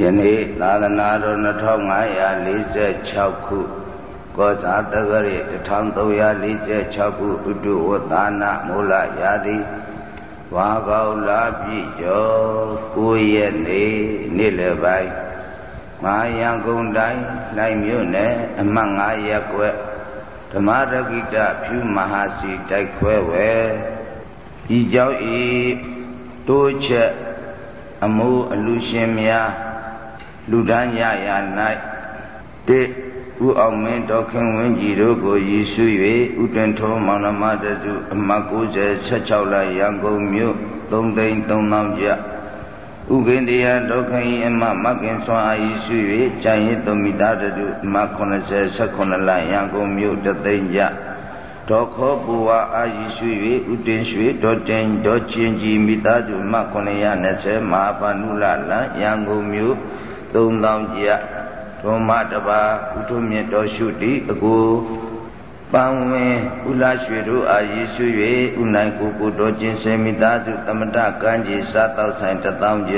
ယနေ့သာသနာတော်2546ခုကောဇာတက္ကရာ1346ခုဥတုဝသနာမူလရာတိဝါကောလာပြည့်ကျော်9ရက်နေ့နေ့လယ်ပိုင်းမဟာရန်ကုန်တိုင်းနိုင်မြို့နယ်အမှတ်9ရပ်ကွက်ဓမ္မရဂိတဖြူမဟာစီတိုက်ခွဲဝဲဤကြောင့်ဤတိုးချက်အမှုအလူရှင်များ လူဒန်းရရာ၌တိဥအောင်မင်းတော်ခင်ဝင်းကြီးတို့ကိုရည်စု၍ဥတွင်ထုံးမောင်နှမတစုအမှတ်90 16လရန်ကုန်မြို့3သိန်း3000ကျဥကိန္ဒယဒုက္ခယအမမကင်စွာအာရည်စု၍ကျန်ရည်သမီသားတုအမ80 18လရန်ကုန်မြို့တသိန်းကျဒေါ်ခောပူဝါအာရည်စု၍ဥတင်ရွှေဒေါ်တင်ဒေါ်ချင်းကြီးမိသားစုအမ920မဟာပါဏုလလရန်ကုန်မြို့ 3000ကျဒုမတပါဥထုမြင့်တော်ရှုတိအကိုပန်းဝင်ဥလာရွှေတို့အာရည်စု၍ဥနိုင်ကိုကိုတော်ကျင်စေမိသားစုတမတကမ်းကြီးစားတောက်ဆိုင်1000ကျ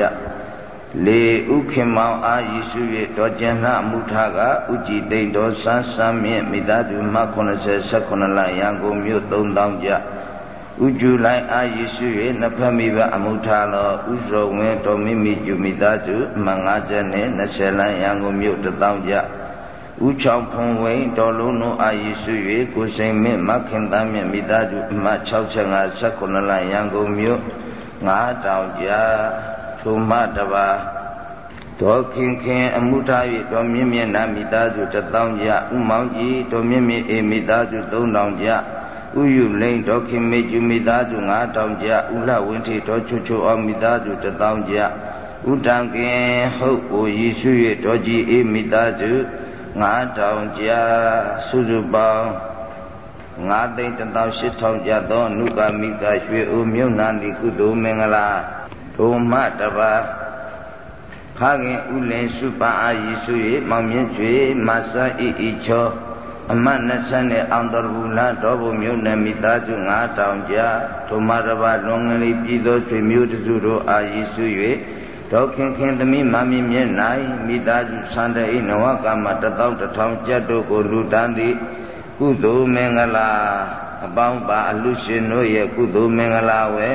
လေဥခင်မောင်အာရည်စု၍တော်ကျင်နှမုထကဥကြည်တိန်တော်ဆန်းဆန်းမြင့်မိသားစုမှ80 18လရန်ကုန်မြို့3000ကျ ဥကျူလိုက်အာယေရှု၍နှစ်ဖက်မိဘအမှုထားသောဥဇောဝင်းတော်မိမိကျူမိသားစုမှ50နဲ့20လမ်းရန်ကုန်မြို့တထောင်ကြဥချောင်းဖုံဝိန်တော်လုံးတို့အာယေရှု၍ကိုစိန်မင်းမခင်သားမြင့်မိသားစုအမှ65 19လမ်းရန်ကုန်မြို့9တောင်ကြထိုမှတပါဒေါ်ခင်ခင်အမှုထား၍တော်မြင့်မြတ်နာမိသားစုတထောင်ကြဥမောင်ကြီးတော်မြင့်မြတ်အေမိသားစု3000ကြ ဥယုလိန်ဒေါခင်မေကျူမိသားစု9000ကျဥလဝင်းထေဒေါချွချွအောင်မိသားစု1000ကျဥတံကင်ဟုတ်ကိုရည်ရှိ၍ဒေါကြီးအေးမိသားစု9000ကျစုစုပေါင်း9သိန်း18000ကျသောနုကမိကရွှေအိုမြုံနာတိကုသိုလ်မင်္ဂလာဒုမတပါဖခင်ဥလင်စုပအာရည်ရှိ၍မောင်မြင့်ကျွေမဆာဤဤချော အမတ်20နဲ့အောင်တော်ဘူးလားတော်ဘုံမြို့နယ်မိသားစု9000ကျဒုမရဘလွန်ငလေးပြည်သောဆွေမျိုးတစုတို့အာရည်စု၍ဒေါခင်ခင်သမီးမမင်းမြဲနိုင်မိသားစုဆန္ဒအိနဝကမတသောတထောင်ကျက်တို့ကိုလူတန်းသည့်ကုသိုလ်မင်္ဂလာအပေါင်းပါအလူရှင်တို့ရဲ့ကုသိုလ်မင်္ဂလာဝဲ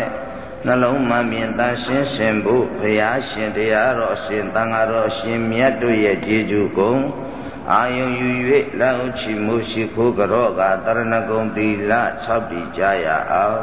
နှလုံးမမြင်တန်ရှင်းရှင်ဖို့ဘုရားရှင်တရားတော်ရှင်တန်ဃာတော်ရှင်မြတ်တို့ရဲ့ကျေးဇူးကုန် အာယုံယူ၍လက်ဥချီမှုရှိခိုးကြော့ကတရဏဂုံသီလ၆ပြီကြရအောင်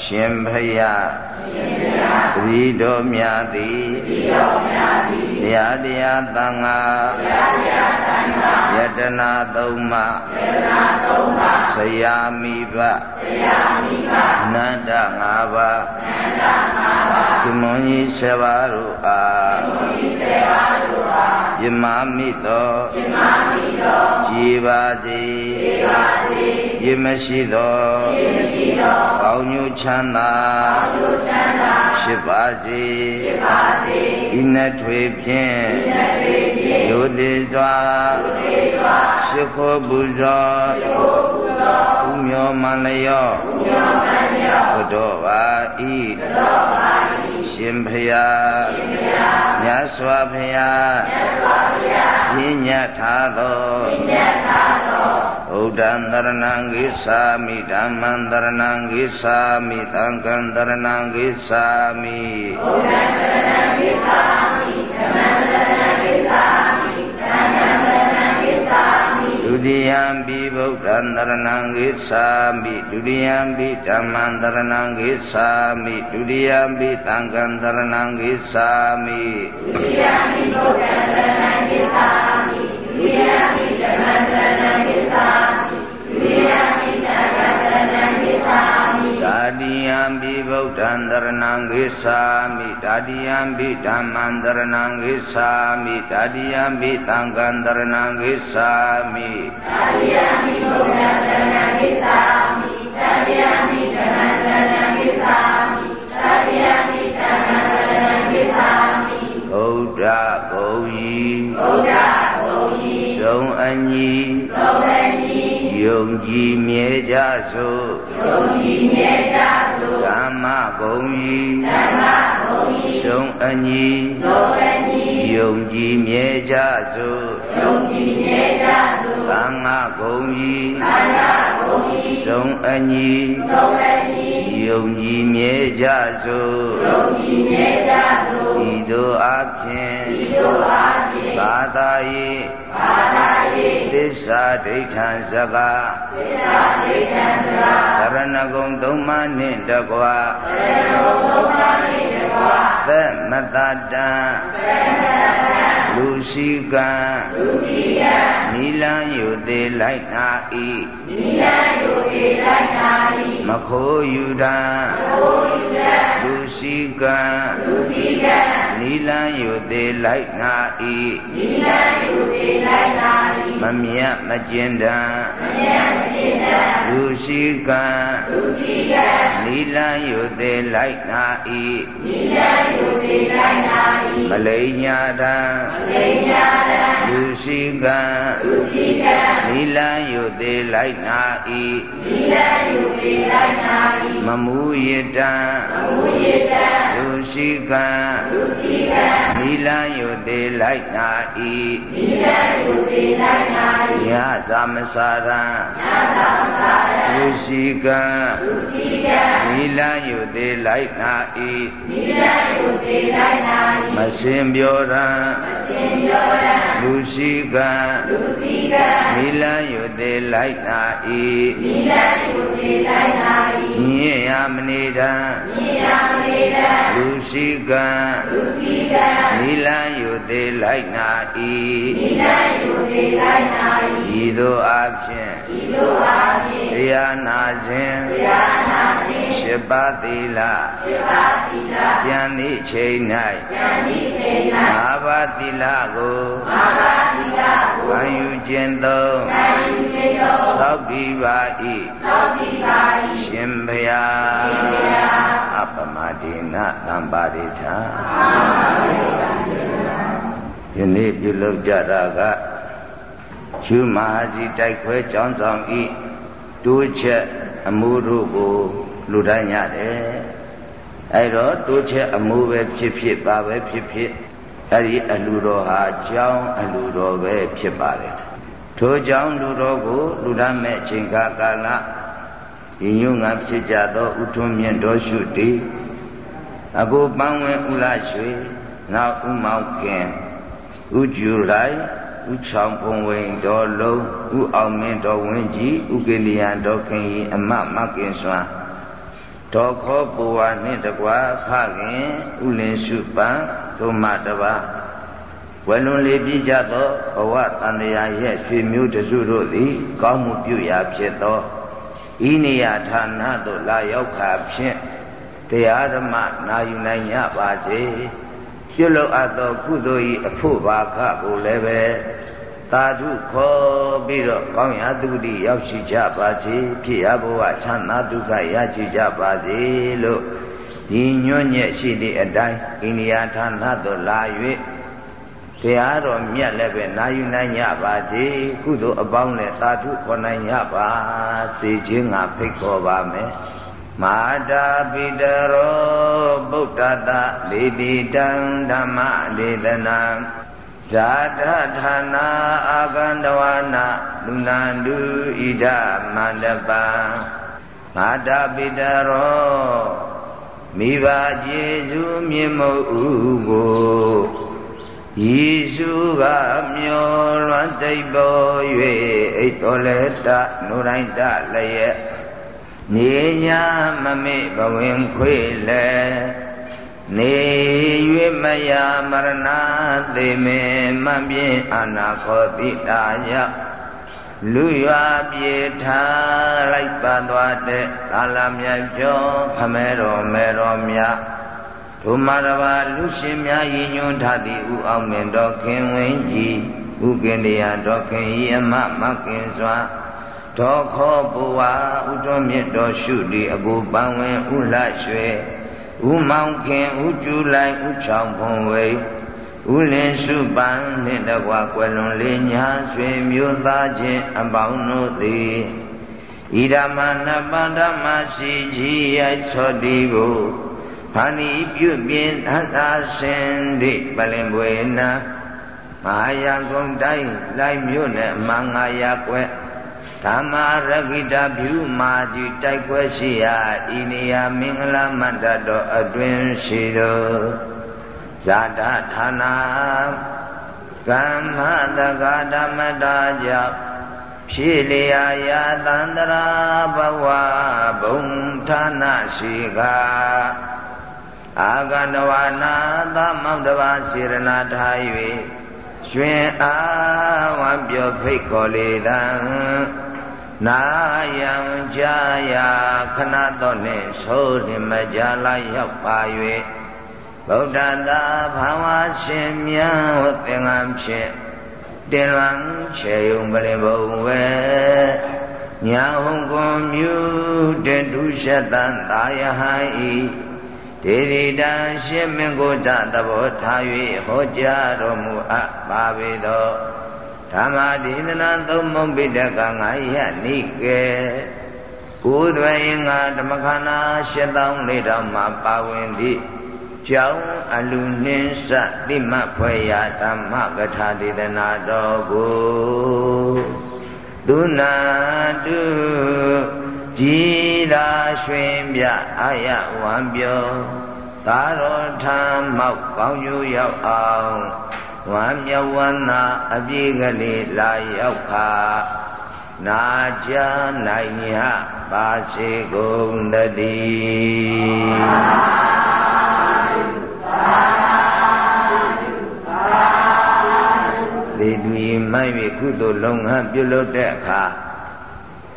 ရှင်ဖယားရှင်ဖယားတပည့်တော်များသည်တပည့်တော်များသည်တရားတရားသံဃာတရားတရားသံဃာယတနာသုံးပါးယတနာသုံးပါးဆရာမိဘဆရာမိဘအနန္တ၅ပါးအနန္တ၅ပါးဒီမွန်ကြီး7ပါးတို့အားဒီမွန်ကြီး7ပါးတို့အား ယမမိသောယမမိသောကြည်ပါစေကြည်ပါစေယမရှိသောယမရှိသောကောင်းညိုချမ်းသာကောင်းညိုချမ်းသာဖြစ်ပါစေဖြစ်ပါစေဤနှစ်ထွေဖြင့်ဤနှစ်ထွေဖြင့်ယုတိစွာယုတိစွာရှိခိုးပူဇော်ရှိခိုးပူဇော်ဥမျောမလျောဥမျောမလျောဘုဒ္ဓပါဤဘုဒ္ဓပါဤ ရှင်ဖျားရှင်ဖျားမြတ်စွာဘုရားမြတ်စွာဘုရားပြညတ်ထားသောပြညတ်ထားသောဘုဒ္ဓံတရဏံဂိသာမိဓမ္မံတရဏံဂိသာမိသံဃံတရဏံဂိသာမိဘုဒ္ဓံတရဏံဂိသာမိဓမ္မံတရဏံ တိယံပိဗုဒ္ဓံတရဏံဂိသာမိဒုတိယံပိဓမ္မံတရဏံဂိသာမိဒုတိယံပိသံဃံတရဏံဂိသာမိဒုတိယံပိဗုဒ္ဓံတရဏံဂိသာမိဒုတိယံပိဓမ္မံတရဏံဂိသာမိဒုတိယံပိသံဃံတရဏံဂိသာမိ တာတိယံပိဗုဒ္ဓံတရဏံဂိသာမိတာတိယံပိဓမ္မံတရဏံဂိသာမိတာတိယံပိသံဃံတရဏံဂိသာမိတာတိယံပိဗုဒ္ဓံတရဏံဂိသာမိတာတိယံပိဓမ္မံတရဏံဂိသာမိတာတိယံပိသံဃံတရဏံဂိသာမိဘုဒ္ဓဂုံဤဘုဒ္ဓဂုံဤသုံးအညီသုံးအညီ ယုံကြည်မြဲကြစို့ယုံကြည်မြဲကြစို့ဓမ္မဂုံဤဓမ္မဂုံဤဆုံးအညီဆုံးအညီယုံကြည်မြဲကြစို့ယုံကြည်မြဲကြစို့သံဃာဂုံဤသံဃာဂုံဤဆုံးအညီဆုံးအညီယုံကြည်မြဲကြစို့ယုံကြည်မြဲကြစို့ဤသို့အဖြစ်ဤသို့အဖြစ် ဘာသာယိဘာသာယိသစ္စာဒိဋ္ဌံစကားသစ္စာဒိဋ္ဌံစကားသရဏဂုံသုံးပါးနှင့်တကွာသရဏဂုံသုံးပါးနှင့်တကွာသမတတံသမတတံလူရှိကံလူရှိကံနိလံယုသေးလိုက်နာဤနိလံယုသေးလိုက်နာဤမခိုးယူတံမခိုးယူတံလူရှိကံလူရှိကံ နိလံယုသေးလိုက်နာဤနိလံယုသေးလိုက်နာဤမမြတ်မကျင်တံမမြတ်မကျင်တံ လူရှိကံလူရှိကံနိလံယုသေးလိုက်နာဤနိလံယုသေးလိုက်နာဤမလိညာတံမလိညာတံလူရှိကံလူရှိကံနိလံယုသေးလိုက်နာဤနိလံယုသေးလိုက်နာဤမမူယတံမမူယတံလူရှိကံလူရှိကံနိလံယုသေးလိုက်နာဤနိလံယုသေးလိုက်နာဤညသမစာရံညသမစာရံလူရှိကံလူရှိကံနိလံယုသေးလိုက်နာဤနိလံယုသေးလိုက်နာဤမစင်ပြောရံမစင်ပြောရံလူရှိကံလူရှိကံနိလံယုသေးလိုက်နာဤနိလံယုသေးလိုက်နာဤညင်ရမနေတံညင်ရမနေတံလူရှိကံလူရှိကံနိလံယုသေးလိုက်နာဤနိလံယုသေးလိုက်နာဤဤသို့အဖြစ်ဤသို့အဖြစ်တရားနာခြင်းတရားနာခြင်းရှိပါသီလရှိပါသီလဉာဏ်ဤချိန်၌ဉာဏ်ဤချိန်၌ငါးပါးသီလကိုငါးပါးသီလကိုခံယူခြင်းသုံးခံယူခြင်းသုံးသောက်ပြီးပါ၏သောက်ပြီးပါ၏ရှင်ဘုရားရှင်ဘုရားအပမဒေနသံပါရိထာယနေ့ပြုလုပ်ကြတာက ရှုမဟာကြီးတိုက်ခွဲကြောင်းဆောင်ဤတိုးချက်အမှုတို့ကိုလူတိုင်းရတယ်အဲတော့တိုးချက်အမှုပဲဖြစ်ဖြစ်ပါပဲဖြစ်ဖြစ်အဲ့ဒီအလူတော်ဟာကြောင်းအလူတော်ပဲဖြစ်ပါတယ်ထိုကြောင့်လူတော်ကိုလူဒမ်းမဲ့အချိန်ကာကာလဒီညုငါဖြစ်ကြသောဥထုံးမြင့်တော်ရှုတိအကိုပန်းဝင်ဥလရွှေနောက်ဥမောင်ခင်ဥကျူလိုက် ဥချောင်ဖုံဝိန်တော်လုံးဥအောင်မင်းတော်ဝင်းကြီးဥကိလျံတော်ခင်ဤအမမကင်စွာဒေါ်ခောပူဝါနှင့်တကွာဖခင်ဥလင်စုပံတို့မတပါဝလွန်လေပြကြသောဘဝတန်တရားရဲ့ရွှေမျိုးတစုတို့သည် ကောင်းမှုပြုရာဖြစ်သောဤနေရာဌာနသို့လာရောက်ခါဖြင့်တရားဓမ္မနာယူနိုင်ကြပါစေ ပြုလုပ်အပ်သောကုသိုလ်၏အဖို့ဘာခကိုလည်းပဲသာဓုခေါ်ပြီးတော့ကောင်းရာသူတိရောက်ရှိကြပါစေဖြစ်ရဘဝချမ်းသာဒုက္ခရရှိကြပါစေလို့ဒီညွန့်ညက်ရှိသည့်အတိုင်းအိန္ဒိယဌာနသို့လာ၍တရားတော်မြတ်လည်းပဲနာယူနိုင်ကြပါစေကုသိုလ်အပေါင်းနဲ့သာဓုခေါ်နိုင်ကြပါစေခြင်းငါဖိတ်ခေါ်ပါမယ် မာတာပိတရောဗုဒ္ဓတလေတိတံဓမ္မဒေသနာဇာတဌာနာအာကန္တဝနာလူနန္တုဣဒမန္တပံမာတာပိတရောမိဘကျေစုမြင့်မုတ်ဥကိုယေရှုကမျောလွန်တိတ်ပေါ်၍အိတ်တော်လက်တနုတိုင်းတလည်း နေညာမမေ့ဘဝင်ခွေလဲနေ၍မယမရဏသေမေမပြင်းအနာခောတိတာယလူရွာပြေထားလိုက်ပါသွားတဲ့ကာလမြတ်ကျော်ခမဲတော်မဲတော်မြတ်ဒုမရဘာလူရှင်များရည်ညွှန်းထားသည့်ဥအောင်မင်းတော်ခင်ဝင်းကြီးဥကင်တရားတော်ခင်ဤအမမကင်စွာ ဒေါခောပူဝါဥတော်မြတ်တော်ရှုဒီအကူပန်းဝင်ဥလှရွှေဥမောင်ခင်ဥကျူလိုက်ဥချောင်ဖုံဝေဥလင်စုပန်နှင့်တကွာကွယ်လွန်လေးညာရွှေမျိုးသားချင်းအပေါင်းတို့သည်ဣဒမနပန္ဓမရှိကြီးရိုက်သောတိကိုဖာနိပြုပြင်းအသာစင်တိပလင်ပွေနာမဟာယာကုံတိုင်းလိုက်မြို့နဲ့အမှန်ငါရကွယ် ဓမ္မရဂိတဖြူမာကြီးတိုက်ပွဲရှိရာဤနေရာမင်္ဂလာမန္တတော်အတွင်ရှိတော်ဇာတဌာနာကမ္မတက္ကဓမ္မတာကြောင့်ဖြည့်လျာယာတန္တရာဘဝဘုံဌာနရှိကအာဂန္ဓဝနာသမောင်တပါစေရနာထား၍ရွှင်အားဝံပြောဖိတ်ခေါ်လေတံ နာယံကြာယာခဏတော်နှင့်ဆိုးလင်မကြလာရောက်ပါ၍ဗုဒ္ဓသာဘာဝရှင်မြတ်ဟောသင်္ကန်းဖြင့်တင်လွန်ချေယုံပရိဘုံဝဲညာဟုံကွန်မြူတတုရှတံသာယဟံဤဒေရိတံရှင်မင်းကိုကြသဘောထား၍ဟောကြားတော်မူအပ်ပါပေသော ဓမ္မဒေသနာသုံးမုံပိတကငါယနိကေဥဒဝေငါဓမ္မခန္ဓာ7400မှာပါဝင်သည့်ကြောင်းအလူနှင်းစတိမဖွယ်ရာဓမ္မကထာဒေသနာတော်ကိုသုနာတုကြည်သာရွှင်ပြအာရဝံပြောသာတော်ထံမောက်ကောင်းကျိုးရောက်အောင် ဝမ်းမြောက်ဝမ်းသာအပြည့်ကလေးလာရောက်ခါနာကြနိုင်ရပါစေကုန်တည်းဒီတူမိုက်၍ကုသိုလ်လုံငန်းပြုလုပ်တဲ့အခါ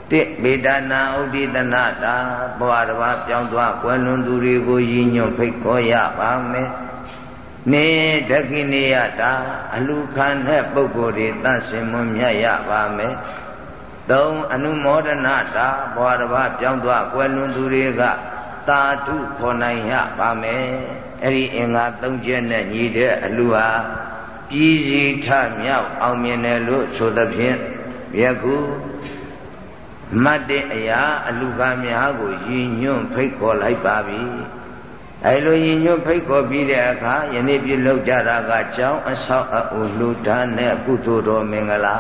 တိဗေဒနာဥဒိတနာတာဘဝတစ်ပါးပြောင်းသွားကွယ်လွန်သူတွေကိုရည်ညွှန်းဖိတ်ခေါ်ရပါမယ် နေဒခိနေယတာအလူခံတဲ့ပုဂ္ဂိုလ်တွေတန့်စင်မွန်မြတ်ရပါမယ်သုံးအနုမောဒနာတာဘဝတစ်ပါးပြောင်းသွားကွယ်လွန်သူတွေကတာထုခေါ်နိုင်ရပါမယ်အဲ့ဒီအင်္ဂါ၃ချက်နဲ့ညီတဲ့အလူဟာပြည်စီထမြောက်အောင်မြင်တယ်လို့ဆိုသဖြင့်ယခုမတ်တဲ့အရာ အလူကများကိုရည်ညွှန်းဖိတ်ခေါ်လိုက်ပါပြီ အဲလိုရည်ညွှန်းဖိတ်ခေါ်ပြီးတဲ့အခါယနေ့ပြုလုပ်ကြတာကကျောင်းအဆောက်အဦလူဒါနဲ့ကုသိုလ်တော်မင်္ဂလာ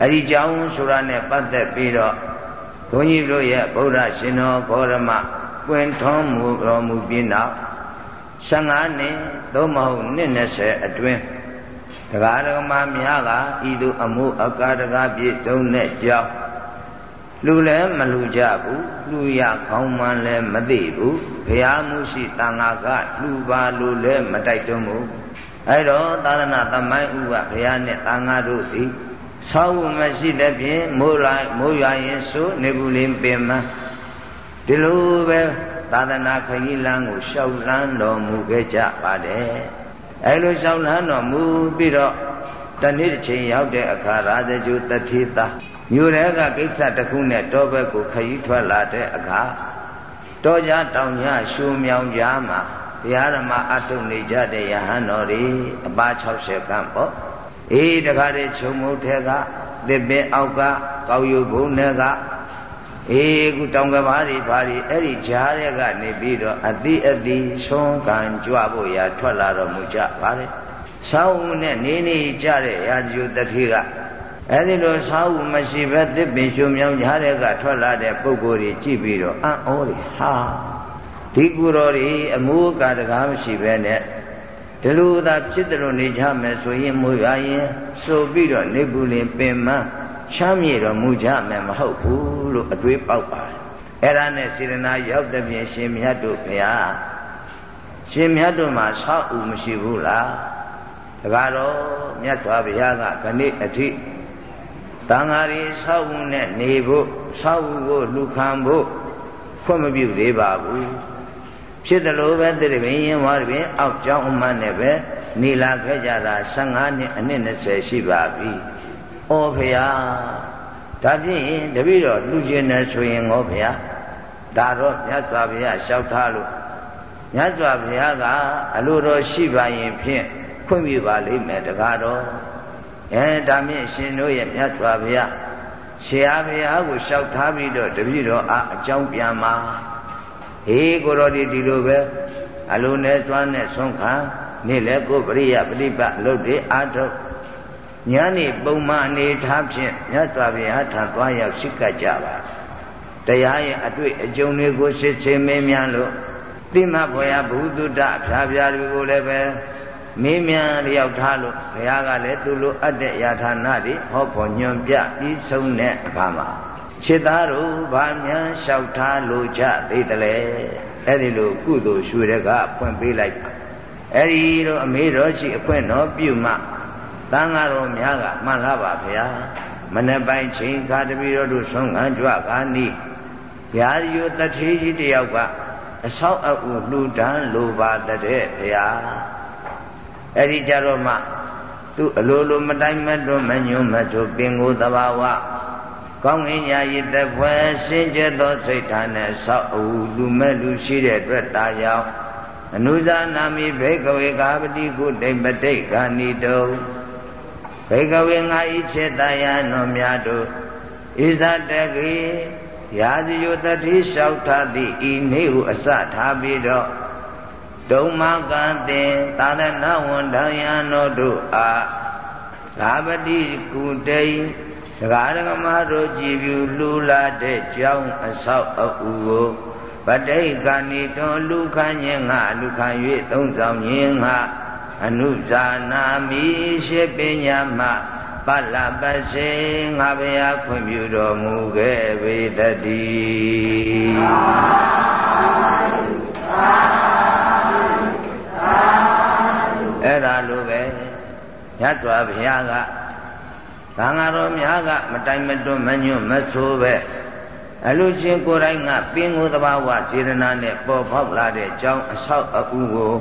အဲဒီကျောင်းဆိုတာနဲ့ပတ်သက်ပြီးတော့ဘုန်းကြီးတို့ရဲ့ဗုဒ္ဓရှင်တော်ဂေါရမပွင့်ထွန်းမူတော်မူပြီးနောက်15နှစ်သို့မဟုတ်နှစ်20အတွင်းတရားတော်မှာများကဤသို့အမှုအကာတကာပြည့်စုံတဲ့ကြောင်း လူလည်းမလူကြဘူးလူရခေါင်းမှန်လည်းမသိဘူးဘုရားမှုရှိတန်ဃာကလူပါလူလည်းမတိုက်တွန်းဘူးအဲတော့သာသနာသမိုင်းဥကဘုရားနဲ့တန်ဃာတို့သည်သောဝမရှိတဲ့ဖြင့်မိုးလိုက်မိုးရွာရင်ဆိုနေဘူးလင်းပင်မဒီလိုပဲသာသနာခရီးလမ်းကိုရှောက်လန်းတော်မူခဲ့ကြပါတယ်အဲလိုရှောက်လန်းတော်မူပြီးတော့တနေ့တစ်ချိန်ရောက်တဲ့အခါရာဇဂျုတတိသာ မြို့ထဲကကိစ္စတစ်ခုနဲ့တောဘက်ကိုခရီးထွက်လာတဲ့အခါတောကြတောင်ညရှူမြောင်ကြားမှာတရားဓမ္မအထုနေကြတဲ့ယဟန်တော်တွေအပါ60ကံပေါ့အေးတခါတည်းခြုံမုတ်ထဲကသစ်ပင်အောက်ကကောက်ရုပ်ဘုံထဲကအေးခုတောင်ကဘာတွေဘာတွေအဲ့ဒီကြားတဲ့ကနေပြီးတော့အတိအတိဆုံးကံကြွဖို့ရာထွက်လာတော်မူကြပါလေ။ဆောင်းဦးနဲ့နေနေကြတဲ့ရာဇုတတိက အဲဒီလိုသာဝမရှိပဲသစ်ပင်ရှုံမြောင်ကြားတဲ့ကထွက်လာတဲ့ပုဂ္ဂိုလ်တွေကြည့်ပြီးတော့အံ့ဩတယ်ဟာဒီကူတော်တွေအမှုအကာတကားမရှိပဲနဲ့ဒီလိုသာဖြစ်တယ်လို့နေကြမယ်ဆိုရင်မူရရင်ဆိုပြီးတော့နေဘူးလင်ပင်မချမ်းမြေတော်မူကြမယ်မဟုတ်ဘူးလို့အတွေးပေါက်ပါတယ်အဲ့ဒါနဲ့စေရနာရောက်တဲ့ပြင်ရှင်မြတ်တို့ဘုရားရှင်မြတ်တို့မှာဆောက်ဦးမရှိဘူးလားတကားတော့မြတ်စွာဘုရားကခဏိအထိ တန်ဃာရီဆောက်ဦးနဲ့နေဖို့ဆောက်ဦးကိုလှူခံဖို့ခွင့်မပြုသေးပါဘူးဖြစ်တယ်လို့ပဲတိရပင်ရင်ဝါရပင်အောက်ကျောင်းအမှန်နဲ့ပဲနေလာခဲ့ကြတာ15နှစ်အနှစ်20ရှိပါပြီ။ဩဖေယဒါဖြင့်တပည့်တော်လှူခြင်းနဲ့ဆိုရင်ငေါဖေယဒါတော့မြတ်စွာဘုရားလျှောက်ထားလို့မြတ်စွာဘုရားကအလိုတော်ရှိပါရင်ဖြင့်ခွင့်ပြုပါလိမ့်မယ်တကားတော့ အဲဒါမြင့်ရှင်တို့ရဲ့မြတ်စွာဘုရားဆရာဘုရားကိုလျှောက်ထားပြီးတော့တပည့်တော်အားအကြောင်းပြန်ပါဟေးကိုတော်ဒီဒီလိုပဲအလိုနဲ့သွမ်းနဲ့ဆုံးခံနေ့လဲကိုပရိယပฏิပတ်လုပ်တွေအားထုတ်ညနေပုံမှန်အနေထားဖြင့်မြတ်စွာဘုရားထံသွားရောက်ရှိကပ်ကြပါတရားရဲ့အတွေ့အကြုံတွေကိုရှင်းချင်းမင်းများလို့တိမဘွယ်ဘုသူတ္တဖြာဖြာတွေကိုလည်းပဲ မင်းမြန်လျောက်ထားလို့ဘုရားကလည်းသူလိုအပ်တဲ့ယာဌာနတွေဟောဖို့ညွန်ပြပြီးဆုံးတဲ့အခါမှာခြေသားတို့ဗာမြန်လျှောက်ထားလို့ကြသေးတယ်လေအဲ့ဒီလိုကုသိုလ်ရွှေတွေကဖွင့်ပေးလိုက်ပါအဲ့ဒီတော့အမေတော်ရှိအခွင့်တော်ပြုမှတန်ဃာတော်များကမှန်လားပါဗျာမနေ့ပိုင်းချိန်ခါတပီတော်တို့ဆုံးခံကြွကားနိရာဇယတထေကြီးတယောက်ကအဆောက်အဦလှူဒန်းလိုပါတဲ့ဗျာ အဲ့ဒီကြတော့မှသူအလိုလိုမတိုင်းမတွမညွတ်မချိုပင်ကိုသဘာဝကောင်းငင်ညာရည်တပွဲစင်ကြသောစိတ်ထားနဲ့ဆောက်အဦလူမဲ့လူရှိတဲ့အတွက်တာကြောင့်အနုဇာနာမိဘေကဝေကာပတိကုတိပတိခာနိတုဘေကဝေငါဤချက်တယနောမြတ်တို့ဣဇတကေရာဇယုတတိလျှောက်ထားသည့်ဤနေ့ဟုအစထားပြီးတော့ ဒုံမကံတင်သာသနာဝန်ထယံတို့တို့အားသာပတိကုတေဒဂါရကမတို့ကြည်ပြူလူလာတဲ့ကြောင်းအဆောက်အဦကိုပဋိက္ခဏီတွန်လူခန့်ခြင်းငါလူခံ၍သုံးဆောင်ခြင်းငါအနုဇာနာမိရှိပညာမှပလပစေငါဘုရားခွင့်ပြုတော်မူခဲ့ပေတည်း အဲ့ဒါလိုပဲရသော်ဘုရားကသံဃာတော်များကမတိုင်မတွမညွတ်မဆိုးပဲအလူချင်းကိုယ်တိုင်ကပင်ကိုယ်တဘာဝစေရနာနဲ့ပေါ်ပေါက်လာတဲ့အကြောင်းအဆောက်အဦကို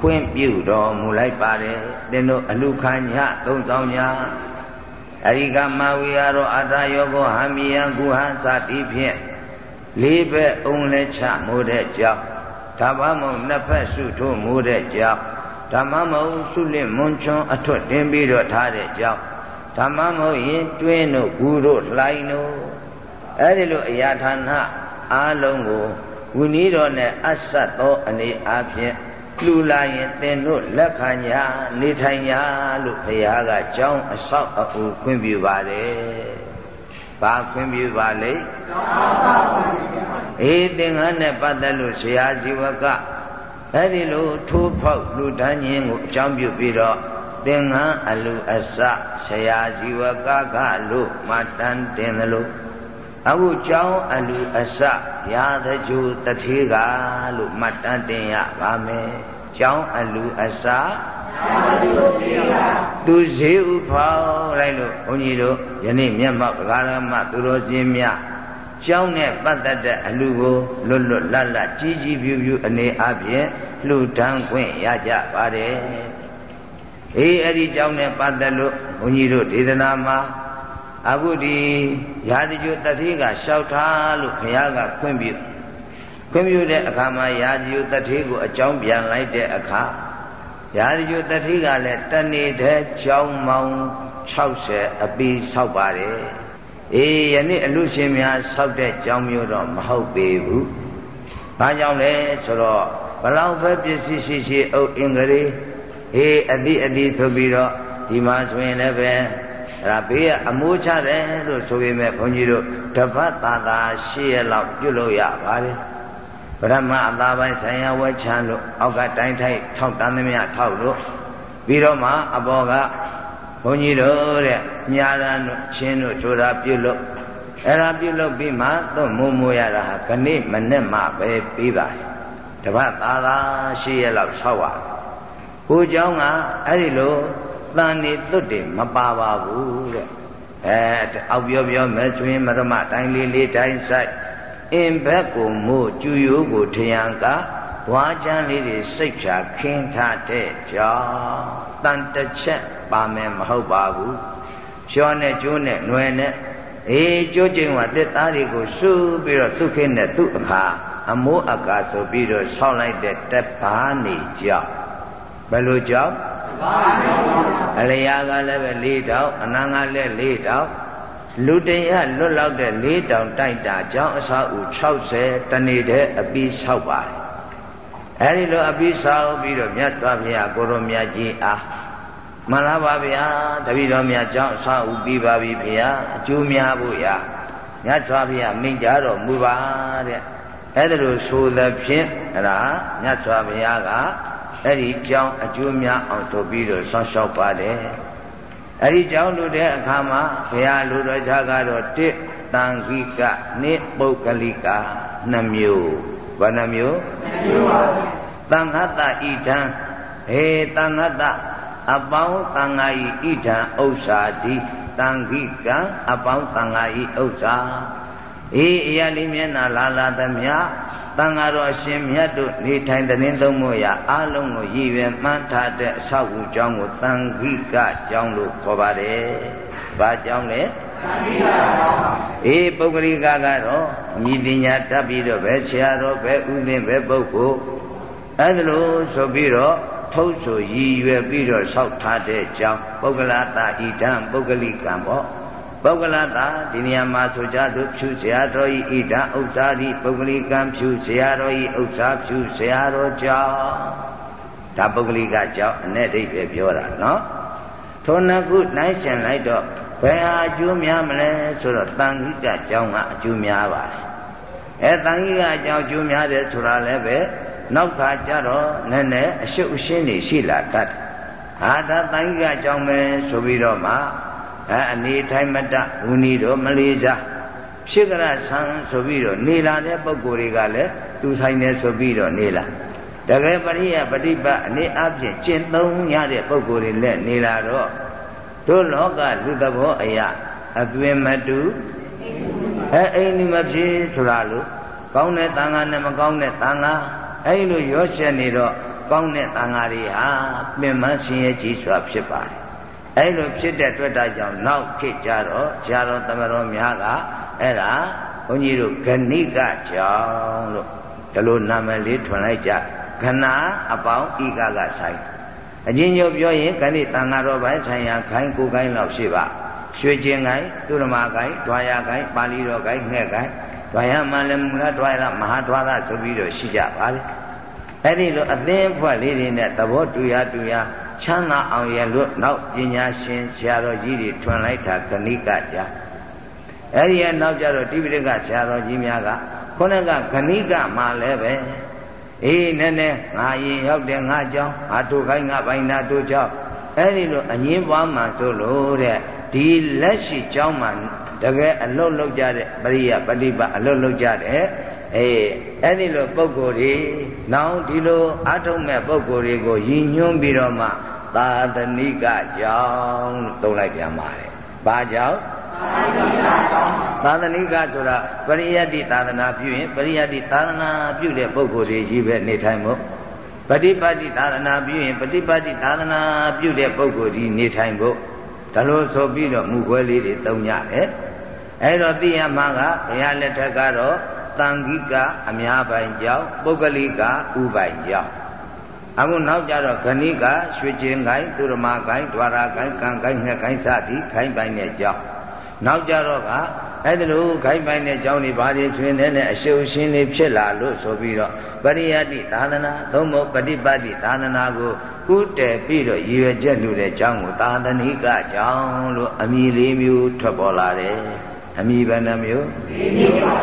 ခွင့်ပြုတော်မူလိုက်ပါတယ်သင်တို့အလူခံညသုံးဆောင်ညာအရိကမဝိယရောအထာယောကိုဟမိယံကုဟံစသည်ဖြင့်လေးဘက်အုံလဲချမိုးတဲ့ကြောင်းဒါမှမဟုတ်နှစ်ဖက်ဆုထိုးမိုးတဲ့ကြောင်း ဓမ္မမဟုတ်ဆုလင့်မွန်ချွန်အထွတ်တင်ပြီးတော့ထားတဲ့ကြောင်းဓမ္မမဟုတ်ရင်တွင်းတို့ဂူတို့လှိုင်းတို့အဲ့ဒီလိုအရာဌာနအားလုံးကိုဝိနည်းတော်နဲ့အဆက်သောအနေအားဖြင့်လူလာရင်သင်တို့လက်ခံညာနေထိုင်ညာလို့ဘုရားကကြောင်းအဆောက်အဦခွင့်ပြုပါတယ်။ဘာခွင့်ပြုပါလဲ။အေးသင်္ကန်းနဲ့ပတ်သက်လို့ဆရာဇီဝက အဲ့ဒီလိုထိုးဖောက်လူတန်းခြင်းကိုအကြောင်းပြုပြီးတော့သင်္ကန်းအလူအစဆရာဇီဝကကလို့မတန်းတင်သလိုအခုကြောင်းအလူအစရာသကြိုတထေကလို့မှတ်တမ်းတင်ရပါမယ်ကြောင်းအလူအစသူဈေးဥဖောက်လိုက်လို့ဘုန်းကြီးတို့ယနေ့မျက်မှောက်ဒကာရမသူတော်စင်များ ကျောင်းနဲ့ပတ်သက်တဲ့အလူကိုလွတ်လွတ်လပ်လပ်ကြီးကြီးပြူပြူအနေအချင်းလှူဒန်းခွင့်ရကြပါတယ်အေးအဲ့ဒီကျောင်းနဲ့ပတ်သက်လို့ဘုန်းကြီးတို့ဒေသနာမှာအခုဒီရာဇဂိုတတိကလျှောက်ထားလို့ဘုရားကခွင့်ပြုခွင့်ပြုတဲ့အခါမှာရာဇဂိုတတိကိုအကြောင်းပြန်လိုက်တဲ့အခါရာဇဂိုတတိကလည်းတနေ့တည်းကျောင်းမောင်60အပီးဆောက်ပါတယ် အေးယနေ့အလူရှင်များဆောက်တဲ့ကျောင်းမျိုးတော့မဟုတ်ပေဘူးဘာကြောင့်လဲဆိုတော့ဘလောက်ပဲပစ္စည်းရှိရှိအုပ်အင်္ဂရိအေးအတိအတိဆိုပြီးတော့ဒီမှာဆိုရင်လည်းပဲအဲ့ဒါဘေးကအမိုးချတယ်လို့ဆိုပေမဲ့ဘုန်းကြီးတို့တပတ်သာသာရှေ့ရလောက်ပြုလို့ရပါတယ်ဗရမအသာပိုင်းဆိုင်ရာဝဲချမ်းလို့အောက်ကတိုင်းထိုက်ထောက်တန်းသမျှထောက်လို့ပြီးတော့မှအပေါ်ကဘုန်းကြီးတို့တဲ့ ညာရန်တို့ချင်းတို့ဆိုတာပြုလို့အဲ့ဒါပြုလို့ပြီးမှတော့မိုးမိုးရတာဟာခဏိမနဲ့မှပဲပြီးပါတယ်တပတ်သာသာရှိရလောက်ဆောက်ပါကိုเจ้าကအဲ့ဒီလိုတန်နေသွတ်တယ်မပါပါဘူးတဲ့အဲအောက်ပြောပြောမဲချွင်းမရမတိုင်းလေးလေးတိုင်းဆိုင်အင်ဘက်ကိုမို့ကျူရိုးကိုထယံကဝါချမ်းလေးတွေစိတ်ဖြာခင်းထားတဲ့ကြောင့်တန်တစ်ချက်ပါမယ်မဟုတ်ပါဘူး လျှောနဲ့ကျိုးနဲ့ຫນွယ်နဲ့အေးကြိုးကျိန်ကတက်သားတွေကိုရှုပြီးတော့သူ့ခင်းနဲ့သူ့အခါအမိုးအကာဆိုပြီးတော့ဆောက်လိုက်တဲ့တက်ပါနေကြောက်ဘယ်လိုကြောက်အလျာကလည်းပဲ၄တောင်အနံကလည်း၄တောင်လူတရလွတ်လောက်တဲ့၄တောင်တိုက်တာကြောင့်အစာဥ60တနေ့တည်းအပြီးဆောက်ပါတယ်အဲဒီလိုအပြီးဆောက်ပြီးတော့မြတ်သွားဘုရားကိုရောမြတ်ကြီးအား မှန်လားပါဗျာတပည့်တော်မြတ်ကြောင့်အစာဥပြီးပါပြီဘုရားအကျိုးများဖို့ရမြတ်စွာဘုရားမိန့်ကြတော်မူပါတဲ့အဲ့ဒါလို့ဆိုသဖြင့်အဲ့ဒါမြတ်စွာဘုရားကအဲ့ဒီကြောင်းအကျိုးများအောင်ဆိုပြီးတော့ဆောင်းလျှောက်ပါတယ်အဲ့ဒီကြောင်းလို့တဲ့အခါမှာဘုရားလူတော်ခြားကတော့တစ်တန်ခိကနိပုဂ္ဂလိကနှမျိုးဘာနှမျိုးနှမျိုးပါတန်ဟတဣဒံဟေတန်ဟတ အပေါင်းတန်ဃာဤဣဒံဥစ္စာတိတန်ခိကံအပေါင်းတန်ဃာဤဥစ္စာအေးအရာလေးမျက်နာလာလာသမျှတန်ဃာတော်ရှင်မြတ်တို့နေထိုင်တဲ့သုံးမို့ရာအလုံးကိုရည်ရွယ်မှန်းထားတဲ့အဆောက်အဦကျောင်းကိုတန်ခိကကျောင်းလို့ခေါ်ပါတယ်။ဘာကျောင်းလဲ။တန်ခိကကျောင်း။အေးပုဂ္ဂလိကကတော့မြည်ပညာတတ်ပြီးတော့ပဲဆရာတော်ပဲဥသိပဲပုဂ္ဂိုလ်အဲ့ဒါလို့ဆိုပြီးတော့ ထုံးဆိုရည်ရွယ်ပြီးတော့ဆောက်ထားတဲ့ကြောင်းပုဂ္ဂလတာဤဓံပုဂ္ဂလိကံပေါ့ပုဂ္ဂလတာဒီနေရာမှာဆိုကြသူဖြူဇရာတော်ဤဤဓာဥစ္စာဤပုဂ္ဂလိကံဖြူဇရာတော်ဤဥစ္စာဖြူဇရာတော်ကြောင့်ဒါပုဂ္ဂလိကကြောင့်အ ਨੇ ဒိဋ္ဌိပြောတာနော်ထိုနှစ်ခုနိုင်ရှင်လိုက်တော့ဘယ်ဟာအကျိုးများမလဲဆိုတော့တန်ခိကအကြောင်းကအကျိုးများပါတယ်အဲတန်ခိကအကြောင်းအကျိုးများတယ်ဆိုတာလည်းပဲ နောက်ခါကျတော့နည်းနည်းအရှုပ်အရှင်းတွေရှိလာတတ်ဟာဒါတန်ခိကအကြောင်းပဲဆိုပြီးတော့မှအဲအနေထိုင်မတဝူနီတို့မလေးစားဖြစ်ကြရဆန်းဆိုပြီးတော့နေလာတဲ့ပုံကိုယ်တွေကလည်းသူဆိုင်နေဆိုပြီးတော့နေလာတကယ်ပရိယပฏิပတ်အနေအချင်းကျင့်သုံးရတဲ့ပုံကိုယ်တွေလည်းနေလာတော့တို့လောကလူသဘောအရာအသွင်မတူအဲအိမ်ဒီမဖြစ်ဆိုတာလို့ကောင်းတဲ့တန်ခါနဲ့မကောင်းတဲ့တန်ခါ အဲဒီလိုရောရှက်နေတော့ကောင်းတဲ့တန်ခါတွေဟာပင်မဆင်းရဲကြီးစွာဖြစ်ပါတယ်အဲ့လိုဖြစ်တဲ့တွေ့တာကြောင့်နောက်ခေတ်ကြတော့ဇာတော်သမတော်များကအဲ့ဒါဘုန်းကြီးတို့ဂဏိကကြောင့်လို့ဒီလိုနာမည်လေးထွန်လိုက်ကြခဏအပေါင်းဤကကဆိုင်အချင်းချုပ်ပြောရင်ခဏိတန်ဃာတော်ပိုင်းဆိုင်ရာခိုင်းကိုခိုင်းလောက်ရှိပါရွှေကျင်ခိုင်းသူရမခိုင်းဒွာရခိုင်းပါဠိတော်ခိုင်းငှက်ခိုင်း ဒွာရမှလည်းမူလဒွာရမဟာဒွာရဆိုပြီးတော့ရှိကြပါလေအဲ့ဒီလိုအသင်းဖွဲ့လေးတွေနဲ့သဘောတူရတူရချမ်းသာအောင်ရလို့နောက်ပညာရှင်ဆရာတော်ကြီးတွေထွန်လိုက်တာခဏိကကြအဲ့ဒီရဲ့နောက်ကြတော့တိပိဋကဆရာတော်ကြီးများကခုနကခဏိကမှလည်းပဲအေးနည်းနည်းငါရင်ရောက်တယ်ငါကြောင်းငါတို့ခိုင်းငါပိုင်နာတို့ကြောင်းအဲ့ဒီလိုအငင်းပွားမှဆိုလို့တဲ့ဒီလက်ရှိကြောင်းမှ တကယ်အလုတ်လောက်ကြတဲ့ပရိယပฏิပတ်အလုတ်လောက်ကြတဲ့အေးအဲ့ဒီလိုပုံကိုယ်တွေနောင်ဒီလိုအထုံးမဲ့ပုံကိုယ်တွေကိုရည်ညွှန်းပြီးတော့မှသာသနိကကြောင့်လို့သုံးလိုက်ပြန်ပါတယ်။ဘာကြောင့်သာသနိကဆိုတာပရိယတ္တိသာသနာပြုရင်ပရိယတ္တိသာသနာပြုတဲ့ပုဂ္ဂိုလ်တွေကြီးပဲနေထိုင်ဖို့ပฏิပတ်တိသာသနာပြုရင်ပฏิပတ်တိသာသနာပြုတဲ့ပုဂ္ဂိုလ်ကြီးနေထိုင်ဖို့ဒါလို့ဆိုပြီးတော့မူခွဲလေးတွေသုံးရတယ်။ အဲတော့သိရမှာကဘုရားလက်ထက်ကတော့တန်ခိကအများပိုင်ကြောင့်ပုဂ္ဂလိကဥပိုင်ကြောင့်အခုနောက်ကြတော့ခဏိကရွှေကျင်ခိုင်သူရမခိုင်ဒွါရခိုင်ကံခိုင်ငှက်ခိုင်စသည်ခိုင်ပိုင်တဲ့ကြောင့်နောက်ကြတော့ကအဲ့ဒါလိုခိုင်ပိုင်တဲ့ကြောင့်ဒီဘာတွေဆွေးနေတဲ့အရှုပ်ရှင်းလေးဖြစ်လာလို့ဆိုပြီးတော့ပရိယတ္တိသာသနာသို့မဟုတ်ပฏิပတ်တိသာသနာကိုကုတည်ပြီးတော့ရည်ရွယ်ချက်လူတဲ့ကြောင့်ကိုသာသနိကကြောင့်လို့အမည်လေးမျိုးထွက်ပေါ်လာတယ် အမည်ဘယ်နှမျိုး၄မျိုးပါ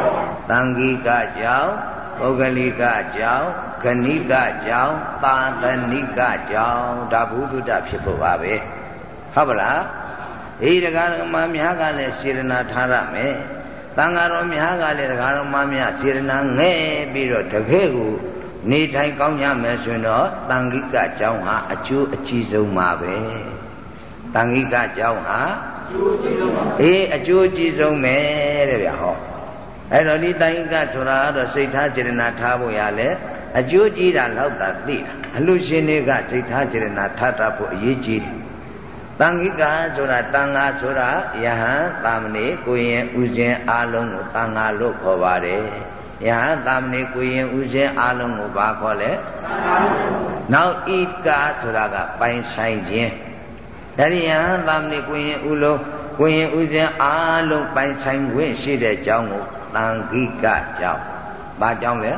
သံဃိကကြောင့်ပုဂ္ဂလိကကြောင့်ခဏိကကြောင့်သာသနိကကြောင့်ဒါဘုဒ္ဓဖြစ်ဖို့ပါပဲဟုတ်ပလားဒီတရားတော်မှာများကလည်းစေရနာထားရမယ်တန်ဃာတော်များကလည်းတရားတော်မှာများစေရနာငဲ့ပြီးတော့တကယ်ကိုနေထိုင်ကောင်းကြမယ်ဆိုရင်တော့တန်ခိကကြောင့်ဟာအကျိုးအကြီးဆုံးပါပဲတန်ခိကကြောင့်ဟာ အေးအကျိုးအကြီးဆုံးပဲတဲ့ဗျာဟောအဲ့တော့ဒီတိုင်ကဆိုတာကတော့စိတ်ထားစေတနာထားဖို့ရလဲအကျိုးကြီးတာတော့သာသိတာအလူရှင်တွေကစိတ်ထားစေတနာထားတာဖို့အရေးကြီးတယ်တန်ခိကဆိုတာတန်ဃာဆိုတာယဟန်တာမဏေကိုရင်ဥစဉ်အားလုံးကိုတန်ဃာလို့ခေါ်ပါတယ်ယဟန်သာမဏေကိုရင်ဥစဉ်အလုံးကိုဘာခေါ်လဲနောက်ဣကာဆိုတာကပိုင်ဆိုင်ခြင်း ဒါရိယဟန်သာမဏေကိုရင်ဥလုံးကိုရင်ဥစဉ်အလုံးပိုင်ဆိုင်ခွင့်ရှိတဲ့ကြောင်းကိုတန်ခိကကြောင်းဘာကြောင်းလဲ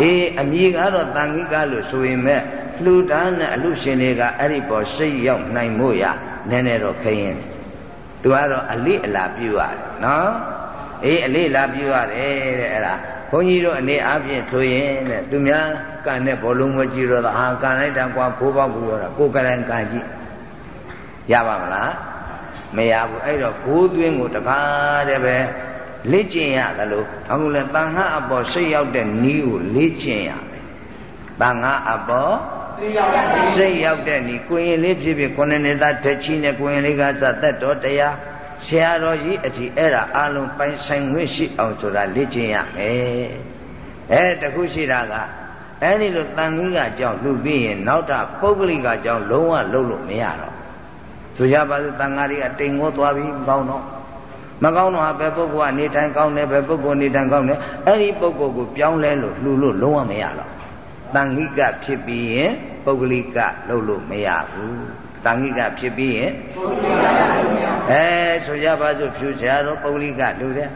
အေးအမိကတော့တန်ခိကလို့ဆိုရင်မဲ့လှူဒါန်းတဲ့အလူရှင်တွေကအဲ့ဒီပေါ်စိတ်ရောက်နိုင်မို့ရနည်းနည်းတော့ခရင်သူကတော့အလိအလာပြုရတယ်နော်အေးအလိလာပြုရတယ်တဲ့အဲ့ဒါဘုန်းကြီးတို့အနေအားဖြင့်ဆိုရင်တဲ့သူများကန်တဲ့ဘောလုံးမကြီးတော့ဟာကန်လိုက်တာကွာဖိုးပေါက်ဘူးတော့ကိုယ်ကလည်းကန်ကြည့် ရပါမလားမရဘူးအဲ့တော့ဘိုးသွင်းကိုတကားတည်းပဲလေ့ကျင့်ရတယ်လို့အခုလဲတန်ခါအပေါ်စိတ်ရောက်တဲ့နီးကိုလေ့ကျင့်ရမယ်တန်ခါအပေါ်စိတ်ရောက်တဲ့နီးကိုရင်လေးဖြစ်ဖြစ်ခုနှစ်နှစ်သားတစ်ချီနဲ့ကိုရင်လေးကသသက်တော်တရားဆရာတော်ကြီးအထိအဲ့ဒါအလုံးပိုင်ဆိုင်ခွင့်ရှိအောင်ဆိုတာလေ့ကျင့်ရမယ်အဲတခုရှိတာကအဲ့ဒီလိုတန်ကြီးကကြောင့်လှူပြီးရင်နောက်တာပုဂ္ဂလိကကြောင့်လုံးဝလုံးလို့မရတော့ ဆိုကြပါစို့တန်ဃာတွေအတိမ်ငေါသွားပြီမကောင်းတော့မကောင်းတော့ဘယ်ပုဂ္ဂိုလ်ကနေထိုင်ကောင်းတယ်ဘယ်ပုဂ္ဂိုလ်နေထိုင်ကောင်းတယ်အဲ့ဒီပုဂ္ဂိုလ်ကိုပြောင်းလဲလို့လှူလို့လုံးဝမရတော့တန်ခိကဖြစ်ပြီးရင်ပုဂ္ဂလိကလုပ်လို့မရဘူးတန်ခိကဖြစ်ပြီးရင်အဲဆိုကြပါစို့ဖြူဆရာတော်ပုဂ္ဂလိကလူတယ်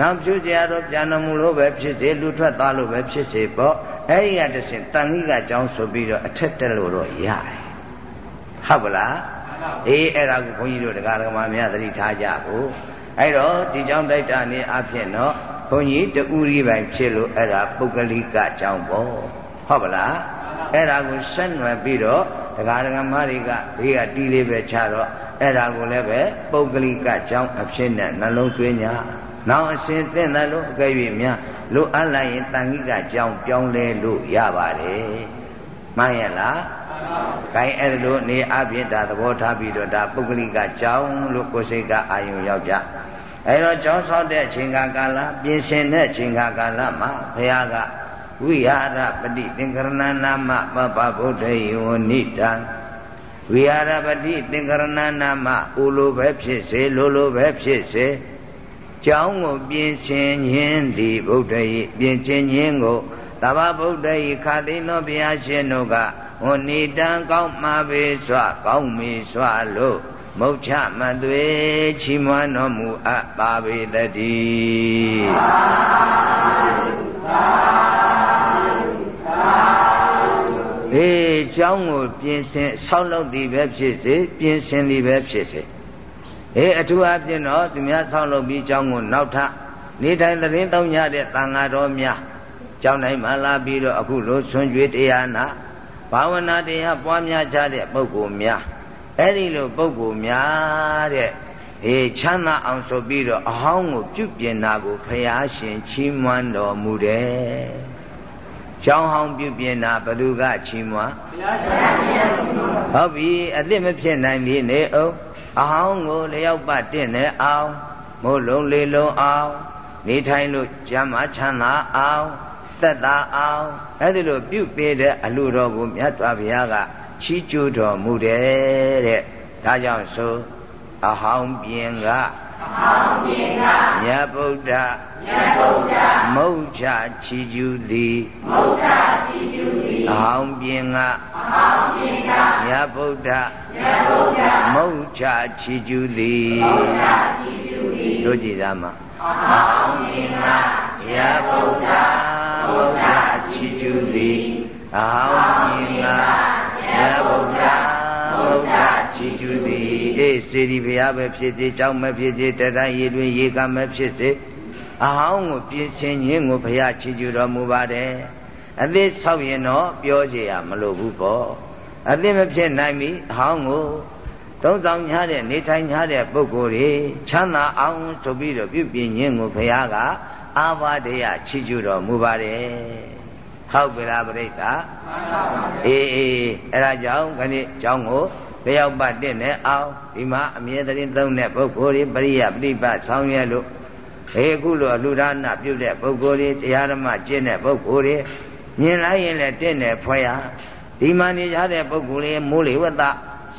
နောက်ဖြူဆရာတော်ပြန်တော်မူလို့ပဲဖြစ်စေလူထွက်သွားလို့ပဲဖြစ်စေပေါ့အဲဒီကတည်းကတန်ခိကကြောင်းဆိုပြီးတော့အထက်တက်လို့တော့ရတယ်ဟုတ်ပါလား အေးအဲ့ဒါကိုဘုန်းကြီးတို့တရားဓမ္မများသတိထားကြဖို့အဲ့တော့ဒီကြောင့်တိုက်တာနေအဖြစ်တော့ဘုန်းကြီးတူရီပိုင်ဖြစ်လို့အဲ့ဒါပုဂ္ဂလိကကြောင့်ပေါ့ဟုတ်ပါလားအဲ့ဒါကိုဆက်နွယ်ပြီးတော့တရားဓမ္မတွေကဘေးကတီးလေးပဲခြားတော့အဲ့ဒါကိုလည်းပဲပုဂ္ဂလိကကြောင့်အဖြစ်နဲ့နှလုံးသွင်းညာနောက်အစဉ်သိတဲ့လို့အကဲ၍များလိုအပ်လိုက်ရင်တန်ခိကကြောင့်ပြောင်းလဲလို့ရပါတယ်မှန်ရဲ့လား ခိုင်းအဲ့လိုနေအပြစ်ဒါသဘောထားပြီးတော့ဒါပုဂ္ဂလိကကြောင်းလို့ကိုယ်စိတ်ကအာယုံရောက်ကြအဲ့တော့ကြောင်းဆောက်တဲ့အချိန်ကာလပြင်ဆင်တဲ့အချိန်ကာလမှာဘုရားကဝိဟာရပတိသင်္ကရဏနာမပပဗုဒ္ဓယောနိတံဝိဟာရပတိသင်္ကရဏနာမဥလိုပဲဖြစ်စေလိုလိုပဲဖြစ်စေကြောင်းကိုပြင်ဆင်ခြင်းသည်ဗုဒ္ဓ၏ပြင်ဆင်ခြင်းကိုတဘာဗုဒ္ဓ၏ခါသိသောဘုရားရှင်တို့က ဟောနေတံကောင်းမှာပေစွာကောင်းမီစွာလို့မုတ်ချမသွေချီးမွမ်းတော်မူအပ်ပါပေတည်းေးเจ้าကိုပြင်ဆင်ဆောက်လုပ်သည်ပဲဖြစ်စေပြင်ဆင်သည်ပဲဖြစ်စေအေးအထူးအဖြင့်တော့သူများဆောက်လုပ်ပြီးเจ้าကိုနောက်ထပ်နေထိုင်သတင်းတောင်းကြတဲ့တန်ဃာတော်များเจ้าနိုင်မှလာပြီးတော့အခုလိုဆွံ့ကြွေးတရားနာ ဘာဝနာတရားပွားများကြတဲ့ပုဂ္ဂိုလ်များအဲ့ဒီလိုပုဂ္ဂိုလ်များတဲ့အေးချမ်းသာအောင်ဆိုပြီးတော့အဟောင်းကိုပြုပြင်တာကိုဖရာရှင်ချီးမွမ်းတော်မူတယ်။ကျောင်းဟောင်းပြုပြင်တာဘယ်သူကချီးမွမ်း။ဘုရားရှင်ဟုတ်ပြီအစ်စ်မဖြစ်နိုင်ပြီနေအောင်အဟောင်းကိုလျောက်ပတ်တင့်နေအောင်မို့လုံးလေးလုံးအောင်နေထိုင်လို့ကျမ်းမာချမ်းသာအောင် သက်သာအောင်အဲ့ဒီလိုပြုပေးတဲ့အလှတော်ကိုမြတ်စွာဘုရားကချီးကျူးတော်မူတယ်တဲ့ဒါကြောင့်ဆိုအဟောင်းပြင်ကအဟောင်းပြင်ကမြတ်ဗုဒ္ဓမြတ်ဗုဒ္ဓမုတ်ချချီးကျူးသည်မုတ်ချချီးကျူးသည်အဟောင်းပြင်ကအဟောင်းပြင်ကမြတ်ဗုဒ္ဓမြတ်ဗုဒ္ဓမုတ်ချချီးကျူးသည်မုတ်ချချီးကျူးသည်တို့ကြည်သားမှာအဟောင်းပြင်ကမြတ်ဗုဒ္ဓ ဗုဒ္ဓချီးကျူးသည်အဟောင်းမြင်သာမြတ်ဗုဒ္ဓဗုဒ္ဓချီးကျူးသည်အေးစေဒီဘုရားပဲဖြစ်စေကြောင်းမဖြစ်စေတတိုင်းရေတွင်ရေကမဖြစ်စေအဟောင်းကိုပြင်ဆင်ခြင်းကိုဘုရားချီးကျူးတော်မူပါတယ်အသေးဆောက်ရင်တော့ပြောကြရမလိုဘူးပေါ့အသေးမဖြစ်နိုင်ပြီအဟောင်းကိုသုံးဆောင်ညားတဲ့နေထိုင်ညားတဲ့ပုဂ္ဂိုလ်တွေချမ်းသာအောင်ဆိုပြီးတော့ပြုပြင်ခြင်းကိုဘုရားက အာဘာဒယချီးကျူးတော်မူပါတယ်ဟုတ်ပြီလားပြိဿအေးအေးအဲ့ဒါကြောင့်ခဏเจ้าကိုလျောက်ပတ်တဲ့နဲ့အောင်ဒီမှာအမြဲတည်းသုံးတဲ့ပုဂ္ဂိုလ်တွေပရိယပฏิပတ်ဆောင်ရွက်လို့အေးအခုလိုအလူဒါနပြုတဲ့ပုဂ္ဂိုလ်တွေတရားဓမ္မကျင့်တဲ့ပုဂ္ဂိုလ်တွေမြင်လိုက်ရင်လည်းတင့်တယ်ဖွယ်ရဒီမှာနေကြတဲ့ပုဂ္ဂိုလ်တွေမိုးလေဝတ္တ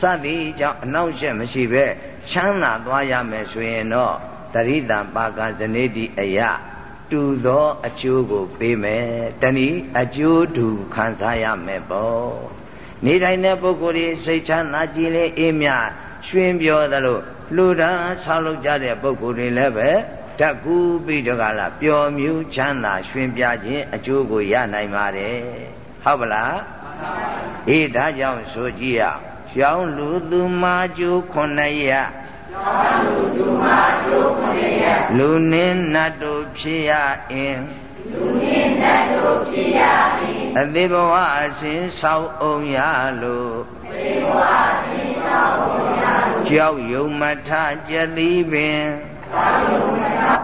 စသည်ကြောင့်အနောက်ရှက်မရှိပဲချမ်းသာသွားရမယ်ဆိုရင်တော့တရိတံပါကဇနေတိအယ တူသောအကျိုးကိုပေးမယ်တနည်းအကျိုးတူခံစားရမယ်ပေါ့နေတိုင်းတဲ့ပုဂ္ဂိုလ်တွေစိတ်ချမ်းသာကြည်လေအေးမြရွှင်ပြောသလိုလှူဒါန်းဆောက်လုပ်ကြတဲ့ပုဂ္ဂိုလ်တွေလည်းပဲတက္ကူပြီးတကလားပျော်မြူးချမ်းသာရွှင်ပြခြင်းအကျိုးကိုရနိုင်ပါတယ်ဟုတ်ပလားအေးဒါကြောင့်ဆိုကြည့်ရရောင်းလူသူမာကျိုးခုနှစ်ရ လူသူမာကျိုးခုနှစ်ရလူနင်းနတ်တို့ဖြစ်ရအင်းလူနင်းနတ်တို့ဖြစ်ရအင်းအသေးဘဝအစဉ်ဆောက်အောင်ရလို့အသေးဘဝအစဉ်ဆောက်အောင်ရလို့ကြောက်ယုံမထကြသည်ပင်ကြောက်ယုံမထ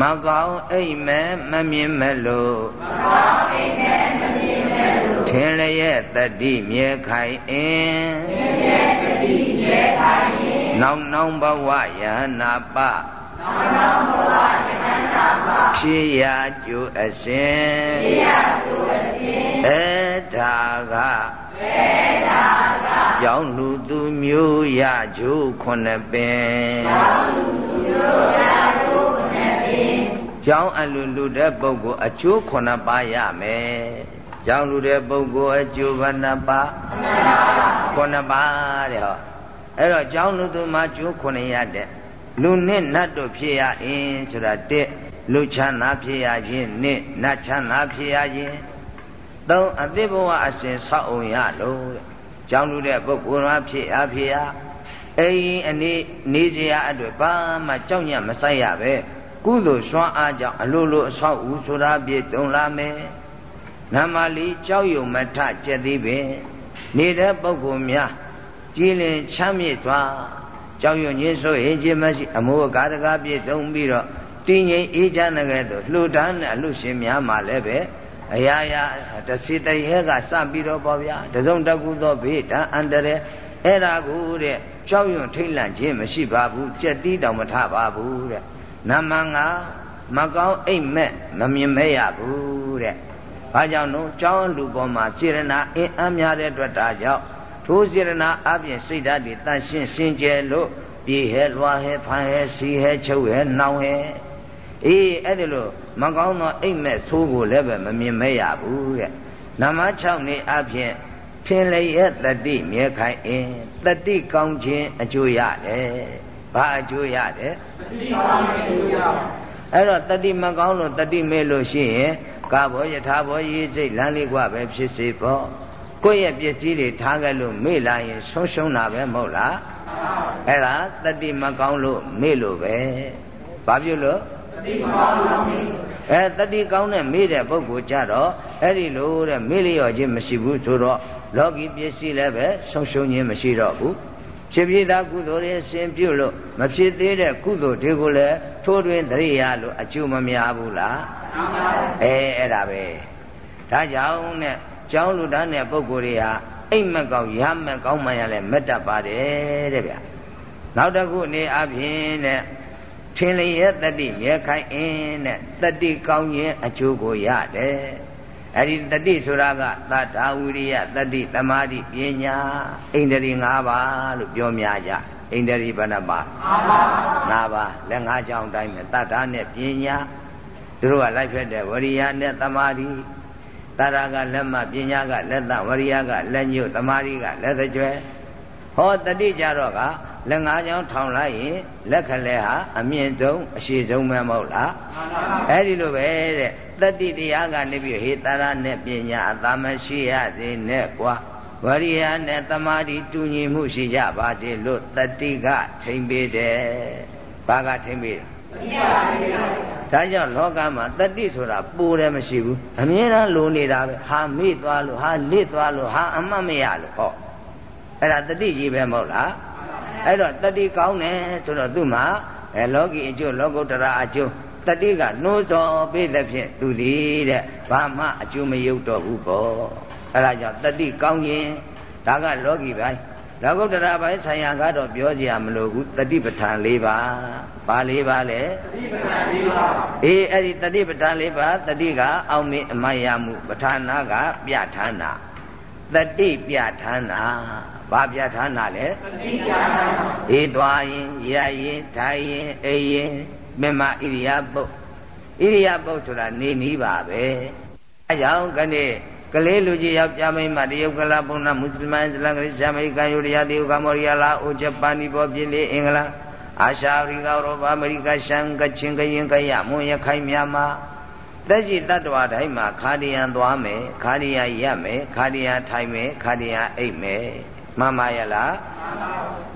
မကောင်းအိမ်မဲ့မမြင်မဲ့လို့မကောင်းအိမ်မဲ့မမြင်မဲ့လို့ထင်လျက်တတိမြေခိုင်အင်းထင်လျက်တတိမြေခိုင်အင်း နောင်နောင်ဘဝယဟနာပနောင်နောင်ဘဝယဟနာပဖြစ်ရကျိုးအစဉ်ဖြစ်ရကျိုးအစဉ်အဲဒါကအဲဒါကကြောင်းလူသူမျိုးရကျိုးခုနှစ်ပင်ကြောင်းလူသူမျိုးရကျိုးခုနှစ်ပင်ကြောင်းအလူလူတဲ့ပုဂ္ဂိုလ်အကျိုးခုနှစ်ပါးရမယ်ကြောင်းလူတဲ့ပုဂ္ဂိုလ်အကျိုးဘယ်နှပါးခုနှစ်ပါးတဲ့ဟော အဲ့တော့ကြောင်းလူသူမှာကျိုးခုနှစ်ရတဲ့လူနဲ့နတ်တို့ဖြစ်ရအင်းဆိုတာတဲ့လူချမ်းသာဖြစ်ရခြင်းနဲ့နတ်ချမ်းသာဖြစ်ရခြင်းသုံးအတိဘဝအစဉ်ဆောက်အောင်ရလို့တဲ့ကြောင်းလူတဲ့ပုဂ္ဂိုလ်မှာဖြစ်အဖြစ်ရအိမ်အနေနေစရာအတွက်ဘာမှကြောက်ညံ့မဆိုင်ရပဲကုသိုလ်စွမ်းအားကြောင့်အလိုလိုအဆောက်အဦဆိုတာပြည့်စုံလာမယ်နမလီကြောက်ရွံမထကျက်သေးပင်နေတဲ့ပုဂ္ဂိုလ်များ ကြည်လင်ချမ်းမြေ့သွားကြောက်ရွံ့ခြင်းဆိုရင်ခြင်းမရှိအမိုးကာတကာပြည့်စုံပြီးတော့တည်ငြိမ်အေးချမ်းတဲ့သို့လှူဒန်းတဲ့အလှရှင်များမှလည်းပဲအရာရာတစီတရေကစပြီးတော့ပေါ့ဗျာတစုံတကူသောဘေးတန်အန္တရာယ်အဲ့ဒါကိုတဲ့ကြောက်ရွံ့ထိတ်လန့်ခြင်းမရှိပါဘူးကြက်တီးတောင်မထပါဘူးတဲ့နမငါမကောင်းအိတ်မက်မမြင်မဲရဘူးတဲ့ဘာကြောင့်လို့ကြောင်းလူပေါ်မှာစေရနာအင်းအများတဲ့အတွက်ဒါကြောင့် ထိုးစေရနာအပြင်စိတ်ဓာတ်တွေတန်ရှင်းစင်ကြယ်လို့ပြေဟဲလွာဟဲဖန်ဟဲစီဟဲချုပ်ဟဲနှောင်းဟဲအေးအဲ့ဒီလိုမကောင်းသောအိမ်မက်ဆိုးကိုလည်းပဲမမြင်မဲရဘူးတဲ့နမ6နေအပြင်ထင်လျက်တတိမြဲခိုင်အင်းတတိကောင်းခြင်းအကျိုးရတယ်ဘာအကျိုးရတယ်တတိကောင်းခြင်းအကျိုးရအဲ့တော့တတိမကောင်းလို့တတိမဲလို့ရှိရင်ကာဘောယထာဘောရေးစိတ်လမ်းလေးกว่าပဲဖြစ်စေပေါ့ ကိုယ့်ရဲ့ပစ္စည်းတွေထားခဲ့လို့မေ့လာရင်ဆုံးရှုံးတာပဲမဟုတ်လားအဲ့ဒါတတိမကောင်းလို့မေ့လို့ပဲဘာဖြစ်လို့တတိမကောင်းလို့မေ့အဲတတိကောင်းတဲ့မေ့တဲ့ပုဂ္ဂိုလ်ကြတော့အဲ့ဒီလိုတဲ့မေ့လျော့ခြင်းမရှိဘူးဆိုတော့လောကီပစ္စည်းလည်းပဲဆုံးရှုံးခြင်းမရှိတော့ဘူးဖြစ်ဖြစ်သာကုသိုလ်တွေရှင်ပြုလို့မဖြစ်သေးတဲ့ကုသိုလ်တွေကိုလည်းထိုးတွင်တရိယာလို့အကျိုးမများဘူးလားအဲအဲ့ဒါပဲဒါကြောင့်နဲ့ ကျောင်းလူတန်းတဲ့ပုဂ္ဂိုလ်တွေဟာအိမ်မက်ကောင်းရမက်ကောင်းမှရလဲမက်တတ်ပါတယ်တဲ့ဗျနောက်တစ်ခုအနေအချင်းတဲ့ထင်လျက်တတိမြဲခိုင်အင်းတဲ့တတိကောင်းခြင်းအကျိုးကိုရတယ်အဲ့ဒီတတိဆိုတာကသတ္တဝိရိယတတိသမာဓိပညာဣန္ဒြေ၅ပါးလို့ပြောများကြဣန္ဒြေဘယ်နှပါး၅ပါးလက်၅ကြောင်းတိုင်းနဲ့တတ္တာနဲ့ပညာသူတို့ကလိုက်ဖက်တဲ့ဝရိယနဲ့သမာဓိ တရာကလက်မပညာကလက်သဝရိယကလက်ညှို့သမာဓိကလက်သကြွယ်ဟောတတိကြတော့ကလက်ငါးချောင်းထောင်လိုက်ရင်လက်ခလဲဟာအမြင့်ဆုံးအရှိဆုံးပဲမဟုတ်လားအဲ့ဒီလိုပဲတဲ့တတိတရားကနေပြီးဟေတရာနဲ့ပညာအသာမရှိရသေးနဲ့ကွာဝရိယနဲ့သမာဓိတူညီမှုရှိကြပါစေလို့တတိကထိမ့်ပေးတယ်ဘာကထိမ့်ပေး တယ်ဒါကြောင့်လောကမှာတတိဆိုတာပိုတယ်မရှိဘူးအမြဲတမ်းလိုနေတာပဲဟာမေ့သွားလို့ဟာလစ်သွားလို့ဟာအမှတ်မရလို့ဟောအဲ့ဒါတတိကြီးပဲမဟုတ်လားအဲ့တော့တတိကောင်းတယ်ဆိုတော့သူ့မှာအဲလောကီအကျိုးလောကုတ္တရာအကျိုးတတိကနှိုးစော်ပေးတဲ့ဖြင့်သူသည်တဲ့ဘာမှအကျိုးမရုပ်တော့ဘူးပေါ့အဲ့ဒါကြောင့်တတိကောင်းရင်ဒါကလောကီပိုင်းလောကုတ္တရာပိုင်းဆိုင်ရာကတော့ပြောကြရမလို့ဘူးတတိပဋ္ဌာန်၄ပါး ဘာ၄ပါးလဲတတိပဋ္ဌာန်၄ပါးအေးအဲ့ဒီတတိပဋ္ဌာန်၄ပါးတတိကအောင်းမင်းအမယမှုပဋ္ဌာနာကပြဋ္ဌာန်းတာတတိပြဋ္ဌာန်းတာဘာပြဋ္ဌာန်းတာလဲတတိပြဋ္ဌာန်းတာအေးသွားရင်ရရင်ထိုင်ရင်အိရင်မမဣရိယာပုတ်ဣရိယာပုတ်ဆိုတာနေနီးပါပဲအဲကြောင့်ကနေ့ကလေးလူကြီးယောက်ျားမိန်းမတရုတ်ကလာပုံနာမွတ်စလင်အစ္စလာမ်ခရစ်ယာန်အမေရိကန်ယူရီးယားတရုတ်ကမ္ဘောဒီးယားလာအိုဂျပန်ဒီပေါ်ပြည်လေးအင်္ဂလန် အာရှအာဖရိကဥရောပအမေရိကရှမ်းကချင်ကရင်ကရမွန်ရခိုင်မြန်မာသက်ရှိတ attva တိုင်းမှာခါဒီယံသွားမယ်ခါဒီယရမယ်ခါဒီယထိုင်မယ်ခါဒီယအိတ်မယ်မှန်ပါရဲ့လား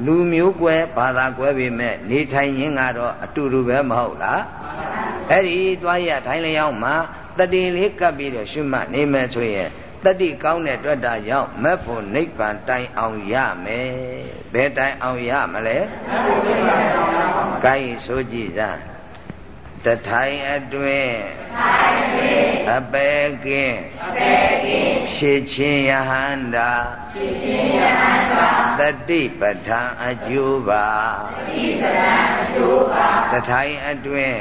လူမျိုးကွယ်ဘာသာကွယ်ပြီမဲ့နေထိုင်ရင်းကတော့အတူတူပဲမဟုတ်လားအဲ့ဒီသွားရထိုင်လျောင်းမှာတတိလေးကပ်ပြီးတော့ရှုမှတ်နေမယ်ဆိုရင် တတိကောင်းတဲ့တွေ့တာကြောင့်မက်ဖို့နိဗ္ဗာန်တိုင်အောင်ရမယ်ဘယ်တိုင်အောင်ရမလဲကိုင်းဆိုကြည့်စမ်း တထိုင်အတွင်အပေကင်းရှေချင်းယဟန္တာတတိပဋ္ဌာန်အကျိုးပါတထိုင်အတွင်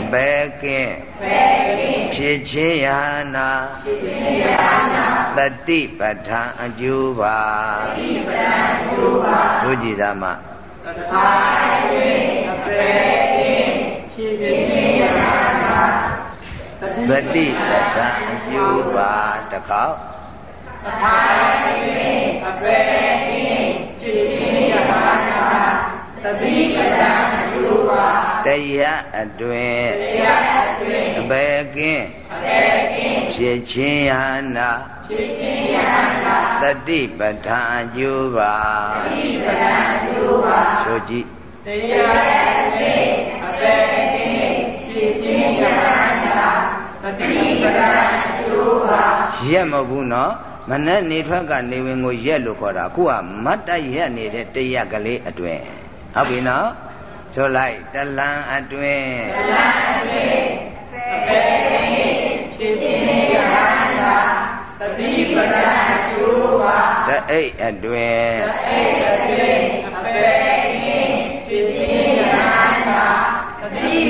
အပေကင်းရှေချင်းယဟန္တာတတိပဋ္ဌာန်အကျိုးပါဘုကြည်သားမှာတထိုင်အတွင်အပေကင်းဖြစ်ဖြစ်ရတာ ပฏิပဒံအကျိုးပါတကောက်သထာတိအပေတိဖြစ်ဖြစ်ရတာသတိပဒံအကျိုးပါတရားအတွင်တရားအတွင်အပေကင်းအပေကင်းဖြစ်ချင်းယန္တာဖြစ်ချင်းယန္တာသတိပဋ္ဌာန်အကျိုးပါသတိပဋ္ဌာန်အကျိုးပါဆိုကြည့်တရားအတွင်အပေ ရက်မဟုတ်ဘူးနော်မနဲ့နေထွက်ကနေဝင်ကိုရက်လို့ခေါ်တာအခုကမတ်တရက်နေတဲ့တရက်ကလေးအတွင်ဟုတ်ပြီနော်ဆိုလိုက်တလန်အတွင်တလန်အတွင်အပေဖြစ်ဖြစ်ရတာသတိပဋ္ဌာန်ကျိုးပါတအိတ်အတွင်တအိတ်အတွင်အပေ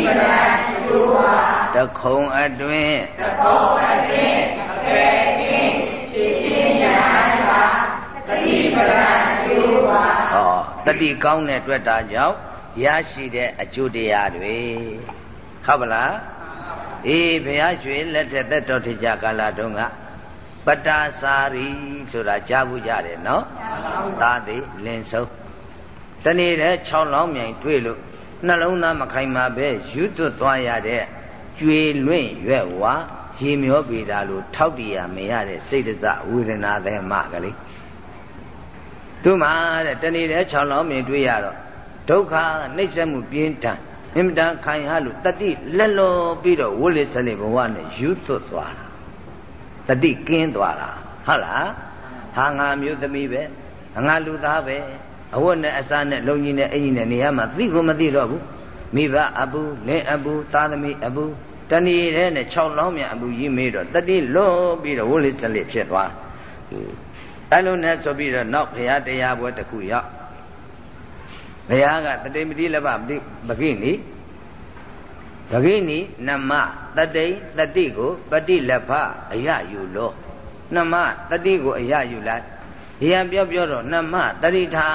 ပဋ္ဌာန်ကျိုးပါတခုံအတွင်တခုံအတွင်အပေကင်းဖြစ်ခြင်းညာသာတတိပဒံအကျိုးပါဟောတတိကောင်းတဲ့အတွက်ဒါကြောင့်ရရှိတဲ့အကျိုးတရားတွေဟုတ်ပလားအေးဘုရားရွှေလက်ထက်သက်တော်ထကြကာလတုန်းကပတာစာရီဆိုတာကြားဘူးကြတယ်နော်သာသည်လင်ဆုံးတနေ့တည်း6လောင်းမြိုင်တွေ့လို့ နှလုံးသားမခိုင်မာပဲယူသွတ်သွားရတဲ့ကျွေလွင့်ရွက်ဝါရေမျောပေတာလို့ထောက်တည်ရမရတဲ့စိတ်တစဝေဒနာသမကလေးသူမှတဲ့တနေ့တည်း6လောင်းမြင်တွေ့ရတော့ဒုက္ခနှိမ့်ဆက်မှုပြင်းထန်အင်မတန်ခိုင်ဟလို့တတိလက်လောပြီးတော့ဝိလိစလိဘဝနဲ့ယူသွတ်သွားတာတတိကင်းသွားတာဟုတ်လားဟာငါမျိုးသမီးပဲငါလူသားပဲ အဝတ်နဲ့အစားနဲ့လုံကြီးနဲ့အင်ကြီးနဲ့နေရမှာသိကိုမသိတော့ဘူးမိဘအပူလင်းအပူသားသမီးအပူတဏီထဲနဲ့6လောင်းမြန်အပူကြီးမေးတော့တတိလွတ်ပြီးတော့ဝိလိစလိဖြစ်သွားအဲ့လိုနဲ့ဆိုပြီးတော့နောက်ဘုရားတရားပွဲတစ်ခုရောက်ဘုရားကတတိမတိလဘပကိနိပကိနိနမတတိတတိကိုပတိလဘအယယူလို့နမတတိကိုအယယူလိုက် ဘုရားပြောပြောတော့နမတတိထာ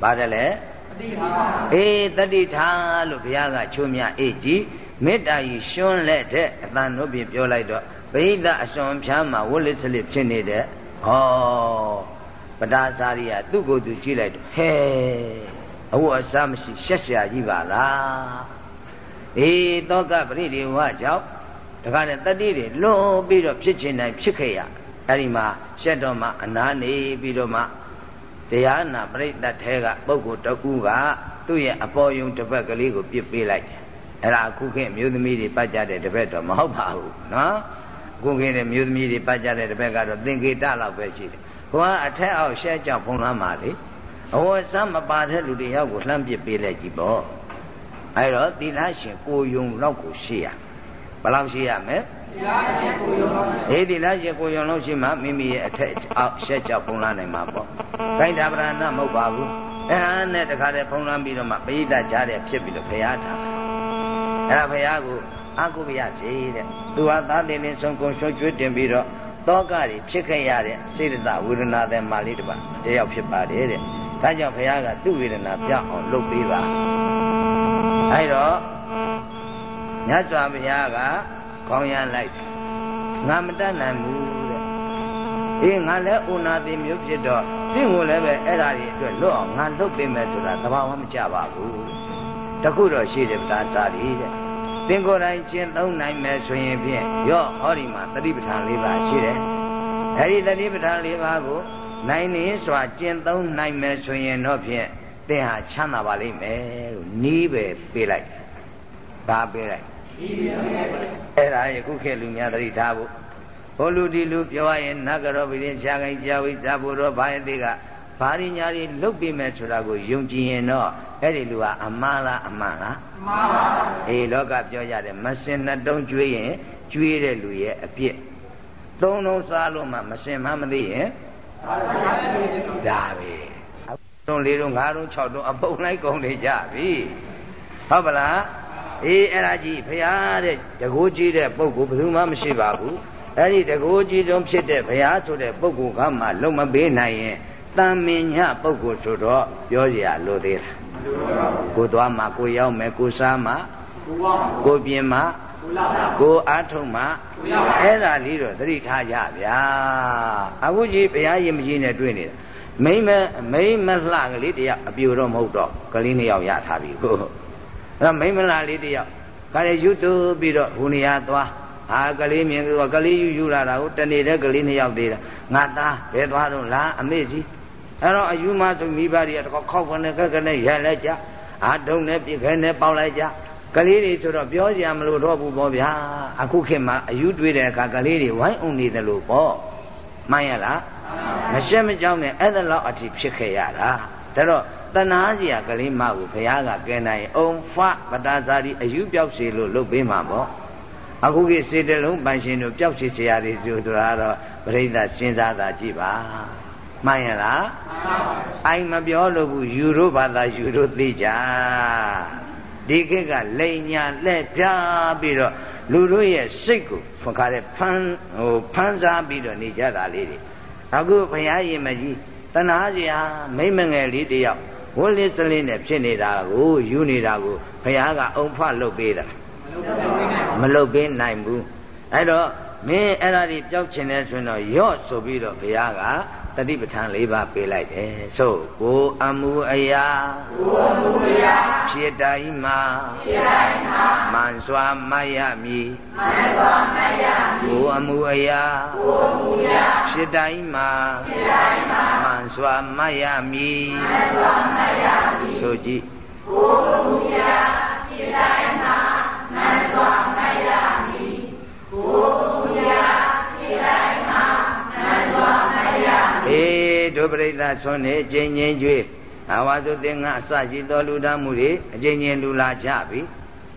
ပါတယ်လေတတိထာအေးတတိထာလို့ဘုရားကချုံမြအေးကြည်မေတ္တာကြီးရှွန်းလက်တဲ့အတန်တို့ပြင်ပြောလိုက်တော့ဗိဒအစွန်ဖြားမှာဝလိစလိဖြစ်နေတဲ့ဟောပဒါစာရိယသူ့ကိုယ်သူကြည့်လိုက်တော့ဟဲအဝတ်အစားမရှိရှက်ရှာကြီးပါလားအေးတောကပရိဒီဝကြောင့်တခါနဲ့တတိတွေလွန်ပြီးတော့ဖြစ်ချင်တိုင်းဖြစ်ခဲ့ရ အဲ့ဒီမှာရှက်တော့မှအနာနေပြီးတော့မှတရားနာပရိသတ်ထဲကပုဂ္ဂိုလ်တကူကသူ့ရဲ့အပေါ်ယုံတစ်ပတ်ကလေးကိုပြစ်ပေးလိုက်တယ်အဲ့ဒါအခုခေတ်မျိုးသမီးတွေပတ်ကြတဲ့တပည့်တော့မဟုတ်ပါဘူးနော်အခုခေတ်တဲ့မျိုးသမီးတွေပတ်ကြတဲ့တပည့်ကတော့သင်္ကေတလောက်ပဲရှိတယ်ဘုရားအထက်အောက်ရှဲကြောက်ဖုံးလမ်းပါလေအဝတ်စားမပါတဲ့လူတွေရောက်ကိုလှမ်းပစ်ပေးလိုက်ကြည့်ပေါ့အဲ့တော့သီလရှင်ကိုယုံလောက်ကိုရှိရဘယ်လောက်ရှိရမလဲ သီလရှင်ကိုယုံလောက်ဟေးသီလရှင်ကိုယုံလောက်ရှိမှမိမိရဲ့အထက်အောက်ရှက်ကြောက်ဖုံးလမ်းနိုင်မှာပေါ့ခိုင်းတာဗရဏမဟုတ်ပါဘူးအဲ့ဒါနဲ့တခါတည်းဖုံးလမ်းပြီးတော့မှပိဋကကြားတဲ့ဖြစ်ပြီးတော့ဘုရားထားအဲ့ဒါဘုရားကိုအာကုပရစေတဲ့သူဟာသာတင်နေဆုံးကုန်ရှုံးကျွေးတင်ပြီးတော့တောကတွေဖြစ်ခဲ့ရတဲ့စေတသဝေဒနာတဲ့မာလေးတစ်ပါးတယောက်ဖြစ်ပါတယ်တဲ့ဒါကြောင့်ဘုရားကသူ့ဝေဒနာပြောင်းအောင်လုပ်ပေးပါအဲ့တော့တမြတ်စွာဘုရားက ခေါင်းရမ်းလိုက်ငါမတတ်နိုင်ဘူးတဲ့အေးငါလည်းဥနာတိမျိုးဖြစ်တော့သင်ကိုလည်းပဲအဲ့ဓာတွေအတွက်လွတ်အောင်ငါလွတ်ပေးမယ်ဆိုတာသဘာဝမကြပါဘူးတခုတော့ရှိတယ်ဗဒါစာရီတဲ့သင်ကိုယ်တိုင်ကျင့်သုံးနိုင်မယ်ဆိုရင်ဖြင့်ရော့ဟောဒီမှာတတိပဋ္ဌာန်၄ပါးရှိတယ်အဲ့ဒီတတိပဋ္ဌာန်၄ပါးကိုနိုင်နေစွာကျင့်သုံးနိုင်မယ်ဆိုရင်တော့ဖြင့်သင်ဟာချမ်းသာပါလိမ့်မယ်လို့နီးပဲပေးလိုက်ဘာပေးလိုက် အဲ့ဒါယခုခေတ်လူများသတိထားဖို့ဟိုလူဒီလူပြောရရင်နဂရောပိရင်ရှားကိုင်းကြာဝိဇာဘုရောဘာယတိကဘာရညာတွေလုတ်ပြီးမဲ့ဆိုတာကိုယုံကြည်ရင်တော့အဲ့ဒီလူကအမှားလားအမှန်လားမှန်ပါပါအေးလောကပြောကြတယ်မစင်နှစ်တုံးကျွေးရင်ကျွေးတဲ့လူရဲ့အပြစ်သုံးလုံးစားလို့မှမစင်မှမသိရင်ဒါပဲတုံးလေးတုံးငါးတုံး၆တုံးအပုံလိုက်ကုန်နေကြပြီဟုတ်ပလား အေးအဲ့ဒါကြီးဖရာတဲ့တကိုးကြီးတဲ့ပုဂ္ဂိုလ်ဘယ်သူမှမရှိပါဘူးအဲ့ဒီတကိုးကြီးဆုံးဖြစ်တဲ့ဘုရားဆိုတဲ့ပုဂ္ဂိုလ်ကမှလုံးမပေးနိုင်ရင်တန်မင်ညပုဂ္ဂိုလ်ဆိုတော့ပြောเสียလို့သေးလားကိုသွားမှာကိုရောက်မယ်ကိုစားမှာကိုပြင်မှာကိုအားထုတ်မှာအဲ့ဒါလေးတော့သတိထားကြဗျာအခုကြီးဘုရားရင်မကြီးနဲ့တွေ့နေတာမိမမိမလှကလေးတယောက်အပြူတော့မဟုတ်တော့ကလေးနှစ်ယောက်ရထားပြီကို အဲ့မိမလှလေးတယောက်ခါရယူတူပြီးတော့ဟိုနေရာသွားအာကလေးမြင်ကကလေးယူယူလာတာကိုတနေတဲ့ကလေးနှစ်ယောက်သေးတာငါသားဘယ်သွားတော့လားအမေကြီးအဲ့တော့အယူမဆိုမိဘတွေကတခေါက်ခေါက်ကနေခက်ခနဲ့ရက်လိုက်ကြအာတုံနဲ့ပြစ်ခဲနဲ့ပေါက်လိုက်ကြကလေးတွေဆိုတော့ပြောစရာမလိုတော့ဘူးပေါ့ဗျာအခုခေတ်မှာအယူတွေးတဲ့အခါကလေးတွေဝိုင်းအောင်နေတယ်လို့ပေါ့မှန်ရလားမရှက်မကြောက်နဲ့အဲ့ဒါလောက်အထိဖြစ်ခဲ့ရတာဒါတော့ တဏှာကြီးကလေးမကိုဘုရားကကဲနိုင်အုံဖပတာဇာတိအယူပြောက်စေလို့လုပ်ပေးမှာပေါ့အခုကိစေတလုံးပန်ရှင်တို့ပျောက်ချစ်စရာတွေဆိုတာတော့ပြိဿစဉ်းစားတာကြည့်ပါမှန်ရလားအိုင်မပြောလို့ဘူးယူတို့ဘာသာယူတို့သိကြဒီခေတ်ကလိန်ညာလက်ပြပြီးတော့လူတို့ရဲ့စိတ်ကိုဖခါတဲ့ဖန်းဟိုဖန်းစားပြီးတော့နေကြတာလေးတွေအခုဘုရားရင်မကြီးတဏှာစရာမိမငယ်လေးတယောက် ဝိလိစလေးနဲ့ဖြစ်နေတာကိုယူနေတာကိုဘုရားကအုံဖလုပ်ပေးတာမလုပ်ပေးနိုင်ဘူးအဲ့တော့မင်းအဲ့ဒါကြီးပျောက်ချင်တယ်ဆိုရင်တော့ရော့ဆိုပြီးတော့ဘုရားက တတိပဋ္ဌာန်၄ပါးပေးလိုက်တယ်ဆိုကိုအမှုအရာကိုအမှုအရာဖြစ်တိုင်းမှာဖြစ်တိုင်းမှာမန်စွာမရမည်မန်စွာမရမည်ကိုအမှုအရာကိုအမှုအရာဖြစ်တိုင်းမှာဖြစ်တိုင်းမှာမန်စွာမရမည်မန်စွာမရမည်ဆိုကြည့်ကိုအမှုအရာဖြစ်တိုင်းမှာမန်စွာမရမည်ကို ဒုပရိသဆွန်းနေကျင်းချင်းကျွေးအဝါစုသင်္ကအစရှိသောလူသားမှုတွေအကျဉ်းချင်းလူလာကြပြီ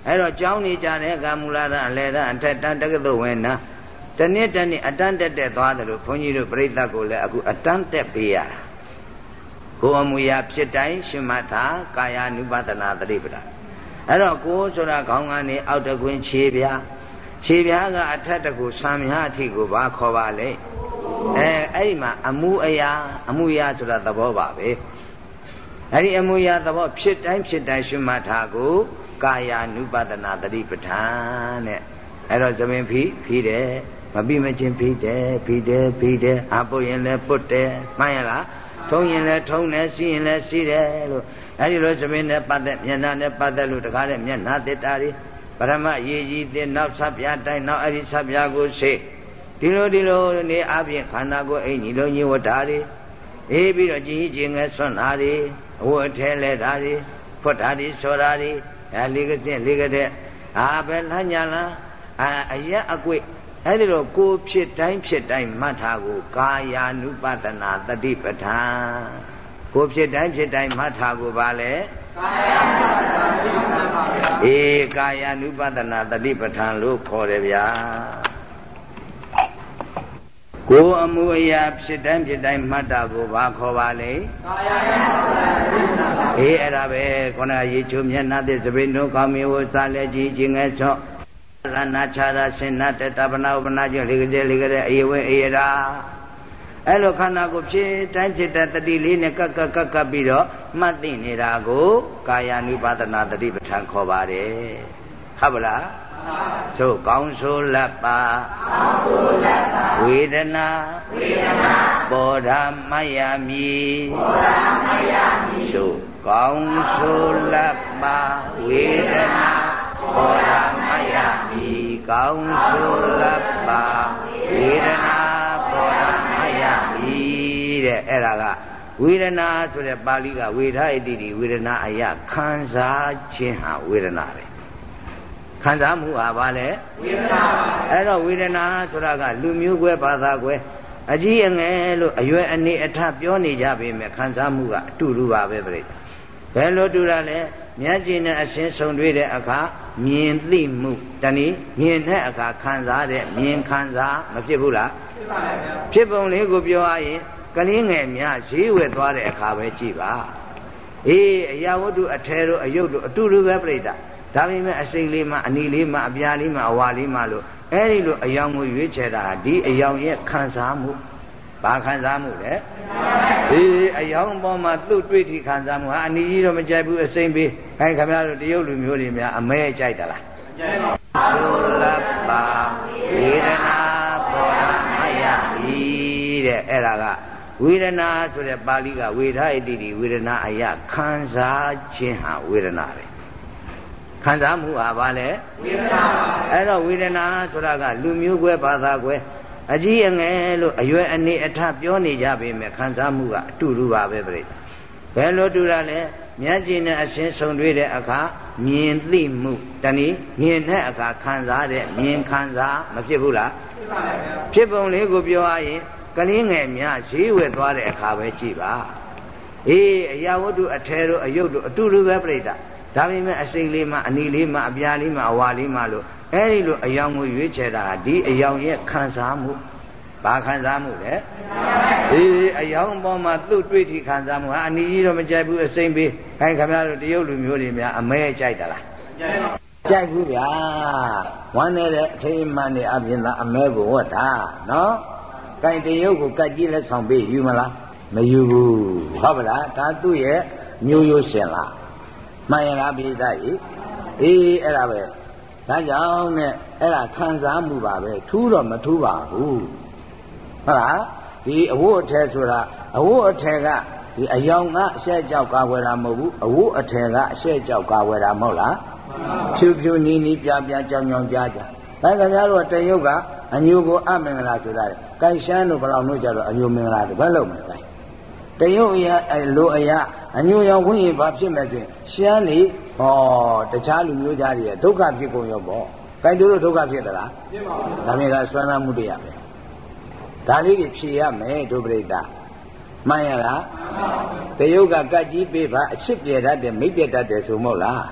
အဲ့တော့ကြောင်းနေကြတဲ့ကာမူလာရအလဲရအထက်တန်းတက္ကသိုလ်ဝင်နာတနေ့တနေ့အတန်းတက်တက်သွားတယ်လို့ဘုန်းကြီးတို့ပြိဿကိုလည်းအခုအတန်းတက်ပေးရတာကိုယ်အမူအရာဖြစ်တိုင်းရှင်မထာကာယ ानु ပဒနာသတိပ္ပဒါအဲ့တော့ကိုယ်ဆိုတာခေါင်းကနေအောက်တကွင်းခြေပြား ခြေပြားကအထက်တကူဆံမြားအထိကိုဘာခေါ်ပါလဲအဲအဲ့ဒီမှာအမှုအရာအမှုအရာဆိုတာသဘောပါပဲအဲ့ဒီအမှုအရာသဘောဖြစ်တိုင်းဖြစ်တိုင်းရှုမှတ်ထားကိုကာယ ानु ပဒနာတတိပဋ္ဌာန်တဲ့အဲ့တော့သမင်ဖီဖီတယ်မပြီးမချင်းဖီတယ်ဖီတယ်ဖီတယ်အပုတ်ရင်လည်းပုတ်တယ်မှန်ရလားထုံးရင်လည်းထုံးတယ်စီးရင်လည်းစီးတယ်လို့အဲ့ဒီလိုသမင်နဲ့ပတ်သက်မျက်နှာနဲ့ပတ်သက်လို့တကားတဲ့မျက်နှာတစ်တာတွေ ပရမရေကြီးတဲ့နောက်ဆက်ပြတိုင်းနောက်အဲ့ဒီဆက်ပြကိုဆေးဒီလိုဒီလိုနေအပြင်ခန္ဓာကိုယ်အိမ်ကြီးလုံးကြီးဝတ်တာတွေအေးပြီးတော့ကြည်ကြီးငယ်ဆွန့်တာတွေအဝတ်အထည်လဲတာတွေဖွတ်တာတွေဆော်တာတွေအဲလေးကစင်းလေးကတဲ့အာပဲလမ်းညာလားအာအရက်အကွေ့အဲ့ဒီတော့ကိုဖြစ်တိုင်းဖြစ်တိုင်းမှတ်ထားကိုကာယာ ानु ပဒနာတတိပဋ္ဌာန်ကိုဖြစ်တိုင်းဖြစ်တိုင်းမှတ်ထားကိုပါလေ အေကာယ ानु ပဒနာတတိပဋ္ဌာန်လို့ခေါ်တယ်ဗျာကိုအမှုအရာဖြစ်တိုင်းဖြစ်တိုင်းမှတ်တာကိုဘာခေါ်ပါလဲကာယ ानु ပဒနာအေးအဲ့ဒါပဲခန္ဓာရေချိုမျက်နှာသစ်သပင်တို့ကောင်းမြင်ဝစားလက်ကြီးခြင်းငယ်ချော့ရဏချာတာစင်နာတတပနာဥပနာကျလေကြလေကြအေဝေအေရာ အဲ့လိုခန္ဓာကိုယ်ဖြစ်တိုင်းဖြစ်တဲ့တတိလေးနဲ့ကပ်ကပ်ကပ်ကပ်ပြီးတော့မှတ်သိနေတာကိုကာယ ानु ပါဒနာတတိပဋ္ဌာန်ခေါ်ပါတယ်ဟုတ်ပလားသို့ကောင်းဆိုလပ်ပါဝေဒနာပေါ်ဓာမယမည်သို့ကောင်းဆိုလပ်ပါဝေဒနာပေါ်ဓာမယမည်ကောင်းဆိုလပ်ပါဝေဒနာပေါ်ဓာမယမည် တဲ့အဲ့ဒါကဝေဒနာဆိုတဲ့ပါဠိကဝေဒဣတိတိဝေဒနာအယခံစားခြင်းဟာဝေဒနာပဲခံစားမှုဟာဘာလဲဝေဒနာပါအဲ့တော့ဝေဒနာဆိုတာကလူမျိုးကွဲဘာသာကွဲအကြီးအငယ်လို့အရွယ်အနေအထပြောနေကြပေမဲ့ခံစားမှုကအတူတူပါပဲပြိတ္တာဘယ်လိုတူတာလဲမျက်ကြည်နဲ့အရှင်းဆုံးတွေ့တဲ့အခါမြင်သိမှုတနည်းမြင်တဲ့အခါခံစားတဲ့မြင်ခံစားမဖြစ်ဘူးလားဖြစ်ပါပါဖြစ်ပုံလေးကိုပြောရရင် ကလေးငယ်များဈေးဝယ်သွားတဲ့အခါပဲကြည့်ပါအေးအရာဝတ္ထုအထဲတို့အယုတ်တို့အတူတူပဲပြိတ္တာဒါပေမဲ့အစိတ်လေးမှအနီလေးမှအပြားလေးမှအဝါလေးမှလို့အဲ့ဒီလိုအယောင်ကိုရွေးချယ်တာဒီအယောင်ရဲ့ခံစားမှုဘာခံစားမှုလဲအေးအယောင်ပေါ်မှာသူ့တွေ့ထိခံစားမှုဟာအနီကြီးတော့မကြိုက်ဘူးအစိမ့်ပေးအဲခင်ဗျားတို့တရုတ်လူမျိုးတွေများအမဲကြိုက်တာလားကြိုက်ပါဘူးသုလပါဝေဒနာပေါ်လာမယပြီတဲ့အဲ့ဒါက ဝေဒနာဆိုတဲ့ပါဠိကဝေဒဣတိတိဝေဒနာအယခံစားခြင်းဟာဝေဒနာပဲခံစားမှုဟာဘာလဲဝေဒနာပါအဲ့တော့ဝေဒနာဆိုတာကလူမျိုးကွဲဘာသာကွဲအကြီးအငယ်လို့အရွယ်အနေအထပြောနေကြပေမဲ့ခံစားမှုကအတူတူပါပဲပြိတ္တာဘယ်လိုတူတာလဲမျက်ကြည်နဲ့အရှင်းဆုံးတွေ့တဲ့အခါမြင်သိမှုတနည်းမြင်တဲ့အခါခံစားတဲ့မြင်ခံစားမဖြစ်ဘူးလားဖြစ်ပါပါဖြစ်ပုံလေးကိုပြောရရင် ကလေးငယ်များဈေးဝယ်သွားတဲ့အခါပဲကြည့်ပါအေးအရာဝတ္ထုအထဲတို့အယုတ်တို့အတူတူပဲပြိတ္တာဒါပေမဲ့အစိတ်လေးမှအနီလေးမှအပြားလေးမှအဝါလေးမှလို့အဲ့ဒီလိုအယောင်ကိုရွေးချယ်တာဒီအယောင်ရဲ့ခံစားမှုဘာခံစားမှုလဲအေးအယောင်ပေါ်မှာသူ့တွေ့ထိခံစားမှုဟာအနီကြီးတော့မကြိုက်ဘူးအစိမ့်ပေးအဲခင်ဗျားတို့တရုတ်လူမျိုးတွေများအမဲကြိုက်တာလားကြိုက်ဘူးဗျာဝမ်းနေတဲ့အထိမ်းမှန်နေအပြင်သာအမဲကိုဝတ်တာနော် ကင်တရုတ်ကိုကတ်ကြီးလက်ဆောင်ပေးယူမလားမယူဘူးဟုတ်ပါလားဒါသူ့ရဲ့မျိုးရိုးရှင်လားမှန်ရလားပိဋကကြီးအေးအဲ့ဒါပဲဒါကြောင့်နဲ့အဲ့ဒါခံစားမှုပါပဲထူးတော့မထူးပါဘူးဟုတ်လားဒီအဝတ်အထည်ဆိုတာအဝတ်အထည်ကဒီအယောင်ကအရှက်ကြောက်ကာဝယ်တာမဟုတ်ဘူးအဝတ်အထည်ကအရှက်ကြောက်ကာဝယ်တာမဟုတ်လားဖြူဖြူနီးနီးပြပြကြောင်ကြောင်ကြားကြား ဒါခင်ဗျားတို့တယုတ်ကအညိုကိုအမင်္ဂလာဆိုတာလေကိုင်ရှမ်းတို့ဘယ်လောက်နှုတ်ကြတော့အညိုမင်္ဂလာတွေဘယ်လိုမလဲတယုတ်အရာလိုအရာအညိုရောင်ဝင်ရင်ဘာဖြစ်မဲ့ဆိုရင်ရှမ်းနေဟောတခြားလူမျိုးသားတွေဒုက္ခဖြစ်ကုန်ရောပေါ့ကိုင်တို့ဒုက္ခဖြစ်သလားဖြစ်ပါဘူးဒါမျိုးကဆွမ်းနာမှုတရားပဲဒါလေးတွေဖြေရမယ်ဒုပရိသမှန်ရလားတယုတ်ကကတ်ကြီးပေးပါအချစ်ပြေတတ်တယ်မိတ်ပြတတ်တယ်ဆိုမဟုတ်လား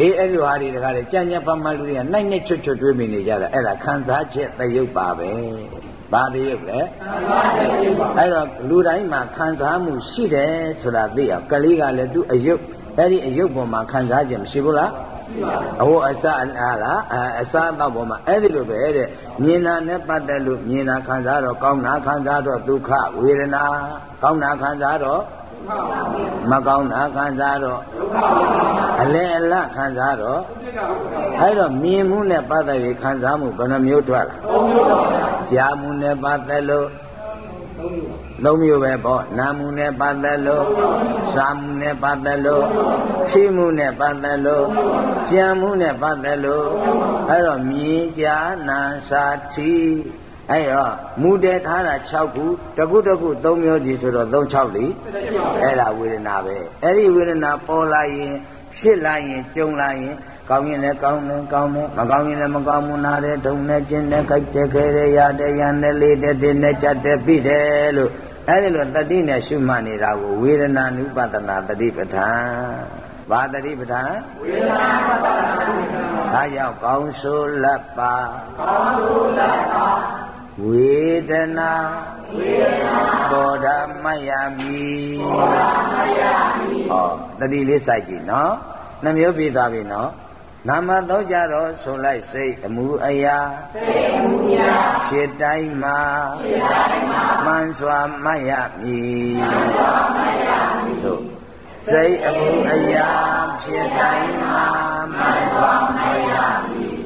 အေးအဲ့ဒီဟာတွေတခါလေကြံ့ကြံ့ပမှလူတွေကနိုင်နဲ့ချွတ်ချွတ်တွေးမိနေကြတာအဲ့ဒါခံစားချက်တယုတ်ပါပဲဘာတယုတ်လဲအဲ့တော့လူတိုင်းမှာခံစားမှုရှိတယ်ဆိုတာသိအောင်ကလေးကလည်းသူ့အယုတ်အဲ့ဒီအယုတ်ပေါ်မှာခံစားခြင်းမရှိဘူးလားအဝအစအားလားအစအတော့ပေါ်မှာအဲ့ဒီလိုပဲတဲ့မြင်တာနဲ့ပတ်သက်လို့မြင်တာခံစားတော့ကောင်းတာခံစားတော့ဒုက္ခဝေဒနာကောင်းတာခံစားတော့ မကောင်းတာခံစားတော့အလဲအလတ်ခံစားတော့အဲ့တော့မြင်မှုနဲ့ပတ်သက်ပြီးခံစားမှုဘယ်နှမျိုးထွက်လာကြားမှုနဲ့ပတ်သက်လို့သုံးမျိုးပဲပေါ့နာမှုနဲ့ပတ်သက်လို့စာမှုနဲ့ပတ်သက်လို့ချိမှုနဲ့ပတ်သက်လို့ကြံမှုနဲ့ပတ်သက်လို့အဲ့တော့မြင်ကြားနာစာတိ အဲ့တော့မူတည်ထားတာ6ခုတခုတခု3မျိုးကြီးဆိုတော့3 6လီအဲ့ဒါဝေဒနာပဲအဲ့ဒီဝေဒနာပေါ်လာရင်ဖြစ်လာရင်ကြုံလာရင်ကောင်းရင်လည်းကောင်းတယ်ကောင်းတယ်မကောင်းရင်လည်းမကောင်းဘူးနားတယ်ဒုံနဲ့ကျင်းနဲ့ကြိုက်တယ်ခဲတယ်ရတယ်ရန်တယ်လေးတယ်တင်းနဲ့ကြက်တယ်ပြိတယ်လို့အဲ့ဒီလိုတတိနဲ့ရှုမှတ်နေတာကိုဝေဒနာနုပဒနာတတိပဋ္ဌာန်ဘာတတိပဋ္ဌာန်ဝေဒနာပဒနာတတိပဋ္ဌာန်ဒါကြောင့်ကောင်းဆိုးလက်ပါကောင်းဆိုးလက်ပါ ဝေဒနာဝေဒနာဘောဓမယမိဘောဓမယမိဟောတတိလေးစိုက်ကြည့်နော်နှမျိုးပြသွားပြီနော်နာမတော့ကြတော့ဆိုလိုက်စိတ်အမှုအရာစိတ်အမှုအရာခြေတိုင်းမှာခြေတိုင်းမှာမှန်စွာမှတ်ရမည်မှန်စွာမှတ်ရမည်ဆိုစိတ်အမှုအရာခြေတိုင်းမှာမှန်စွာမရမည်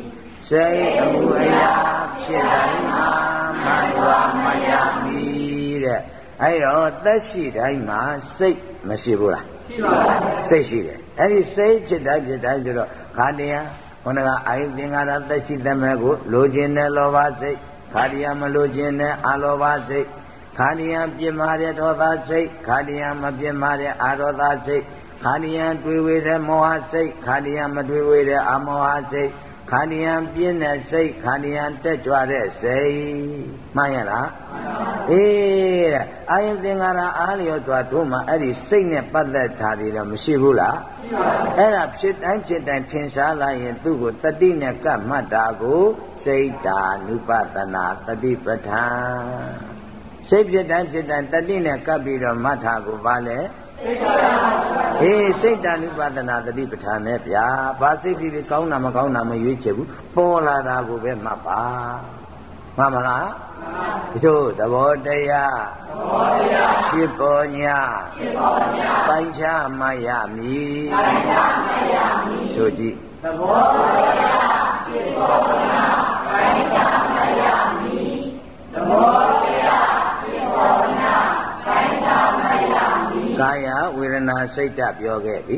စိတ်အမှုအရာဖြစ်တိုင်းမှာ မှန်စွာမရမည်တဲ့အဲ့တော့သက်ရှိတိုင်းမှာစိတ်မရှိဘူးလားရှိပါဘူးစိတ်ရှိတယ်အဲ့ဒီစိတ်ဖြစ်တိုင်းဖြစ်တိုင်းဆိုတော့ခါတရားခொနကအာယုသင်္ကာရသက်ရှိသမဲ့ကိုလိုချင်တဲ့လောဘစိတ်ခါတရားမလိုချင်တဲ့အလောဘစိတ်ခါတရားပြင်းမာတဲ့ဒေါသစိတ်ခါတရားမပြင်းမာတဲ့အာဒေါသစိတ်ခါတရားတွေးဝေတဲ့မောဟစိတ်ခါတရားမတွေးဝေတဲ့အမောဟစိတ် ခန္ဒီယံပြင်းတဲ့စိတ်ခန္ဒီယံတက်ကြွတဲ့စိတ်မှန်ရလားအေးတဲ့အာယုသင်္ကာရအားလျော်စွာတို့မှအဲ့ဒီစိတ်နဲ့ပတ်သက်တာတွေတော့မရှိဘူးလားအဲ့ဒါဖြစ်တိုင်းဖြစ်တိုင်းထင်ရှားလာရင်သူ့ကိုတတိနဲ့ကပ်မှတ်တာကိုစိတ်တာနုပဒနာတတိပဋ္ဌာန်စိတ်ဖြစ်တိုင်းဖြစ်တိုင်းတတိနဲ့ကပ်ပြီးတော့မှတ်တာကိုဘာလဲ အေးစိတ်တ ानु ပါဒနာတတိပဋ္ဌာန်နဲ့ဗျာဘာစိတ်ဖြစ်ဖြစ်ကောင်းတာမကောင်းတာမရွေးချယ်ဘူးပေါ်လာတာကိုပဲမှတ်ပါမှန်မလားဒီတို့သဘောတရားသဘောတရားရှိပေါ်ညာရှိပေါ်ညာပိုင်းခြားမှရမည်ပိုင်းခြားမှရမည်ဆိုကြည့်သဘောတရားရှိပေါ်ညာပိုင်းခြားမှရမည်သဘော ကာယဝေဒနာစိတ်ဓာတ်ပြောခဲ့ပြီ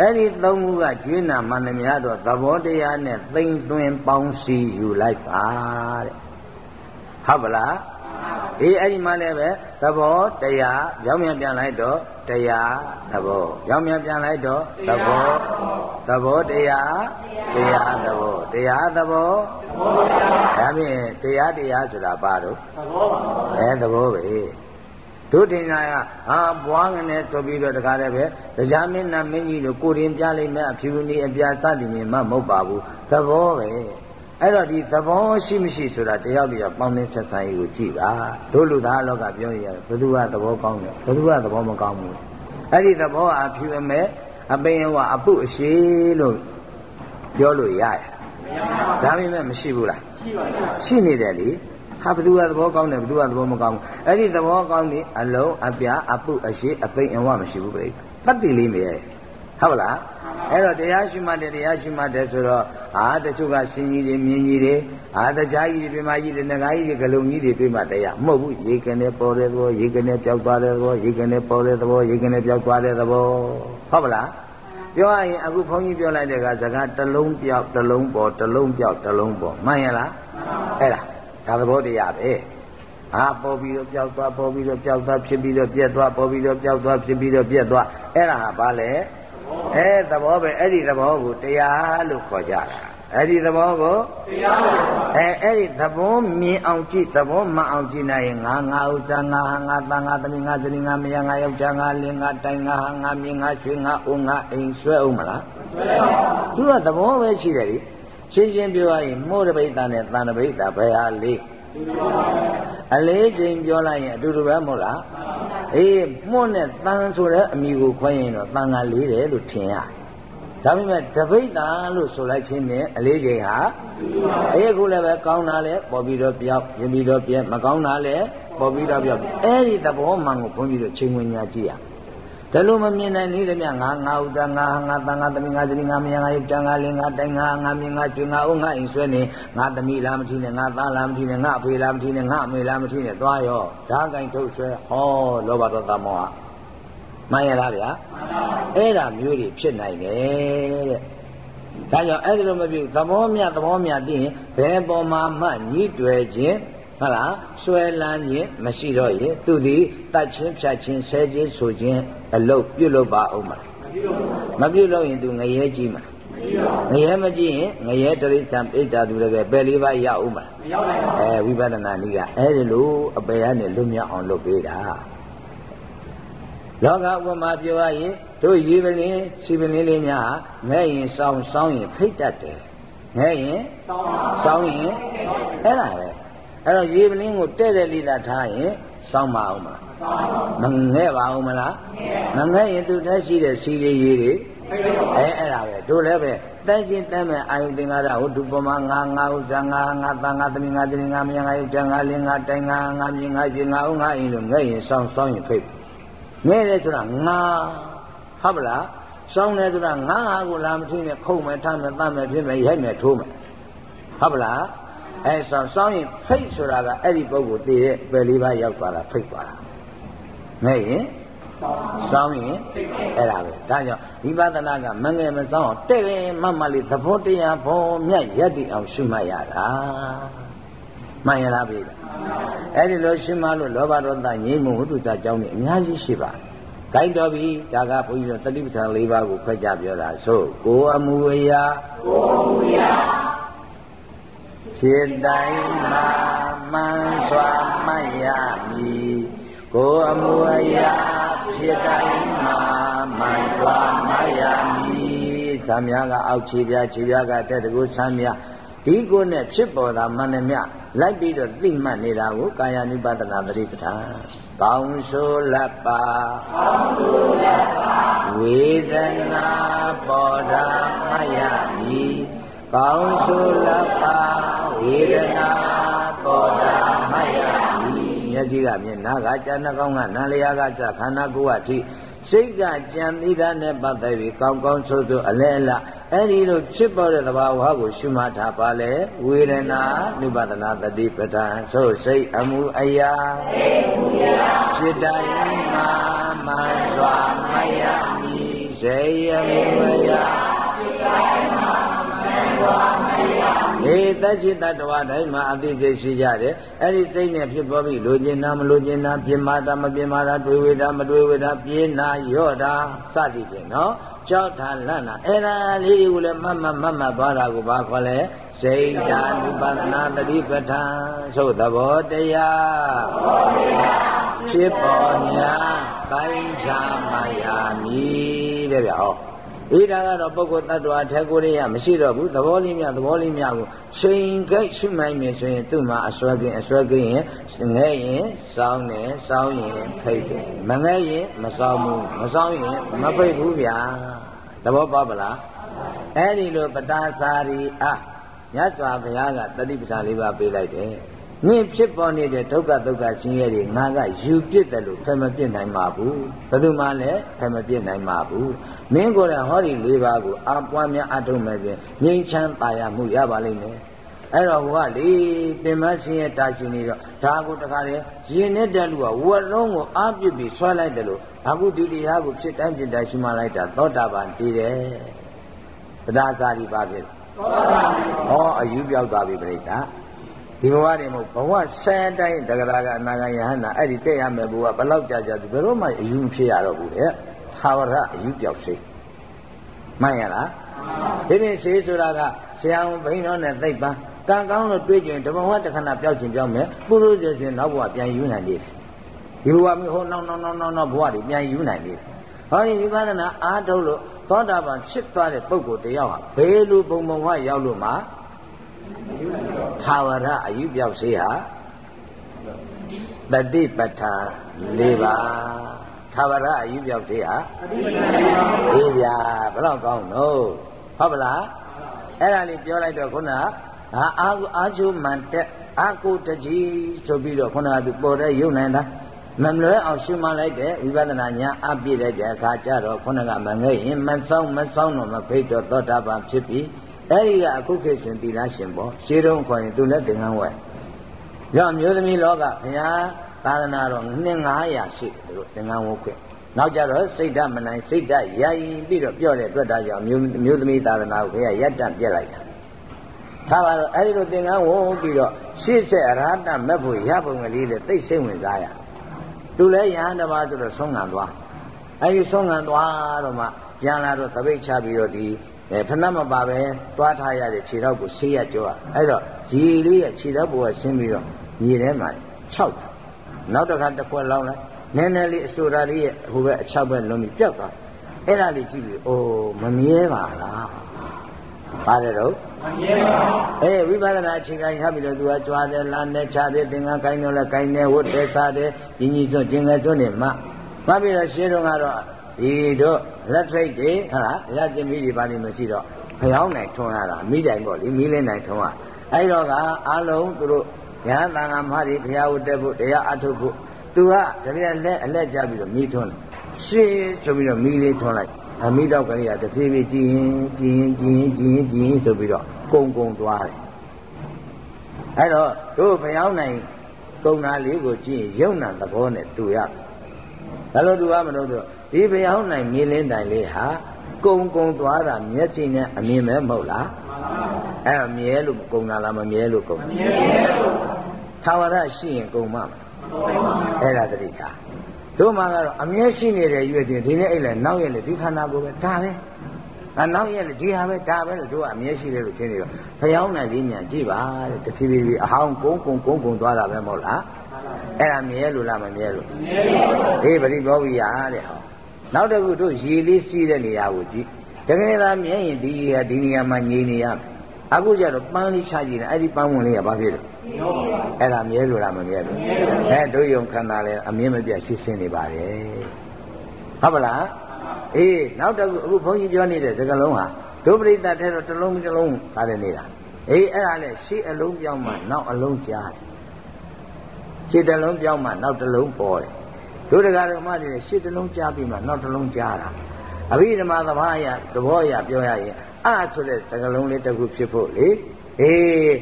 အဲ့ဒီသုံးခုကကျွေးနာမှန်သမျှတော့သဘောတရားနဲ့သိမ့်သွင်းပေါင်းစည်းယူလိုက်ပါတဲ့ဟုတ်ပလားအေးအဲ့ဒီမှလည်းပဲသဘောတရားကြောင်းမြန်ပြန်လိုက်တော့တရားသဘောကြောင်းမြန်ပြန်လိုက်တော့သဘောသဘောတရားတရားသဘောတရားသဘောဒါဖြင့်တရားတရားဆိုတာဘာလို့သဘောပါအဲသဘောပဲ တို့တင်ညာကဟာဘွားငနဲ့ဆိုပြီးတော့တခါတည်းပဲတရားမင်းနာမင်းကြီးတို့ကိုရင်ပြလိုက်မဲ့အဖြူနေအပြာစသည်မြင်မှမဟုတ်ပါဘူးသဘောပဲအဲ့တော့ဒီသဘောရှိမရှိဆိုတာတယောက်တယောက်ပေါင်းသင်းဆက်ဆံရေးကိုကြည့်ပါတို့လူသားလောကပြောရရတယ်ဘယ်သူကသဘောကောင်းတယ်ဘယ်သူကသဘောမကောင်းဘူးအဲ့ဒီသဘောအဖြူအမဲ့အပင်ဝအပုအရှိလို့ပြောလို့ရတယ်ဒါပေမဲ့မရှိဘူးလားရှိပါဘူးရှိနေတယ်လေ ဟာဘသူကသဘောကောင်းတယ်ဘသူကသဘောမကောင်းဘူးအဲ့ဒီသဘောကောင်းသည်အလုံးအပြအပုအရှိအပိန်အဝမရှိဘူးပြိတ္တတတိလေးမရဲ့ဟုတ်လားအဲ့တော့တရားရှိမှတ်တယ်တရားရှိမှတ်တယ်ဆိုတော့အာတချို့ကစင်ကြီးတွေမြင်းကြီးတွေအာတကြားကြီးတွေပြမကြီးတွေငကားကြီးတွေဂလုံးကြီးတွေပြမတရားမဟုတ်ဘူးရေကနေပေါ်တဲ့သဘောရေကနေပျောက်သွားတဲ့သဘောရေကနေပေါ်တဲ့သဘောရေကနေပျောက်သွားတဲ့သဘောဟုတ်ပလားပြောရရင်အခုဘုန်းကြီးပြောလိုက်တဲ့ကစကားတစ်လုံးပြောက်တစ်လုံးပေါ်တစ်လုံးပြောက်တစ်လုံးပေါ်မှန်ရလားအဲ့ဒါ ဒါသဘောတရားပဲဟာပေါ်ပြီးတော့ပျောက်သွားပေါ်ပြီးတော့ပျောက်သွားဖြစ်ပြီးတော့ပြက်သွားပေါ်ပြီးတော့ပျောက်သွားဖြစ်ပြီးတော့ပြက်သွားအဲ့ဒါဟာဘာလဲအဲသဘောပဲအဲ့ဒီသဘောကိုတရားလို့ခေါ်ကြတာအဲ့ဒီသဘောကိုတရားလို့အဲအဲ့ဒီသဘောမြင်အောင်ကြည့်သဘောမှန်အောင်ကြည့်နိုင်ရင်ငါငါဥစ္စာငါဟာငါတန်ငါသမီးငါဇနီးငါမယားငါယောက်ျားငါလင်ငါတိုင်ငါဟာငါမြင်ငါရွှေငါအိုငါအိမ်ဆွဲအောင်မလားဆွဲပါဘူးသူကသဘောပဲရှိတယ်လေ ရှင်းရှင်းပြောရရင်မိုးတပိဋ္ဌာနဲ့တန်တပိဋ္ဌာဘယ်ဟာလေးအလေးချိန်ပြောလိုက်ရင်အတူတူပဲမဟုတ်လားအေးမှုတ်နဲ့တန်ဆိုတဲ့အမိကိုခွဲရင်တော့တန်ကလေးတယ်လို့ထင်ရတယ်ဒါပေမဲ့တပိဋ္ဌာလို့ဆိုလိုက်ခြင်းနဲ့အလေးချိန်ဟာအေးခုလည်းပဲကောင်းတာလဲပေါ်ပြီးတော့ပြောက်ပြင်ပြီးတော့ပြဲမကောင်းတာလဲပေါ်ပြီးတော့ပြောက်အဲ့ဒီသဘောမှန်ကိုဘုန်းကြီးတို့ချိန်ဝင်ညာကြည့်ရ ဒါလို့မမြင်နိုင်သေးတယ်မြငါငါဥဒ္ဒငါငါတန်ငါသမီးငါဇနီးငါမယားငါယုတ်တန်ငါလင်းငါတိုင်ငါငါမြင်ငါကျွငါအုံငါအိမ်ဆွဲနေငါသမီးလားမထီးနဲ့ငါသားလားမထီးနဲ့ငါအဖေလားမထီးနဲ့ငါအမေလားမထီးနဲ့သွားရောဓာကင်ထုတ်ဆွဲဟောလောဘဒေါသမောဟမှန်ရလားဗျာအဲ့ဒါမျိုးတွေဖြစ်နိုင်တယ်တဲ့ဒါကြောင့်အဲ့ဒီလိုမပြုသဘောမြသဘောမြသိရင်ဘယ်ပေါ်မှာမှညှိတွယ်ခြင်း ဟုတ်လားဆွဲလန်းခြင်းမရှိတော့ရင်သူသည်တတ်ချင်းဖြတ်ချင်းဆဲခြင်းဆိုခြင်းအလုတ်ပြုတ်လို့ပါအောင်မလားမပြုတ်လို့ရင်သူငရဲကြီးမှာငရဲမကြည့်ရင်ငရဲတရိစ္ဆာန်ပိဋ္ဌာသူတကယ်ပယ်လေးပါးရအောင်မလားမရောက်နိုင်ပါဘူးအဲဝိပဿနာနည်းကအဲဒီလိုအပယ်ရနဲ့လွတ်မြောက်အောင်လုပ်ပေးတာလောကဥပမာပြောရရင်တို့ရေပလင်းစီပလင်းလေးများမဲ့ရင်စောင်းစောင်းရင်ဖိတ်တတ်တယ်မဲ့ရင်စောင်းရင်အဲ့ဒါပဲ အဲ့တော့ရေပလင်းကိုတဲ့တဲ့လိသာထားရင်စောင်းမအောင်မလားမငဲ့ပါအောင်မလားမငဲ့ရင်သူတက်ရှိတဲ့စီလေးရေတွေအဲအဲ့ဒါပဲတို့လည်းပဲတက်ချင်းတက်မဲ့အာယုသင်္ကာရဟိုဒုပမာငါငါဥစ္စာငါငါတန်ငါသမီးငါတရင်ငါမယံငါယုတ်တန်ငါလင်းငါတိုင်ငါငါမြင်ငါပြင်ငါဥငါအင်းလို့ငဲ့ရင်စောင်းစောင်းရင်ဖိတ်ငဲ့တယ်ဆိုတာငါဟုတ်ပလားစောင်းတယ်ဆိုတာငါးငါးကိုလာမထင်းနဲ့ခုံမယ်ထားမယ်တတ်မယ်ဖြစ်မယ်ရိုက်မယ်ထိုးမယ်ဟုတ်ပလား အဲဆောင်းစောင်းရင်ဖိတ်ဆိုတာကအဲ့ဒီပုဂ္ဂိုလ်တည်တဲ့ပယ်လေးပါးရောက်သွားတာဖိတ်သွားတာမဲ့ရင်စောင်းရင်အဲ့ဒါပဲဒါကြောင့်ဝိပဿနာကမငယ်မစောင်းအောင်တဲ့တယ်မမလေးသဘောတရားပေါ်မြတ်ရက်တည်အောင်ရှုမှတ်ရတာမှန်ရလားဗျာအဲ့ဒီလိုရှုမှတ်လို့လောဘဒေါသငြိမ်းမှုဝိတုတာကြောင့်နေအများကြီးရှိပါတယ်ဂိုက်တော်ပြီဒါကဘုန်းကြီးတို့တတိပဋ္ဌာန်၄ပါးကိုခွဲကြပြောတာဆိုကိုအမှုအရာကိုအမှုအရာ ဖြစ်တိုင်းမှာမှန်စွာမှတ်ရမည်ကိုအမှုအရာဖြစ်တိုင်းမှာမှန်စွာမှတ်ရမည်သံများကအောက်ခြေပြခြေပြကတက်တကူဆမ်းမြဒီကိုနဲ့ဖြစ်ပေါ်တာမှန်တယ်မြလိုက်ပြီးတော့သိမှတ်နေတာကိုကာယ ानु ပဒနာသတိပဋ္ဌာန်ကောင်းဆိုလက်ပါကောင်းဆိုလက်ပါဝေဒနာပေါ်တာမှတ်ရမည်ကောင်းဆိုလက်ပါ ဝေဒနာပေါ်တာမှတ်ရမည်မျက်စိကမျက်နာကကြာနှာခေါင်းကနားလျာကကြာခန္ဓာကိုယ်ကအထိစိတ်ကကြံသီးတာနဲ့ပတ်သက်ပြီးကောင်းကောင်းဆိုးဆိုးအလဲအလအဲ့ဒီလိုဖြစ်ပေါ်တဲ့သဘာဝကိုရှုမှတ်ထားပါလေဝေဒနာနုပဒနာတတိပဋ္ဌာန်ဆိုစိတ်အမှုအရာဖြစ်တိုင်းမှာမှန်စွာမယမိစေယမှုအရာဖြစ်တိုင်းမှာမှန်စွာမယ မိေတရှိတတ္တဝတိုင်းမှာအသိစိတ်ရှိကြတယ်အဲ့ဒီစိတ်နဲ့ဖြစ်ပေါ်ပြီးလိုချင်တာမလိုချင်တာပြင်းမာတာမပြင်းမာတာတွေးဝေတာမတွေးဝေတာပြေးနာရော့တာစသည်ဖြင့်နော်ကြောက်တာလန့်တာအဲ့ဒါလေးတွေကိုလည်းမမမမသွားတာကိုဘာခေါ်လဲစိတ်ဓာနုပါဒနာတတိပဋ္ဌာန်သို့သဘောတရားဖြစ်ပေါ်ညာတိုင်းချာမရမည်တဲ့ဗျဟော ဣဒါကတော့ပုဂ္ဂိုလ်တ attva အထက်ကိုရမရှိတော့ဘူးသဘောလေးမြသဘောလေးမြကိုချိန်ကြိုက်ရှုနိုင်မယ်ဆိုရင်သူ့မှာအစွဲကင်းအစွဲကင်းရင်ငဲ့ရင်စောင်းတယ်စောင်းရင်ဖိတ်တယ်မငဲ့ရင်မစောင်းဘူးမစောင်းရင်မဖိတ်ဘူးဗျာသဘောပေါက်ပလားအဲ့ဒီလိုပတာစာရီအမြတ်စွာဘုရားကတတိပဌာလေးပါပေးလိုက်တယ် နင့်ဖြစ်ပေါ်နေတဲ့ဒုက္ခဒုက္ခချင်းရဲ့တွေငါကယူပြစ်တယ်လို့ဖယ်မပြစ်နိုင်ပါဘူးဘယ်သူမှလည်းဖယ်မပြစ်နိုင်ပါဘူးမင်းကိုယ်တိုင်ဟောဒီ၄ပါးကိုအာပွားများအထုံးမဲ့ဖြင့်ငြိမ်းချမ်းပါရမှုရပါလိမ့်မယ်အဲ့တော့ဟိုကလေပင်မဆင်းရဲတာရှင်နေတော့ဒါကိုတခါလေရင်နဲ့တက်လူကဝက်လုံးကိုအာပြစ်ပြီးဆွဲလိုက်တယ်လို့အခုဒီတရားကိုဖြစ်တိုင်းဖြစ်တိုင်းရှိမှလိုက်တာသောတာပန်တည်တယ်တရားစာရီပါဖြစ်သောတာပန်ဟောအယူပြောက်သွားပြီပြိတ္တာ ဒီဘဝတွေမဟုတ်ဘဝဆယ်တိုင်းတဂရကအနာဂယဟနာအဲ့ဒီတက်ရမယ်ဘဝဘယ်လောက်ကြာကြာဒီဘယ်တော့မှအယူမဖြစ်ရတော့ဘူးတဲ့သာဝရအယူပြောက်စေမှန်ရလားဒီပြင်စေဆိုတာကဆရာဝန်ဘိန်းတော်နဲ့သိပ်ပန်းကံကောင်းလို့တွေးကြရင်ဓမ္မဝတ္တခဏပြောက်ခြင်းပြောက်မယ်ပုရုဇေရှင်နောက်ဘဝပြန်ယူနိုင်တယ်ဒီဘဝမျိုးဟိုနောက်နောက်နောက်နောက်ဘဝတွေပြန်ယူနိုင်တယ်ဟောဒီဝိပဿနာအားထုတ်လို့သောတာပန်ဖြစ်သွားတဲ့ပုဂ္ဂိုလ်တယောက်ဟာဘယ်လိုပုံပုံဝရောက်လို့မှ သာဝရအယူပြောက်စေဟာတတိပဋ္ဌာ၄ပါးသာဝရအယူပြောက်စေဟာအေးဗျာဘယ်တော့ကောင်းတော့ဟုတ်ပလားအဲ့ဒါလေးပြောလိုက်တော့ခုနကအာအာချုမှန်တက်အာကိုတကြီးဆိုပြီးတော့ခုနကသူပေါ်တဲ့ယုံနိုင်တာမလွဲအောင်ရှုမှန်လိုက်တဲ့ဝိပဿနာဉာဏ်အပြည့်တဲ့အခါကျတော့ခုနကမငဲ့ရင်မဆောင်မဆောင်တော့မဖိတ်တော့သောတာပန်ဖြစ်ပြီး အဲဒီကအခုခေတ်ရှင်သီလရှင်ပေါ့ရှင်းတော့ခေါ်ရင်သူလည်းသင်္ကန်းဝဲရောမျိုးသမီးလောကဘုရားသာသနာတော်နှစ်900ရှိတယ်သူတို့သင်္ကန်းဝဲခွင့်နောက်ကြတော့စိတ်ဓာတ်မနိုင်စိတ်ဓာတ်ရိုင်ပြီးတော့ပြောတဲ့အတွက်ဒါကြောင့်မျိုးမျိုးသမီးသာသနာကိုဘုရားရပ်တန့်ပြက်လိုက်တာထားပါတော့အဲဒီလိုသင်္ကန်းဝဲပြီးတော့ရှေ့ဆက်အရဟတမက်ဖို့ရပုံကလေးလေသိစိတ်ဝင်စားရသူလည်းယဟန်တပါးဆိုတော့ဆုံးငံသွားအဲဒီဆုံးငံသွားတော့မှပြန်လာတော့သပိတ်ချပြီးတော့ဒီ အဲဖဏမပါပဲသွားထားရတဲ့ခြေထောက်ကိုဆေးရကြောအဲ့တော့ရေလေးရဲ့ခြေထောက်ပေါ်ကဆင်းပြီးတော့မြေထဲမှာ၆နောက်တစ်ခါတစ်ခွက်လောင်းလိုက်နည်းနည်းလေးအစိုးရလေးရဲ့ဟိုဘက်အချောက်ဘက်လုံးပြီးပြောက်သွားအဲ့ဒါလေးကြည့်ပြီးအိုးမမြဲပါလားပါတယ်တော့မမြဲပါဘူးအေးဝိပဿနာအခြေခံရပြီလို့သူကကြွားတယ်လာနေချတယ်သင်္ကန်းကိုင်းတော့လဲကိုင်းနေဝတ်တယ်စားတယ်ညီညီစွန့်ကျင်ငယ်စွန့်နေမှမှပြီးတော့ရှင်းတော့ကတော့ ဒီတို့လက်ထိတ်တွေဟာလားရကျင်မိတွေပါလိမ့်မရှိတော့ဖျောင်းနိုင်ထွန်းရတာမိတိုင်ပေါ့လေမိလင်းနိုင်ထွန်းရအဲ့တော့ကအလုံးသူတို့ရဟန်းသံဃာမတွေဘုရားဝတ်တက်ဖို့တရားအထုတ်ဖို့သူကတပြည့်လက်အလက်ကြပြီးတော့မိထွန်းတယ်ရှင်းဆိုပြီးတော့မိလေးထွန်းလိုက်အမိတော့ကလေးကတဖြည်းဖြည်းကြည်ရင်ကြည်ရင်ကြည်ရင်ကြည်ရင်ကြည်ရင်ဆိုပြီးတော့ကုံကုံသွားတယ်အဲ့တော့တို့ဘယောင်းနိုင်ကုံနာလေးကိုကြည့်ရင်ယုံနာသဘောနဲ့တူရဘယ် လိုတူရမလို့ဆိုဒီဘယောင်းနိုင်မြင်လင်းတိုင်လေးဟာကုံကုံသွားတာမျက်စိနဲ့အမြင်ပဲမဟုတ်လားအဲ့တော့မြဲလို့ကုံတာလားမမြဲလို့ကုံမမြဲလို့သာဝရရှိရင်ကုံမှာအဲ့ဒါတတိထားတို့မှကတော့အမျက်ရှိနေတဲ့ရွက်တင်ဒီနေ့အဲ့လေနောက်ရက်လေဒီခန္ဓာကိုယ်ပဲဒါပဲအနောက်ရက်လေဒီဟာပဲဒါပဲလို့တို့ကအမျက်ရှိတယ်လို့ထင်နေတော့ဖျောင်းနိုင်လေးမြန်ကြည့်ပါတဲ့တဖြည်းဖြည်းအဟောင်းကုန်းကုန်းကုန်းကုန်းသွားတာပဲမဟုတ်လား အဲ့ဒါမြဲလို့လားမမြဲလို့မြဲပါဘူးအေးပရိဘောဝိယတဲ့ဟောနောက်တစ်ခုတို့ရေလေးစီးတဲ့နေရာကိုကြည့်တကယ်သာမြဲရင်ဒီရေကဒီနေရာမှာငြိမ်နေရမယ်အခုကျတော့ပန်းလေးချကြည့်နေအဲ့ဒီပန်းဝင်လေးကဘာဖြစ်လို့အဲ့ဒါမြဲလို့လားမမြဲလို့အဲတို့ယုံခန္ဓာလဲအမြင်မပြတ်ရှိစင်းနေပါတယ်ဟုတ်ပါလားအေးနောက်တစ်ခုအခုဘုန်းကြီးပြောနေတဲ့စကားလုံးဟာဒုပရိသတ်ထဲတော့တစ်လုံးတစ်လုံးခါတယ်နေတာအေးအဲ့ဒါလဲရှေ့အလုံးပြောင်းမှနောက်အလုံးကြားတယ် ရှေ့တစ်လုံးပြောင်းမှနောက်တစ်လုံးပေါ်တယ်တို့တရားတော်မှတွေရှေ့တစ်လုံးကြားပြီးမှနောက်တစ်လုံးကြားတာအဘိဓမ္မာသဘာယသဘောအရပြောရရင်အဲ့ဆိုတဲ့စကားလုံးလေးတစ်ခုဖြစ်ဖို့လေအေး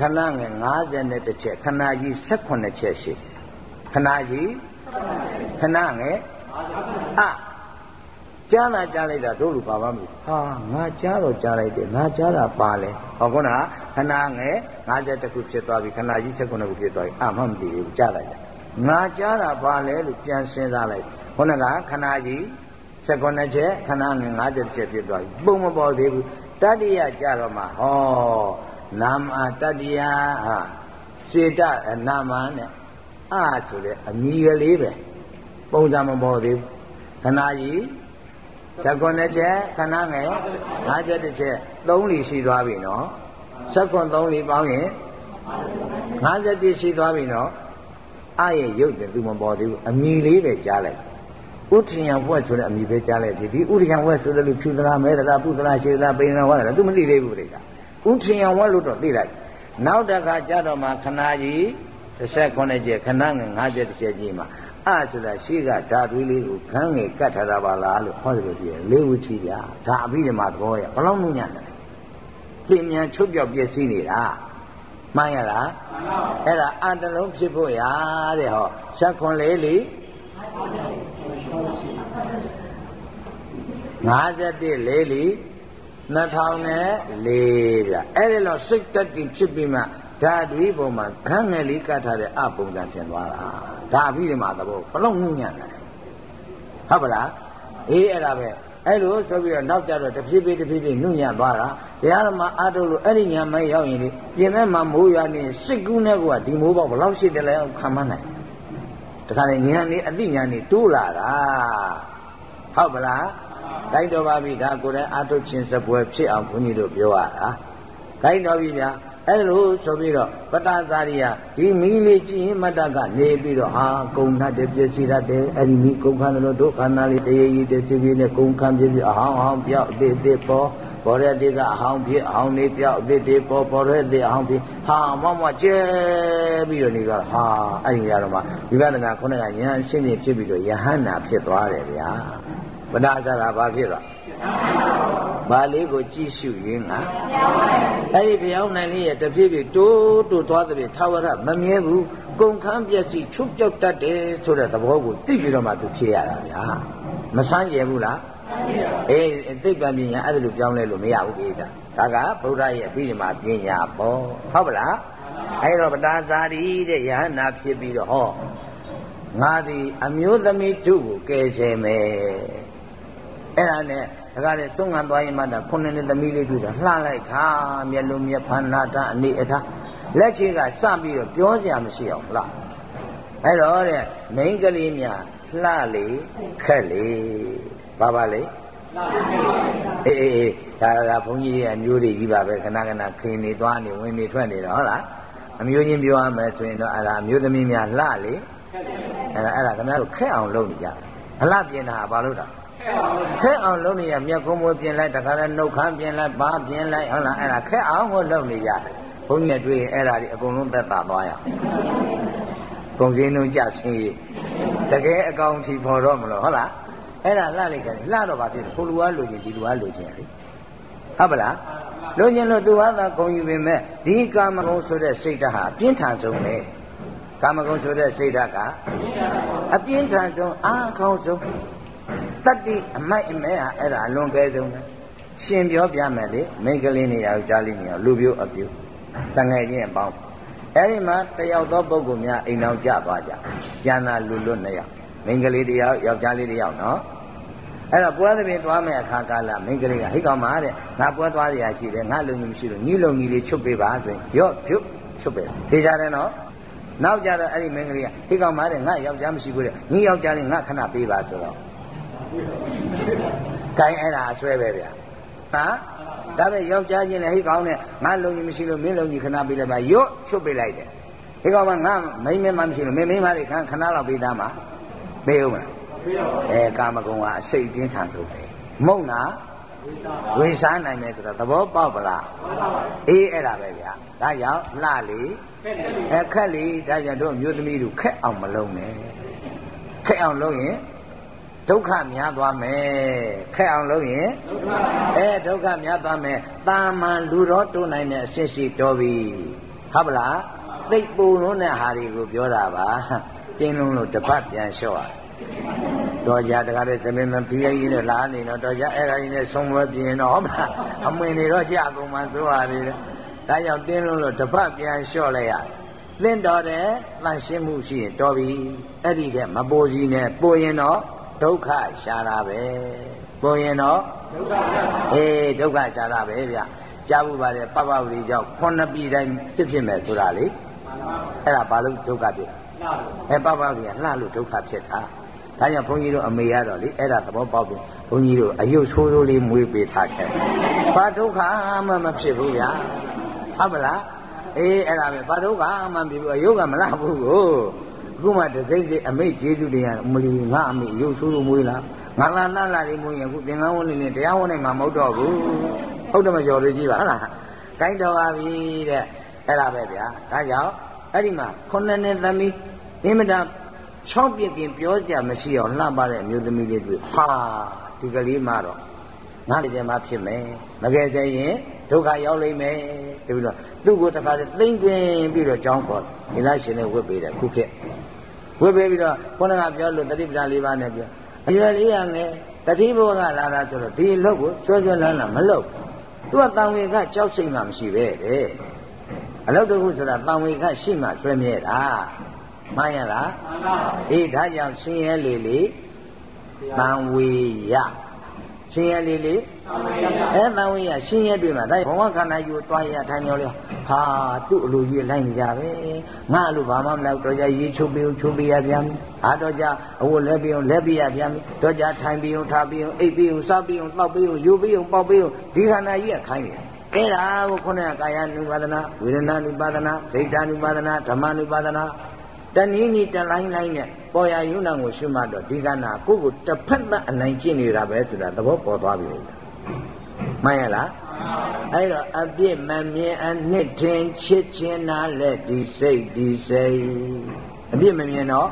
ခဏငယ်50ချက်ခဏကြီး18ချက်ရှိတယ်ခဏကြီးခဏငယ်အ ကြားလာကြားလိုက်တာတို့လူပါပါမလို့ဟာငါကြားတော့ကြားလိုက်တယ်ငါကြားတာပါလဲဟောခုနကခဏငယ်50ခုဖြစ်သွားပြီခဏကြီး18ခုဖြစ်သွားပြီအမှမသိဘူးကြားလိုက်တယ်ငါကြားတာပါလဲလို့ပြန်စဉ်းစားလိုက်ခုနကခဏကြီး19ချက်ခဏငယ်50ချက်ဖြစ်သွားပြီပုံမပေါ်သေးဘူးတတိယကြတော့မှဟောနာမတတိယဟာစေတနာမနဲ့အာဆိုတဲ့အမိကလေးပဲပုံစံမပေါ်သေးဘူးခဏကြီး 19ချက်ခဏငယ်50ချက်3လီရှိသွားပြီနော်19 3လီပေါင်းရင်50ရှိသွားပြီနော်အာရဲ့ရုပ်တယ်သူမပေါ်သေးဘူးအမိလေးပဲကြားလိုက်ဥထယံဘွဲ့ဆိုတဲ့အမိပဲကြားလိုက်ဒီဒီဥထယံဘွဲ့ဆိုတဲ့လူဖြူသလားမဲသလားပုသလားရှေသလားပိန်လားဝါလားသူမသိသေးဘူးလေကဥထယံဘွဲ့လို့တော့သိလိုက်နောက်တစ်ခါကြတော့မှခဏကြီး18ကျက်ခဏငယ်50ကျက်ကြီးမှာ အဆိုတာရှိကဓာသွေးလေးကိုခန်းငယ်ကတ်ထားတာပါလားလို့ဟောတယ်ပြည့်လေးဝချီပြဒါအဘိဓမ္မာသဘောရဘလောက်နုညံ့တယ်ပြင်မြန်ချုပ်ပြောက်ပြည့်စည်နေတာမှန်ရလားအဲ့ဒါအတလုံးဖြစ်ဖို့ရတဲ့ဟောဆက်ခွန်လေးလီ51လေးလီ2004ဗျအဲ့ဒီတော့စိတ်တက်တည်ဖြစ်ပြီးမှဓာတ်တွေပုံမှာခန်းငယ်လေးကတ်ထားတဲ့အပုံစံတင်သွားတာ ဒါအပြီးဒီမှာသဘောဘလောက်ငုံညံ့တယ်ဟုတ်ပါလားအေးအဲ့ဒါပဲအဲ့လိုဆိုပြီးတော့နောက်ကြတော့တဖြည်းဖြည်းတဖြည်းဖြည်းနှုညံ့သွားတာတရားဓမ္မအားထုတ်လို့အဲ့ဒီညာမိုင်းရောက်ရင်လေပြင်မဲ့မှာမိုးရွာနေစိတ်ကူးနဲ့ကဒီမိုးပေါက်ဘလောက်ရှိတယ်လဲခံမနိုင်တခါလေညာနေအတိညာနေတိုးလာတာဟုတ်ပါလားတိုက်တော်ပါပြီဒါကိုယ်တိုင်အာထုတ်ခြင်းစပွဲဖြစ်အောင်ဘုန်းကြီးတို့ပြောရတာတိုက်တော်ပြီဗျာ အဲ့လိုဆိုပြီးတော့ပတ္တသာရိယဒီမီးလေးကြည့်ရင်မတ္တကနေပြီးတော့ဟာကုံတ်တဲ့ပြည့်စည်တတ်တယ်အဲ့ဒီမီးကုံခန်းလို့ဒုက္ခနာလေးတရေကြီးတည်းဖြစ်ဖြစ်နဲ့ကုံခန်းပြည့်ပြည့်အဟောင်းအဟောင်းပြောက်အသေးအသေးပေါ်ပေါ်တဲ့တိကအဟောင်းဖြစ်အဟောင်းလေးပြောက်အသေးသေးပေါ်ပေါ်တဲ့တိအဟောင်းဖြစ်ဟာမမကျဲပြီးတော့နေတော့ဟာအဲ့ဒီနေရာတော့မှဝိပဿနာခုနကဉာဏ်ရှင်းနေဖြစ်ပြီးတော့ယဟန္တာဖြစ်သွားတယ်ဗျာပဒဇာတာဘာဖြစ်တော့ ဘာလေးကိုကြည့်ရှုရင်းကအဲ့ဒီဘုရားနိုင်လေးရဲ့တဖြည်းဖြည်းတိုးတိုးသွားတဲ့ဖြဝရမမြဲဘူးကုန်ခန်းပျက်စီးချုပ်ပြောက်တတ်တယ်ဆိုတဲ့သဘောကိုသိပြီးတော့မှသူဖြေရတာဗျာမဆန်းကျင်ဘူးလားအေးသိပ္ပံပညာအဲ့ဒါလိုပြောင်းလဲလို့မရဘူးကိစ္စဒါကဗုဒ္ဓရဲ့အပြီးမှာပညာပေါ့ဟုတ်ပလားအဲ့တော့ပတာသာရီတဲ့ယဟနာဖြစ်ပြီးတော့ဟောငါသည်အမျိုးသမီးတို့ကိုကယ်ဆယ်မယ်အဲ့ဒါနဲ့ ဒါကလည်းသုံးငံသွားရင်မှတာခုနှစ်နှစ်သမီးလေးတွေ့တာလှလိုက်တာမျက်လုံးမျက်ဖန်နာတာအနေအထားလက်ချေကစပြီးတော့ပြောစရာမရှိအောင်လှအဲ့တော့တဲ့မိန်းကလေးများလှလေခက်လေဘာပါလေအေးအေးဒါကဘုန်းကြီးတွေအမျိုးတွေကြီးပါပဲခဏခဏခင်နေသွားနေဝင်နေထွက်နေတော့ဟုတ်လားအမျိုးချင်းပြောရမယ်ဆိုရင်တော့အဲ့ဒါအမျိုးသမီးများလှလေအဲ့ဒါအဲ့ဒါခင်ဗျားတို့ခက်အောင်လုပ်နေကြအလှပြင်တာဘာလို့တာ ခက်အောင်လုပ်နေရမြက်ကုန်းမွေးပြင်လိုက်တခါလဲနှုတ်ခမ်းပြင်လိုက်ဘာပြင်လိုက်ဟုတ်လားအဲ့ဒါခက်အောင်ကိုလုပ်နေရတယ်ဘုန်းကြီးတွေ့ရင်အဲ့ဒါဒီအကုန်လုံးသက်သာသွားရအောင်ကုန်စည်နှုန်းကြဆင်းရေးတကယ်အကောင်ထီဖော်တော့မလို့ဟုတ်လားအဲ့ဒါလှလိုက်ကြတယ်လှတော့ဘာဖြစ်လဲဟိုလူကလူချင်းဒီလူကလူချင်းလေဟုတ်ပလားလူချင်းလို့သူဟာသာဂုံယူပေမဲ့ဒီကာမဂုဏ်ဆိုတဲ့စိတ်ဓာတ်ဟာအပြင်းထန်ဆုံးပဲကာမဂုဏ်ဆိုတဲ့စိတ်ဓာတ်ကအပြင်းထန်ဆုံးအားကောင်းဆုံး တတ္တိအမိုက်အမဲဟာအဲ့ဒါအလွန်ကဲဆုံးပဲရှင်ပြောပြမယ်လေမိန်းကလေးနေရာယောက်ျားလေးနေရာလူပြိုအပြိုတငယ်ချင်းအပေါင်းအဲ့ဒီမှာတယောက်သောပုဂ္ဂိုလ်များအိမ်အောင်ကြသွားကြကျန်တာလူလွတ်နှစ်ယောက်မိန်းကလေးတယောက်ယောက်ျားလေးတယောက်နော်အဲ့တော့ပွဲသဖြင့်သွားမယ်အခါကာလမိန်းကလေးကဟိတ်ကောင်ပါတဲ့ငါပွဲသွားရရှိတယ်ငါလုံကြီးမရှိလို့ညီလုံကြီးလေးချုပ်ပေးပါဆိုရင်ရော့ဖြုတ်ချုပ်ပေးတယ်ကြတယ်နော်နောက်ကြတော့အဲ့ဒီမိန်းကလေးကဟိတ်ကောင်ပါတဲ့ငါယောက်ျားမရှိဘူးတဲ့ညီယောက်ျားလေးငါခဏပေးပါဆိုတော့ ကိုင်းအဲ့ဒါအဆွဲပဲဗျာဟာဒါပဲယောက်ျားချင်းလည်းဟိတ်ကောင်နဲ့ငါလုံကြီးမရှိလို့မင်းလုံကြီးခဏပေးလိုက်ပါရော့ချုပ်ပေးလိုက်တယ်ဟိတ်ကောင်ကငါမိန်းမမရှိလို့မင်းမိန်းမလေးခဏခဏလောက်ပေးသားမှာပေးဦးမလားအဲကာမဂုဏ်ကအစိတ်ပြင်းထန်ဆုံးပဲမုံနာဝေစားနိုင်မယ်ဆိုတော့သဘောပေါက်ပလားအေးအဲ့ဒါပဲဗျာဒါကြောင့်လှလေအဲခက်လေဒါကြောင့်တို့မျိုးသမီးတို့ခက်အောင်မလုံးနဲ့ခက်အောင်လုံးရင် ဒုက္ခများသွားမယ်ခက်အောင်လုပ်ရင်အဲဒုက္ခများသွားမယ်တာမန်လူတော်တိုးနိုင်တဲ့အစစ်ရှိတော်ပြီဟုတ်ပလားသိပ်ပူလုံးတဲ့ဟာတွေကိုပြောတာပါတင်းလုံးလို့တပတ်ပြန်လျှော့ရတော်ကြတကားတဲ့သမင်းမပြီးရည်နဲ့လာနေတော့တော်ကြအဲ့ဒါကြီးနဲ့ဆုံးဝဲပြင်းတော့ဟုတ်မလားအမွင်တွေတော့ကြာကုန်မှသိုးရသေးတယ်ဒါကြောင့်တင်းလုံးလို့တပတ်ပြန်လျှော့လိုက်ရတယ်သင်တော်တယ်တန်ရှင်းမှုရှိရင်တော်ပြီအဲ့ဒီတဲ့မပိုစီနဲ့ပိုရင်တော့ ဒုက္ခရှားတာပဲပိုရင်တော့ဒုက္ခအေးဒုက္ခရှားတာပဲဗျကြားဘူးပါလေပပဝရီကြောင့်ခုနှစ်ပြည်တိုင်းဖြစ်ဖြစ်မယ်ဆိုတာလေအဲ့ဒါဘာလို့ဒုက္ခဖြစ်အဲပပဝရီကလှလို့ဒုက္ခဖြစ်တာဒါကြောင့်ဘုန်းကြီးတို့အမေရတော့လေအဲ့ဒါသဘောပေါက်ပြီဘုန်းကြီးတို့အယုတ်ဆိုးဆိုးလေးမွေးပေးထားခဲ့ဘာဒုက္ခမှမဖြစ်ဘူးဗျာဟုတ်ပလားအေးအဲ့ဒါပဲဘာဒုက္ခမှမဖြစ်ဘူးအယုတ်ကမလားဘူးကို အခုမှတစိမ့်စိအမိတ်ကျေးဇူးတွေကအမလီငါအမိရုပ်ဆိုးလို့မွေးလားငါလာလာလာလေးမွေးရင်အခုသင်္ကန်းဝန်းလေးနဲ့တရားဝန်းနိုင်မှာမဟုတ်တော့ဘူးဟုတ်တယ်မကျော်လေးကြီးပါဟုတ်လားကိုင်းတော်ပါပြီတဲ့အဲ့ဒါပဲဗျာဒါကြောင့်အဲ့ဒီမှာခုနှစ်နှစ်သမီးအင်မတန်၆ပြစ်ပြင်ပြောကြမရှိအောင်လှပတဲ့အမျိုးသမီးလေးတွေဟာဒီကလေးမှတော့ငါလည်းကြမှာဖြစ်မယ်မကယ်ကြရင် ဒုက္ခရောက်လိမ့်မယ်တပြီးတော့သူ့ကိုတခါတည်းသိမ့်တွင်ပြီးတော့ကြောင်းခေါ်ဒီလားရှင်နဲ့ဝတ်ပေးတယ်ခုခေတ်ဝတ်ပေးပြီးတော့ခုနကပြောလို့တတိပဌာလေးပါးနဲ့ပြောအရွယ်လေးရငယ်တတိဘောကလာတာဆိုတော့ဒီအလုပ်ကိုကျွမ်းကျွမ်းလန်းလန်းမလုပ်သူကတန်ဝေကကြောက်စိတ်မှမရှိပဲတဲ့အလုပ်တခုဆိုတာတန်ဝေကရှိမှဆွဲမြဲတာမှန်ရလားမှန်ပါအေးဒါကြောင့်ရှင်ရဲလေလေတန်ဝေရရှင်ရဲလေးလေး အဲတန်ဝိယရှင်ရဲတွေ့မှာဒါဘဝခန္ဓာယူသွားရထိုင်ရောလေဟာသူ့အလိုကြီးလိုက်နေကြပဲငါအလိုဘာမှမလုပ်တော့ကြရေးချုပ်ပြီးချုပ်ပြီးရပြန်ပြီဟာတော့ကြအဝတ်လဲပြီးလဲပြီးရပြန်ပြီတော့ကြထိုင်ပြီးထားပြီးအိပ်ပြီးစားပြီးတောက်ပြီးယူပြီးပေါက်ပြီးဒီခန္ဓာကြီးကခိုင်းတယ်အဲ့ဒါကိုခုနကကာယ ानु ပါဒနာဝေဒနာ ानु ပါဒနာဒိဋ္ဌ ानु ပါဒနာဓမ္မ ानु ပါဒနာတနည်းနည်းတလိုင်းလိုင်းနဲ့ပေါ်ရယုံနာကိုရှုမှတ်တော့ဒီကနာကိုယ့်ကိုတစ်ဖက်သက်အနိုင်ကျင့်နေတာပဲဆိုတာသဘောပေါ်သွားပြီ မှန်ရလားအဲ့တော့အပြစ်မမြင်အနှစ်ထင်ချစ်ခြင်းနာလက်ဒီစိတ်ဒီစိတ်အပြစ်မမြင်တော့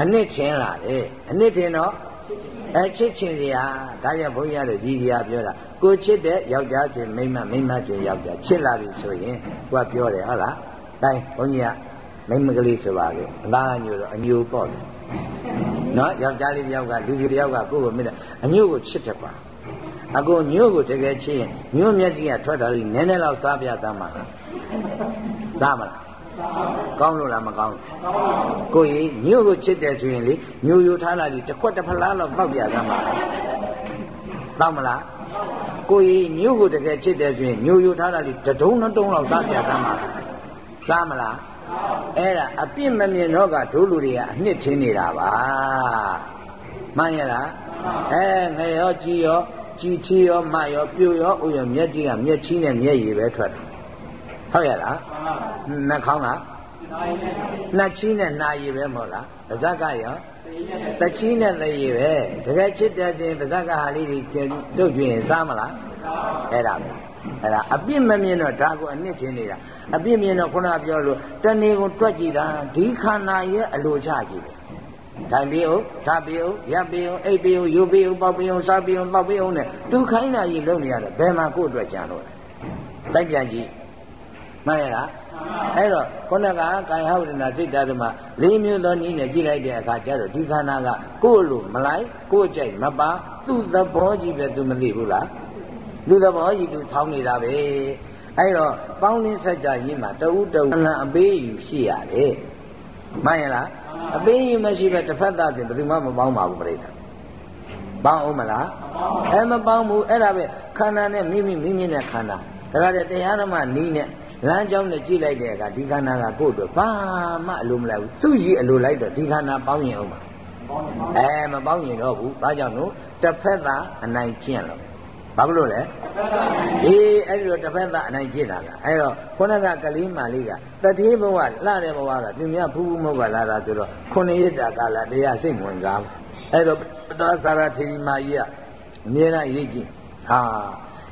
အနှစ်ထင်လာတယ်အနှစ်ထင်တော့အဲချစ်ချင်းစရာဒါကြောင့်ဘုန်းကြီးတို့ဒီစရာပြောတာကိုချစ်တဲ့ယောက်ျားချင်းမိန်းမမိန်းမချင်းယောက်ျားချစ်လာပြီဆိုရင်ကိုကပြောတယ်ဟုတ်လားတိုင်းဘုန်းကြီးကမိမကလေးဆိုပါလေအလားညိုတော့အညိုပေါ့တယ်နော်ယောက်ျားလေးတယောက်ကလူကြီးတယောက်ကကိုယ့်ကိုမြင်တယ်အညိုကိုချစ်တယ်ပါ အကိုညို့ကိုတကယ်ချစ်ရင်ညို့မျက်ကြီးကထွက်တာလေးနည်းနည်းလောက်စားပြသမ်းပါသားမလားကောင်းလို့လားမကောင်းကိုကြီးညို့ကိုချစ်တယ်ဆိုရင်လေညို့ယူထားလာဒီတစ်ခွက်တစ်ဖလားလောက်ပောက်ပြသမ်းပါသောက်မလားကိုကြီးညို့ကိုတကယ်ချစ်တယ်ဆိုရင်ညို့ယူထားတာဒီတဒုံးနှစ်တုံးလောက်စားပြသမ်းပါသားမလားအဲ့ဒါအပြစ်မမြင်တော့ကဒုလူတွေကအနှစ်ထင်းနေတာပါမှန်ရလားအဲငရောကြည်ရော ကြည်ချီရောမရောပြိုရောဥရောမျက်ကြီးကမျက်ချီနဲ့မျက်ရည်ပဲထွက်တယ်ဟုတ်ရလားနှာခေါင်းကနှာချီနဲ့နှာရည်ပဲမဟုတ်လားပါဇက်ကရောတချီနဲ့လေရည်ပဲတကယ်ချစ်တဲ့တင်ပါဇက်ကဟာလေးတွေတို့ကျွရင်စားမလားအဲ့ဒါပဲအဲ့ဒါအပြစ်မမြင်တော့ဒါကိုအနှစ်ထင်နေတာအပြစ်မြင်တော့ခုနပြောလို့တဏီကိုတွက်ကြည့်တာဒီခန္ဓာရဲ့အလိုချကြည့်တယ် ထိုင်ပြီးအောင်ထားပြီးအောင်ရပ်ပြီးအောင်အိပ်ပြီးအောင်ယူပြီးအောင်ပေါက်ပြီးအောင်စားပြီးအောင်တောက်ပြီးအောင်နဲ့သူခိုင်းတာကြီးလုပ်နေရတယ်ဘယ်မှာကိုယ့်အတွက်ကြံလို့လဲတိုက်ပြန်ကြည့်မှန်ရလားအဲ့တော့ခုနကကာယဟောဒနာစိတ်ဓာတ်မှာလေးမျိုးသောနည်းနဲ့ကြည့်လိုက်တဲ့အခါကျတော့ဒီခန္ဓာကကိုယ်လိုမလိုက်ကိုယ်ကြိုက်မပါသူ့သဘောကြီးပဲသူမသိဘူးလားလူသဘောကြီးသူဆောင်းနေတာပဲအဲ့တော့ပေါင်းလင်းစัจ जा ကြီးမှာတဦးတဦးအလံအပေးယူရှိရတယ်မှန်ရလား အပေးယူမရှိပဲတစ်ဖက်သားပြင်ဘယ်သူမှမပေါင်းပါဘူးပြိတ္တာပေါင်းအောင်မလားအဲမပေါင်းဘူးအဲ့ဒါပဲခန္ဓာနဲ့မိမိမိမိနဲ့ခန္ဓာဒါကြတဲ့တရားဓမ္မနီးနဲ့လမ်းကြောင်းနဲ့ကြည့်လိုက်တဲ့အခါဒီခန္ဓာကကိုယ့်အတွက်ဘာမှအလိုမလိုက်ဘူးသူ့ကြီးအလိုလိုက်တော့ဒီခန္ဓာပေါင်းရင်အောင်ပါအဲမပေါင်းရင်တော့ဘူးဘာကြောင့်လို့တစ်ဖက်သာအနိုင်ကျင့်လို့ ဘာလို့လဲအေးအဲ့ဒီတော့တစ်ဖက်သာအနိုင်ကျင့်တာကအဲ့တော့ခုနကကလေးမလေးကတတိဘဝလှတဲ့ဘဝကသူများဖူးဖူးမဟုတ်ပါလားဒါဆိုတော့ခုနှစ်ရက်တာကလာတရားစိတ်ဝင်စားအဲ့တော့ပတ္တသာရထေရီမာကြီးကအမြဲတမ်းရေးကြည့်ဟာ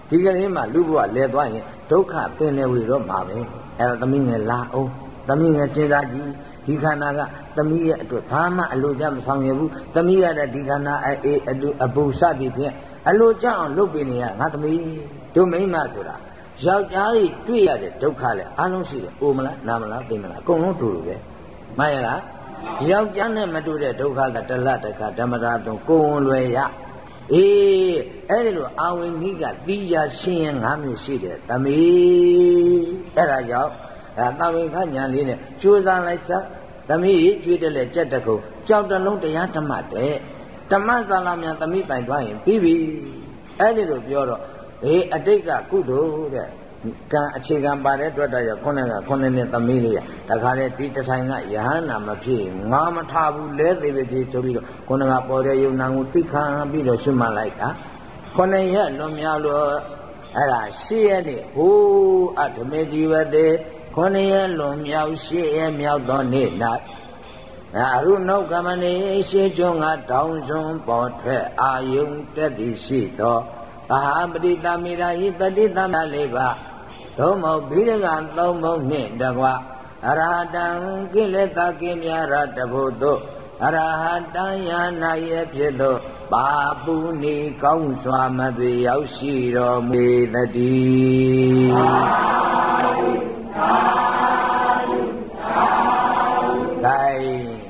ဒီကလေးမှလူဘဝလဲသွားရင်ဒုက္ခပင်လေဝေတော့မှာပဲအဲ့တော့သမီးငယ်လာအောင်သမီးငယ်စဉ်းစားကြည့်ဒီခန္ဓာကသမီးရဲ့အတွက်ဘာမှအလိုကြမဆောင်ရဘူးသမီးရတဲ့ဒီခန္ဓာအေးအပူစသည်ဖြင့် အလိုကြအောင်လုပ်ပေးနေရငါသမီးတို့မိမဆိုတာယောက်ျားကြီးတွေ့ရတဲ့ဒုက္ခလည်းအလုံးရှိတယ်။အိုမလားနာမလားသိမလားအကုန်လုံးတူတူပဲ။မှန်ရလား။ယောက်ျားနဲ့မတူတဲ့ဒုက္ခကတလတ်တခါဓမ္မရာတုံကိုယ်လွယ်ရအေးအဲ့ဒီလိုအာဝိနိကတိရရှင်းရင်၅မျိုးရှိတယ်သမီးအဲ့ဒါကြောင့်အဲတာဝိခညာလေးနဲ့ကြိုးစားလိုက်စသမီးကြွေးတယ်လေကြက်တကုံကြောက်တလုံးတရားဓမ္မတဲ့ ဓမ္မသာလမြန်သမီးပိုင်သွားရင်ပြီးပြီအဲ့ဒီလိုပြောတော့အေးအတိတ်ကကုသိုလ်တဲ့ကံအခြေခံပါတဲ့အတွက်တော့ခုနကခုနှစ်နှစ်သမီးလေးရတခါလေဒီတထိုင်ကယဟန္တာမဖြစ်ငါမထဘူးလဲသေးပဲကြီးဆိုပြီးတော့ခုနကပေါ်တဲ့ယုံနာကိုသိခံပြီးတော့ရှင်းမှလိုက်တာခုနှစ်ရက်လွန်မြောက်လို့အဲ့ဒါရှစ်ရက်နေ့ဟိုးအဓမေတိဝတေခုနှစ်ရက်လွန်မြောက်ရှစ်ရက်မြောက်သောနေ့၌ အရုဏုကမနေရှေးကျွန်းကတောင်းစွန်ပေါ်ထွက်အာယုန်တက်သည်ရှိသောဘာပတိတမိရာဟိပတိတမလေးပါသို့မဟုတ်ဘိရကသုံးဘုံနှင့်တကွအရဟတံကိလေသာကိမြရတဘုသောအရဟတံယာနာရဲ့ဖြစ်သောပါပုနေကောင်းစွာမသွေရောက်ရှိတော်မူတည်း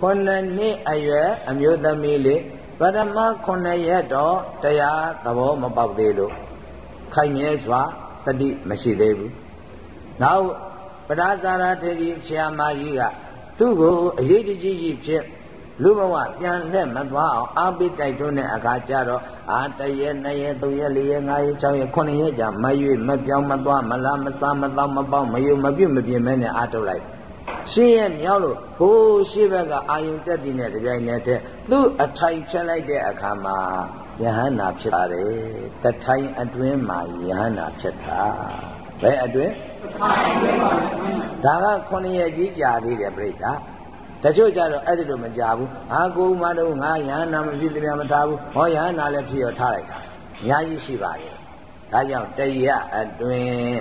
ခုနှစ်နှစ်အရွယ်အမျိုးသမီးလေးပရမခုနှစ်ရက်တော့တရားသဘောမပေါက်သေးလို့ခိုင်မြဲစွာတတိမရှိသေးဘူးနောက်ပဒါဇာရထေရီဆရာမကြီးကသူ့ကိုအရေးတကြီးကြီးဖြစ်လူဘဝပြန်လက်မသွားအောင်အာပိတိုက်တွန်းတဲ့အခါကျတော့အာတရက်နှစ်ရက်သုံးရက်လေးရက်ငါးရက်၆ရက်ခုနှစ်ရက်ကြာမရွေ့မပြောင်းမသွားမလားမစားမသောမပေါက်မယုံမပြုတ်မပြင်းမဲနဲ့အာထုတ်လိုက် ရှင်းရဲ့မြောက်လို့ဟိုးရှေ့ဘက်ကအာယုန်တက်တည်တဲ့ကြိုင်နေတဲ့သူ့အထိုင်ဖြတ်လိုက်တဲ့အခါမှာယဟန္တာဖြစ်ပါတယ်တထိုင်အတွင်းမှာယဟန္တာဖြစ်တာဘယ်အတွင်းဒါကခုနှစ်ရက်ကြီးကြာသေးတယ်ပြိတ္တာတချို့ကြတော့အဲ့ဒီလိုမကြဘူးအာကိုမတော့ငါယဟန္တာမဖြစ်တယ်မထားဘူးဟောယဟန္တာလည်းဖြစ်ရောထားလိုက်တာအများကြီးရှိပါရဲ့ ဒါကြောင့်တရအတွင်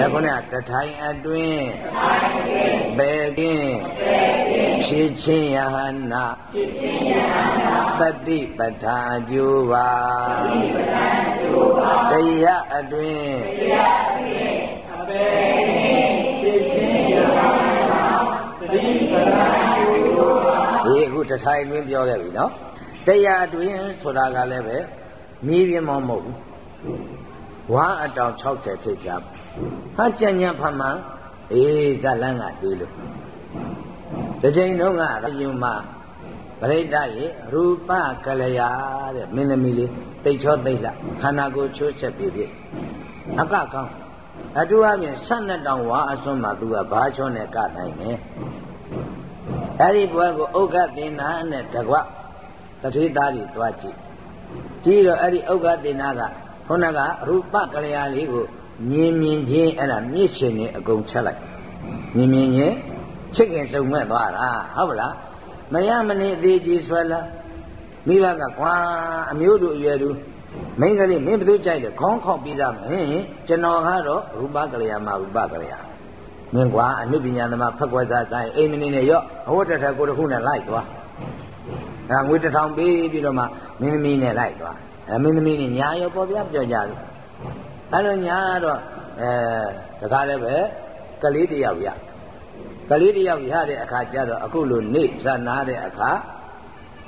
ဒါခုနကတထိုင်အတွင်ဘယ်ကင်းဖြစ်ချင်းယဟနာတတိပဋ္ဌာအကျိုးပါတရအတွင်ဒီအခုတထိုင်အတွင်းပြောခဲ့ပြီနော်တရားအတွင်းဆိုတာကလည်းပဲမီးပြင်းမမဟုတ်ဘူး ဝါအတောင်60ထိပ်ပြဟာကြံ့ညံ့ဖမှန်အေးဇလန်းကတေးလို့ဒီချိန်တုန်းကရယုံမှာပရိဒတ်ရေရူပကလျာတဲ့မင်းသမီးလေးတိတ်ချောတိတ်လာခန္ဓာကိုယ်ချိုးချက်ပြပြအကကောင်းအတူအပြင်ဆက်နှစ်တောင်ဝါအစွန်းမှာသူကဘာချောနဲ့ကနိုင်တယ်အဲ့ဒီဘွဲကိုဥက္ကသေနာနဲ့တကွတတိသားတွေတွားကြည့်ကြည့်တော့အဲ့ဒီဥက္ကသေနာက ခုနကရူပကလျာလေးကိုမြင်မြင်ချင်းအဲ့ဒါမြစ်ရှင်နဲ့အကုန်ချက်လိုက်မြင်မြင်ချင်းချစ်ခင်စုံမဲ့သွားတာဟုတ်ပလားမရမနေအသေးကြီးဆွဲလာမိဘကကွာအမျိုးတို့အရွယ်တို့မိန်းကလေးမင်းဘယ်သူကြိုက်လဲခေါင်းခေါက်ပြီးသားမင်းကျွန်တော်ကတော့ရူပကလျာမှာရူပကလျာမင်းကွာအနုပညာသမားဖက်ကွက်စားဆိုင်အိမ်မနေနဲ့ရော့အဝတ်တစ်ထည်ကိုတစ်ခုနဲ့လိုက်သွားအဲငွေတစ်ထောင်ပေးပြီးတော့မှမင်းသမီးနဲ့လိုက်သွား အဲမင်းသမီးနဲ့ညာရောပေါ်ပြပြောကြတယ်အဲလိုညာတော့အဲတခါလည်းပဲကလေးတယောက်ရကလေးတယောက်ရတဲ့အခါကျတော့အခုလိုနေဇာနာတဲ့အခါ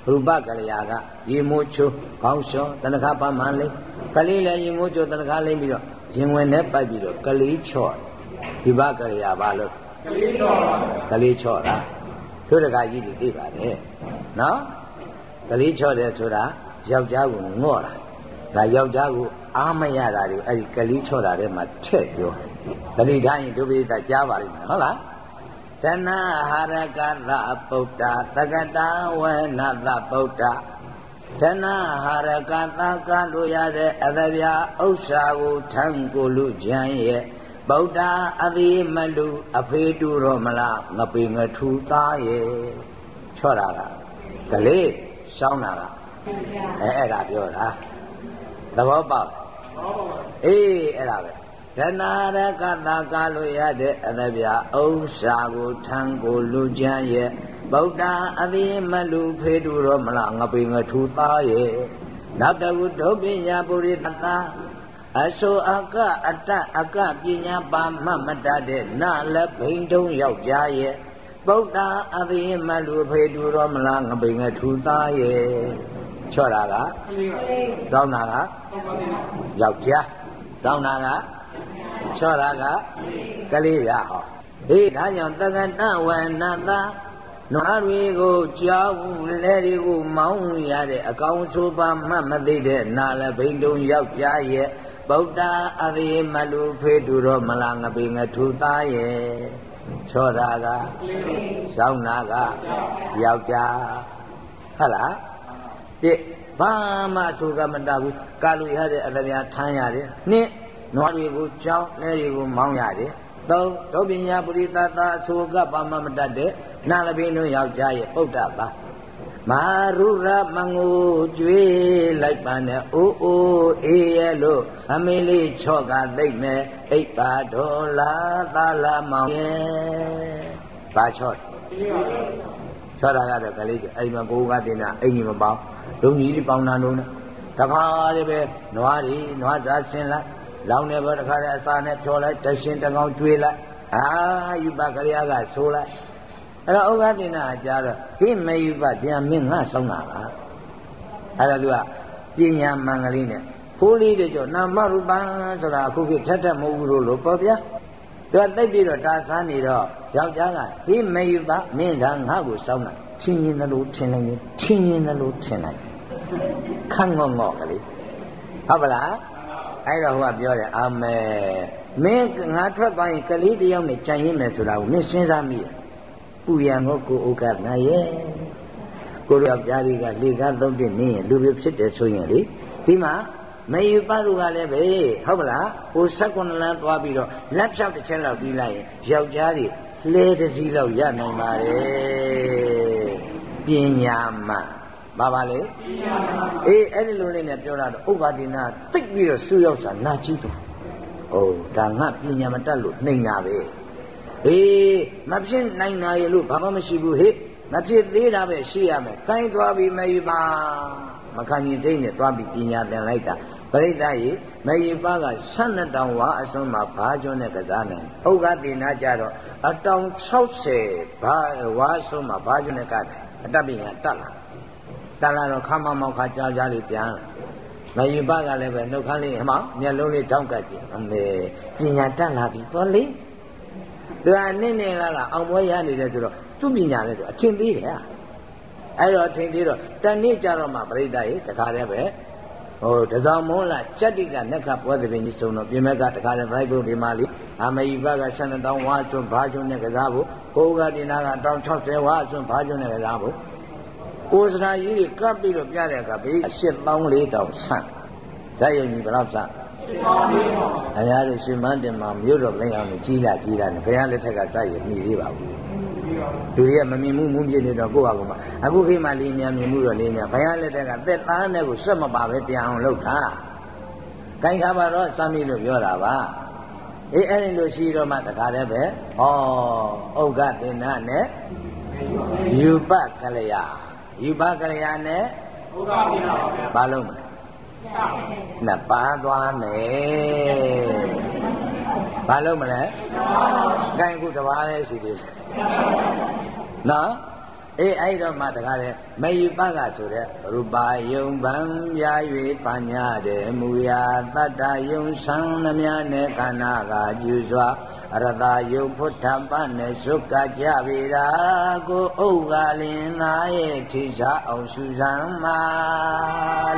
ရူပကလျာကရေမိုးချိုးခေါင်းလျှောတဏ္ဍခပါမှန်လေးကလေးလည်းရေမိုးချိုးတဏ္ဍခလိမ့်ပြီးတော့ရင်ဝင်နဲ့ပိုက်ပြီးတော့ကလေးချော့ဒီဘကလျာပါလို့ကလေးချော့ပါကလေးချော့တာတို့တကကြီးတွေသိပါတယ်နော်ကလေးချော့တယ်ဆိုတာ ယောက်ျားကိုငော့တာဒါယောက်ျားကိုအားမရတာတွေအဲ့ဒီကလေးချော့တာထဲမှာထည့်ပြောကလေးထားရင်ဒုပိသကြားပါလိမ့်မယ်ဟုတ်လားတဏဟာရကသဗုဒ္ဓတကတဝေနသဗုဒ္ဓတဏဟာရကသကလို့ရတဲ့အသဗျာဥစ္စာကိုထံကိုလူကြံရဲ့ဗုဒ္ဓအသေးမလူအဖေတူတော့မလားငပေငထူသားရဲ့ချော့တာကကလေးရှောင်းတာက အဲအဲ့ဒါပြောတာသဘောပေါက်အေးအဲ့ဒါပဲတဏရကတကားလို့ရတဲ့အသဗျာဥစ္စာကိုထံကိုလူကြံရဲ့ဗုဒ္ဓအသေးမလူဖေတူတော့မလားငပေငထူသားရဲ့နောက်တခုဒုပညာပုရိသတာအဆိုအကအတအကပညာပါမှမတတ်တဲ့နလည်းဘိန်တုံးယောက်ျားရဲ့ဗုဒ္ဓအသေးမလူဖေတူတော့မလားငပေငထူသားရဲ့ ချော့တာကကောင်းတာကယောက်ျားစောင်းတာကချော့တာကကလေးရဟောဟေးဒါကြောင့်တက္ကတဝနတာနွားတွေကိုကြောက်လက်တွေကိုမောင်းရတဲ့အကောင်ဆိုပါမှတ်မသိတဲ့နာလဘိန်တုံယောက်ျားရဲ့ဗုဒ္ဓအသေးမလူဖေးတူတော့မလားငပေငထူသားရဲ့ချောတာကစောင်းနာကယောက်ျားဟုတ်လား တစ်ဘာမှအဆိုကမတဘူးကာလူရတဲ့အသဗျာထမ်းရတယ်နှစ်နွားတွေကိုကြောင်းလဲတွေကိုမောင်းရတယ်သုံးဒုပညာပုရိသတာအဆိုကဘာမှမတတ်တဲ့နာလပိနုယောက်ျားရဲ့ပုဒ္ဒပါမာရုရမငိုကြွေးလိုက်ပါနဲ့အိုးအိုးအေးရဲ့လို့အမေလေးချော့ကသိမ့်မယ်အိပ်ပါတော်လာသာလာမောင်ရဲ့ဘာချော့ချော့တာကတော့ကလေးကျအဲ့ဒီမှာကိုကတင်တာအိမ်ကြီးမပေါင်း ဒုံကြီးပေါင်းတာလုံးနဲ့တခါတည်းပဲနွားတွေနွားသားဆင်းလိုက်လောင်းနေဘောတခါတည်းအစာနဲ့ဖြောလိုက်တရှင်တကောင်ကျွေးလိုက်အာယူပကလေးကဆိုးလိုက်အဲ့တော့ဥက္ကဋ္ဌနာကြားတော့ဟိမယူပပြန်မင်းငါဆောင်းတာပါအဲ့တော့သူကပညာမင်္ဂလေးနဲ့ဖိုးလေးတွေကြောနာမရူပံဆိုတာအခုခေတ်ထက်ထက်မဟုတ်ဘူးလို့ပေါ့ဗျာသူကတိတ်ပြီးတော့တာဆန်းနေတော့ယောက်ျားကဟိမယူပမင်းဒါငါ့ကိုစောင်းတာချင်းရင်တယ်လို့ထင်လိုက်ရင်ထင်းရင်တယ်လို့ထင်လိုက် ခန့်ငေါ့ငေါ့ကလေးဟုတ်ပါလားအဲ့တော့ဟိုကပြောတယ်အာမဲမင်းငါထွက်သွားရင်ကလေးတယောက်နဲ့ကြံရင်းမယ်ဆိုတာကိုမင်းစဉ်းစားမိရဲ့ပူရန်ကိုကိုဥက္ကနာရဲ့ကိုယောက်ျားတွေကလေကားသုံးတဲ့နင်းရင်လူပြဖြစ်တယ်ဆိုရင်လေဒီမှာမယူပလူကလည်းပဲဟုတ်မလားဟို16လမ်းသွားပြီးတော့လက်ဖြောက်တစ်ချက်လောက်ပြီးလိုက်ရင်ယောက်ျားတွေလဲတစ်စီးလောက်ရနိုင်ပါတယ်ပညာမှ ဘာပါလဲအေးအဲ့ဒီလိုလေးနဲ့ပြောတာတော့ဥပဒိနာတိတ်ပြီးတော့ဆူရောက်စာနာကြည့်တော့ဩဒါငါပညာမတတ်လို့နှိမ်တာပဲအေးမဖြစ်နိုင်နိုင်ရလို့ဘာမှမရှိဘူးဟဲ့မဖြစ်သေးတာပဲရှိရမယ်ခိုင်းသွားပြီးမယူပါမခံရင်စိတ်နဲ့သွားပြီးပညာသင်လိုက်တာပရိသတ်ရေမယေပက12တောင်ဝါအစွန်းမှာဘာကျွန်းနဲ့ကစားနိုင်ဥက္ကတိနာကြတော့အတောင်60ဘာဝါအစွန်းမှာဘာကျွန်းနဲ့ကတယ်အတတ်ပညာတတ်လာ တတ်လာတော့ခမမောက်ခါကြားကြားလေးပြန်မယေပကလည်းပဲနှုတ်ခမ်းလေးဟမောက်မျက်လုံးလေးထောက်ကကြည့်အမေပညာတတ်လာပြီပေါ်လေသူကနင့်နေလားလားအောင်ပွဲရနေတယ်ဆိုတော့သူ့ပညာလည်းသူအထင်သေးတယ်အဲ့တော့အထင်သေးတော့တနေ့ကြတော့မှပြိတ္တရေတခါတည်းပဲဟိုတစောင်းမိုးလာကြက်တိကနက္ခပွဲသဘင်ကြီးစုံတော့ပြင်မဲ့ကတခါတည်းဘိုက်ဘုံဒီမာလီအာမယီဘက12တောင်းဝါကျွန်းဘာကျွန်းနဲ့ကစားဖို့ကိုကတိနာကတောင်း60ဝါကျွန်းဘာကျွန်းနဲ့ကစားဖို့ ကိုစရာကြီးတွေကပ်ပြီးတော့ပြတဲ့အခါဘေး84တောင်ဆန့်ဇာတ်ယုံကြီးဘယ်လောက်ဆန့်အများတို့ရှင်မန်းတင်မှာမြို့တော်လိမ့်အောင်ကြီးလာကြီးလာနဲ့ဘုရားလက်ထက်ကဇာတ်ယုံမြည်သေးပါဘူးလူတွေကမမြင်မှုမူးပြနေတော့ကိုယ့်ဟာကိုယ်မှာအခုခေတ်မှာလေးများမြင်မှုတော့လေးများဘုရားလက်ထက်ကသက်သားနဲ့ကိုစက်မပါပဲပြန်အောင်လုပ်တာ။ခိုင်းခါပါတော့စမ်းမိလို့ပြောတာပါ။ဟအေးအဲ့ဒီလိုရှိတော့မှတခါတည်းပဲဩဥက္ကတင်နာနဲ့ယူပကလျာ ယူပကလျာနဲ့ဥက္ကတင်နာပါဗျာဘာလို့မလဲနှစ်ပါးသွားမယ်ဘာလို့မလဲကဲခုတပါးလေးရှိသေးတယ်နော်အေးအဲ့တော့မှတကားလေမယိပကဆိုတဲ့ရူပါယုံဗံပြာ၍ပညာတဲ့မူရာတတ္တယုံဆံနှမြနဲ့ခန္ဓာကကျူစွာအ ရတယုံဖုထပနဲ့သုကကြပေတာကိုဥက္ကလင်သာရဲ့ထိစာအောင်ရှုစမ်းပါ